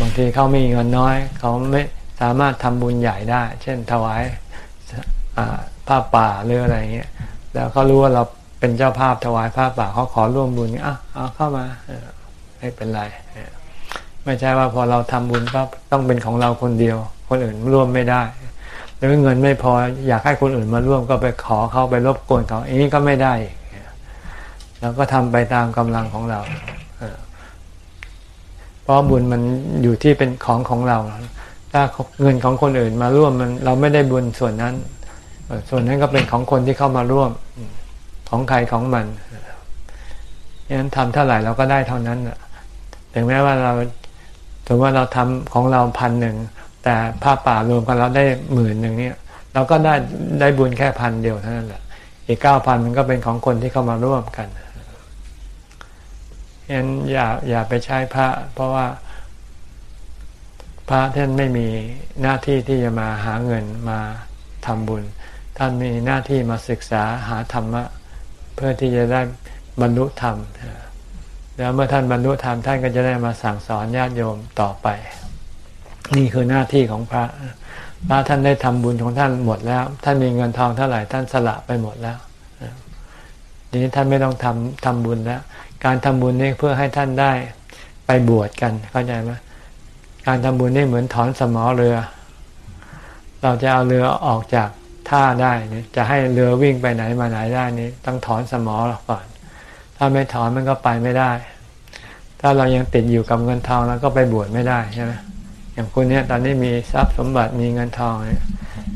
บางทีเขามีเงินน้อย เขาไม่สามารถทำบุญใหญ่ได้ เช่นถวายผ้าป่าหรืออะไรเงี้ยแล้วเขารู้ว่าเราเป็นเจ้าภาพถวายผ้าป่าเขาขอร่วมบุญอะเอาเข้ามาไม่เป็นไร ไม่ใช่ว่าพอเราทำบุญก็ต้องเป็นของเราคนเดียว คนอื่นร่วมไม่ได้หรือเงินไม่พออยากให้คนอื่นมาร่วมก็ไปขอเขาไปรบกวนเขาอันนี้ก็ไม่ได้เราก็ทำไปตามกำลังของเราเพราะบุญมันอยู่ที่เป็นของของเรา ถ้าเงินของคนอื่นมาร่วมมัน เราไม่ได้บุญส่วนนั้น ส่วนนั้นก็เป็นของคนที่เข้ามาร่วมของใครของมันดังนั้นทำเท่าไหร่เราก็ได้เท่านั้นถึงแม้ว่าเรา ถึงว่าเราทำของเราพันหนึ่งแต่ผ้าป่ารวมกันแล้วได้หมื่นหนึ่งเนี่ย เราก็ได้ได้บุญแค่พันเดียวเท่านั้นแหละอีกเก้าพันมันก็เป็นของคนที่เข้ามาร่วมกันฉะนั้นอย่าอย่าไปใช้พระ เพราะว่าพระท่านไม่มีหน้าที่ที่จะมาหาเงินมาทำบุญ ท่านมีหน้าที่มาศึกษาหาธรรมะ เพื่อที่จะได้บรรลุธรรม แล้วเมื่อท่านบรรลุธรรมท่านก็จะได้มาสั่งสอนญาติโยมต่อไป นี่คือหน้าที่ของพระพระท่านได้ทำบุญของท่านหมดแล้ว ท่านมีเงินทองเท่าไหร่ท่านสละไปหมดแล้วทีนี้ท่านไม่ต้องทำทำบุญแล้ว การทำบุญนี่เพื่อให้ท่านได้ไปบวชกันเข้าใจไหมการทำบุญนี่เหมือนถอนสมอเรือ เราจะเอาเรือออกจากท่าได้นี่จะให้เรือวิ่งไปไหนมาไหนได้นี่ต้องถอนสมอก่อน ถ้าไม่ถอนมันก็ไปไม่ได้ ถ้าเรายังติดอยู่กับเงินทองแล้วก็ไปบวชไม่ได้ใช่ไหมอย่างคุณเนี่ยตอนนี้มีทรัพย์สมบัติมีเงินทองเนี่ย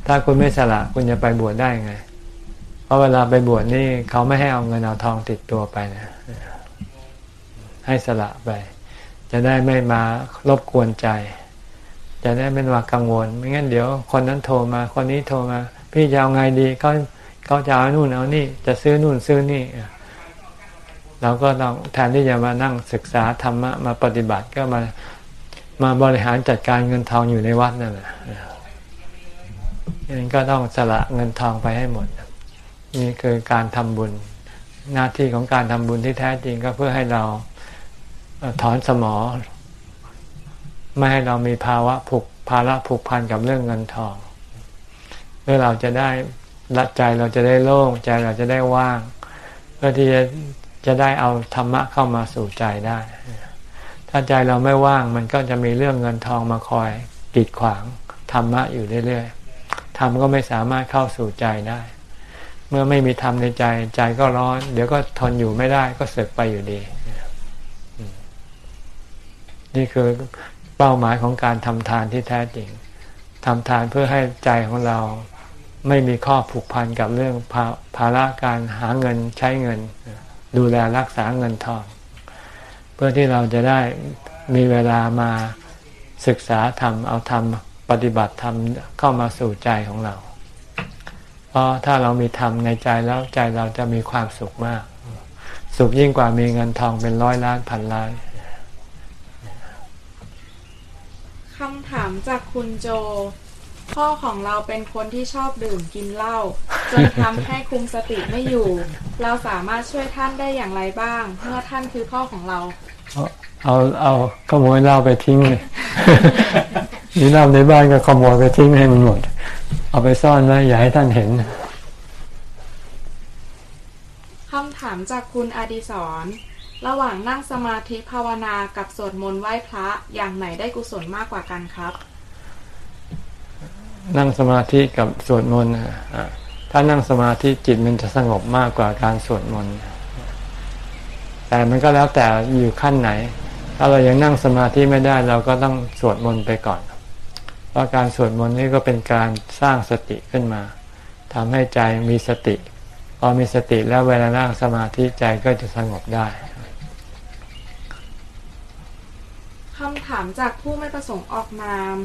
ถ้าคุณไม่สละคุณจะไปบวชได้ไง เพราะเวลาไปบวชนี่เขาไม่ให้เอาเงินเอาทองติดตัวไปนะ ให้สละไป จะได้ไม่มารบกวนใจ จะได้ไม่มากังวล ไม่งั้นเดี๋ยว คนนั้นโทรมา คนนี้โทรมา พี่จะเอาไงดีเขาเขาจะเอานู่นเอานี่ จะซื้อนู่นซื้อนี่ เราก็ต้องแทนที่จะมานั่งศึกษาธรรมะมาปฏิบัติก็มามาบริหารจัดการเงินทองอยู่ในวัดนั่นแหละยังก็ต้องสละเงินทองไปให้หมด นี่คือการทำบุญ หน้าที่ของการทำบุญที่แท้จริงก็เพื่อให้เราถอนสมอ ไม่ให้เรามีภาวะผูกภาระผูกพันกับเรื่องเงินทองเพื่อเราจะได้ละใจเราจะได้โล่งใจเราจะได้ว่าง เพื่อที่จะ จะได้เอาธรรมะเข้ามาสู่ใจได้ ถ้าใจเราไม่ว่างมันก็จะมีเรื่องเงินทองมาคอยกีดขวางธรรมะอยู่เรื่อยๆธรรมก็ไม่สามารถเข้าสู่ใจได้ เมื่อไม่มีธรรมในใจใจก็ร้อน เดี๋ยวก็ทนอยู่ไม่ได้ก็เสกไปอยู่ดี นี่คือเป้าหมายของการทำทานที่แท้จริงทำทานเพื่อให้ใจของเราไม่มีข้อผูกพันกับเรื่องภาภาระการหาเงินใช้เงิน ดูแลรักษาเงินทอง เพื่อที่เราจะได้มีเวลามาศึกษาธรรมเอาธรรมปฏิบัติธรรมเข้ามาสู่ใจของเรา เพราะถ้าเรามีธรรมในใจแล้วใจเราจะมีความสุขมาก สุขยิ่งกว่ามีเงินทองเป็นร้อยล้านพันล้านคำถามจากคุณโจ พ่อของเราเป็นคนที่ชอบดื่มกินเหล้าจนทำให้คุมสติไม่อยู่ เราสามารถช่วยท่านได้อย่างไรบ้าง เมื่อท่านคือพ่อของเรา เอาเอาขโมยเหล้าไปทิ้งเลยมีเหล้าในบ้านก็ขโมยไปทิ้งให้มันหมด เอาไปซ่อนไว้อย่าให้ท่านเห็นคำถามจากคุณอดิศรระหว่างนั่งสมาธิภาวนากับสวดมนต์ไหว้พระอย่างไหนได้กุศลมากกว่ากันครับ นั่งสมาธิกับสวดมนต์อะอะถ้านั่งสมาธิจิตมันจะสงบมากกว่าการสวดมนต์แต่มันก็แล้วแต่อยู่ขั้นไหน ถ้าเรายังนั่งสมาธิไม่ได้ เราก็ต้องสวดมนต์ไปก่อน เพราะการสวดมนต์นี่ก็เป็นการสร้างสติขึ้นมาทำให้ใจมีสติ พอมีสติแล้วเวลานั่งสมาธิใจก็จะสงบได้คำถามจากผู้ไม่ประสงค์ออกนาม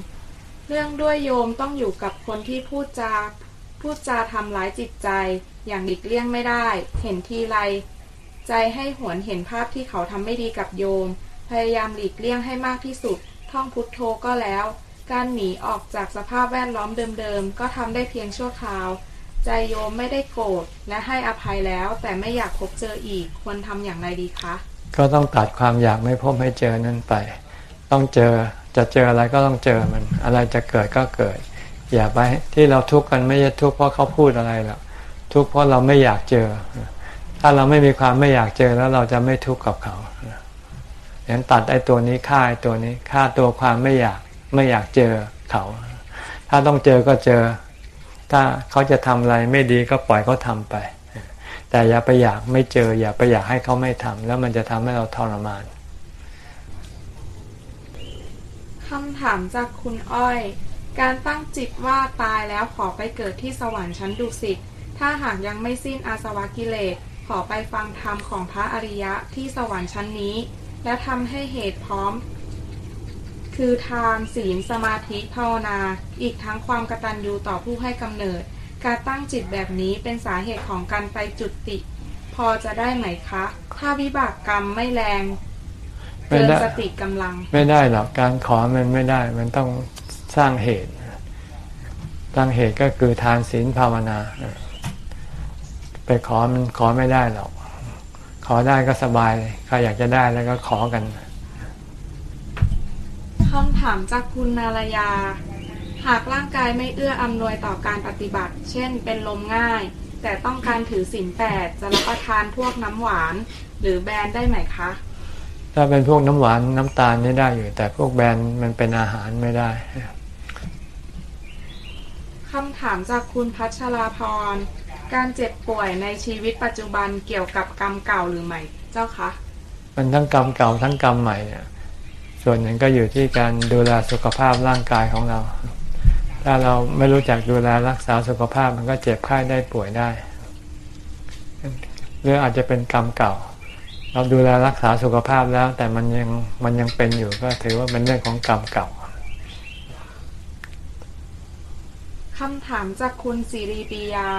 เรื่องด้วยโยมต้องอยู่กับคนที่พูดจาพูดจาทำร้ายจิตใจ อย่างหลีกเลี่ยงไม่ได้ เห็นทีไรใจให้หวนเห็นภาพที่เขาทำไม่ดีกับโยม พยายามหลีกเลี่ยงให้มากที่สุด ท่องพุทโธก็แล้ว การหนีออกจากสภาพแวดล้อมเดิมๆ ก็ทำได้เพียงชั่วคราว ใจโยมไม่ได้โกรธและให้อภัยแล้ว แต่ไม่อยากพบเจออีก ควรทำอย่างไรดีคะ ก็ต้องตัดความอยากไม่พบให้เจอนั่นไป ต้องเจอ จะเจออะไรก็ต้องเจอมัน อะไรจะเกิดก็เกิด อย่าไปที่เราทุกข์กันไม่ใช่ทุกข์เพราะเขาพูดอะไรหรอกทุกข์เพราะเราไม่อยากเจอ ถ้าเราไม่มีความไม่อยากเจอแล้วเราจะไม่ทุกข์กับเขาฉะนั้นตัดไอ้ตัวนี้ฆ่าไอ้ตัวนี้ฆ่าตัวความไม่อยากไม่อยากเจอเขา ถ้าต้องเจอก็เจอ ถ้าเขาจะทำอะไรไม่ดีก็ปล่อยเขาทำไป แต่อย่าไปอยากไม่เจอ อย่าไปอยากให้เขาไม่ทำแล้วมันจะทำให้เราทรมาน คำถามจากคุณอ้อย การตั้งจิตว่าตายแล้วขอไปเกิดที่สวรรค์ชั้นดุสิต ถ้าหากยังไม่สิ้นอาสวะกิเลส ขอไปฟังธรรมของพระอริยะที่สวรรค์ชั้นนี้ และทำให้เหตุพร้อม คือทานศีลสมาธิภาวนา อีกทั้งความกตัญญูต่อผู้ให้กำเนิด การตั้งจิตแบบนี้เป็นสาเหตุของการไปจุติ พอจะได้ไหมคะ ถ้าวิบากกรรมไม่แรง ไม่เกินได้สติกำลัง ไม่ได้หรอกการขอมันไม่ได้ มันต้องสร้างเหตุสร้างเหตุก็คือทานศีลภาวนา ไปขอมันขอไม่ได้หรอก ขอได้ก็สบายเลยใครอยากจะได้แล้วก็ขอกันคำถามจากคุณนารยา หากร่างกายไม่เอื้ออำนวยต่อการปฏิบัติ เช่น เป็นลมง่าย แต่ต้องการถือศีลแปดจะรับประทานพวกน้ำหวาน หรือแบรนด์ได้ไหมคะ ถ้าเป็นพวกน้ำหวานน้ำตาลนี่ได้อยู่ แต่พวกแบรนด์มันเป็นอาหารไม่ได้คำถามจากคุณพัชราพร การเจ็บป่วยในชีวิตปัจจุบันเกี่ยวกับกรรมเก่าหรือไม่เจ้าคะมันทั้งกรรมเก่าทั้งกรรมใหม่เนี่ยส่วนหนึ่งก็อยู่ที่การดูแลสุขภาพร่างกายของเรา ถ้าเราไม่รู้จักดูแลรักษาสุขภาพมันก็เจ็บไข้ได้ป่วยได้หรืออาจจะเป็นกรรมเก่า เราดูแลรักษาสุขภาพแล้ว แต่มันยังมันยังเป็นอยู่ก็ถือว่าเป็นเรื่องของกรรมเก่าคำถามจากคุณสิริปียา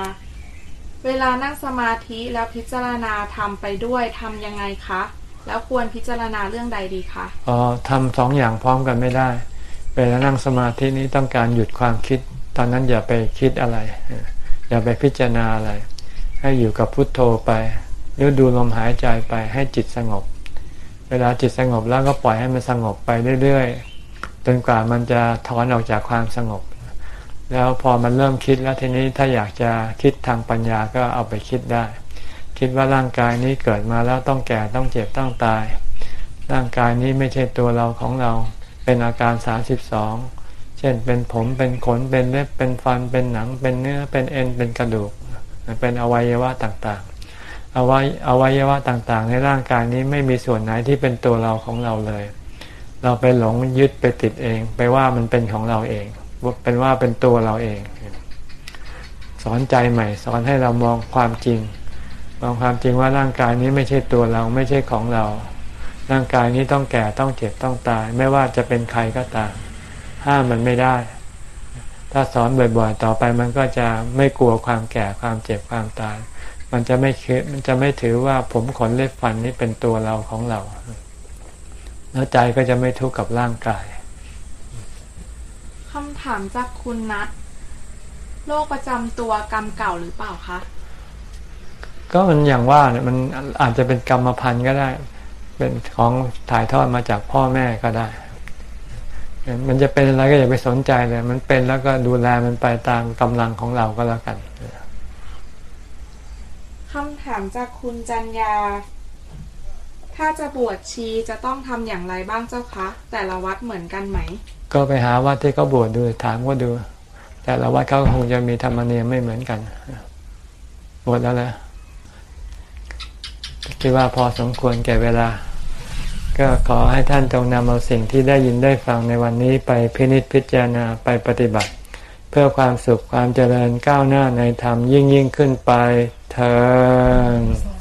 เวลานั่งสมาธิแล้วพิจารณาทำไปด้วยทำยังไงคะ แล้วควรพิจารณาเรื่องใดดีคะอ๋อทำสองอย่างพร้อมกันไม่ได้ เวลานั่งสมาธินี้ต้องการหยุดความคิด ตอนนั้นอย่าไปคิดอะไร อย่าไปพิจารณาอะไร ให้อยู่กับพุทโธไป หรือดูลมหายใจไปให้จิตสงบ เวลาจิตสงบแล้วก็ปล่อยให้มันสงบไปเรื่อยๆจนกว่ามันจะถอนออกจากความสงบ แล้วพอมันเริ่มคิดแล้วทีนี้ถ้าอยากจะคิดทางปัญญาก็เอาไปคิดได้ คิดว่าร่างกายนี้เกิดมาแล้วต้องแก่ต้องเจ็บต้องตาย ร่างกายนี้ไม่ใช่ตัวเราของเราเป็นอาการ 32 เช่น เป็นผมเป็นขนเป็นเล็บเป็นฟันเป็นหนังเป็นเนื้อเป็นเอ็นเป็นกระดูก เป็นอวัยวะต่างๆ อวัยอวัยวะต่างๆ ในร่างกายนี้ไม่มีส่วนไหนที่เป็นตัวเราของเราเลย เราไปหลงยึดไปติดเอง ไปว่ามันเป็นของเราเองเป็นว่าเป็นตัวเราเอง สอนใจใหม่ สอนให้เรามองความจริง มองความจริงว่าร่างกายนี้ไม่ใช่ตัวเราไม่ใช่ของเรา ร่างกายนี้ต้องแก่ต้องเจ็บต้องตาย ไม่ว่าจะเป็นใครก็ตามห้ามมันไม่ได้ ถ้าสอนบ่อยๆ ต่อไปมันก็จะไม่กลัวความแก่ความเจ็บความตาย มันจะไม่คิดมันจะไม่ถือว่าผมขนเล็บฟันนี้เป็นตัวเราของเรา แล้วใจก็จะไม่ทุกข์กับร่างกายคำถามจากคุณนัทโรคประจำตัวกรรมเก่าหรือเปล่าคะก็มันอย่างว่าเนี่ยมันอาจจะเป็นกรรมพันธุ์ก็ได้ เป็นของถ่ายทอดมาจากพ่อแม่ก็ได้ มันจะเป็นอะไรก็อย่าไปสนใจเลย มันเป็นแล้วก็ดูแลมันไปตามกำลังของเราก็แล้วกันคำถามจากคุณจัญญาถ้าจะบวชชีจะต้องทำอย่างไรบ้างเจ้าคะ แต่ละวัดเหมือนกันไหม ก็ไปหาวัดที่เขาบวชดูถามก็ดู แต่ละวัดเขาคงจะมีธรรมเนียมไม่เหมือนกันบวชแล้วแหละคิดว่าพอสมควรแก่เวลา ก็ขอให้ท่านจงนำเอาสิ่งที่ได้ยินได้ฟังในวันนี้ไปพินิจพิจารณาไปปฏิบัติ เพื่อความสุขความเจริญก้าวหน้าในธรรมยิ่งยิ่งขึ้นไป เธอ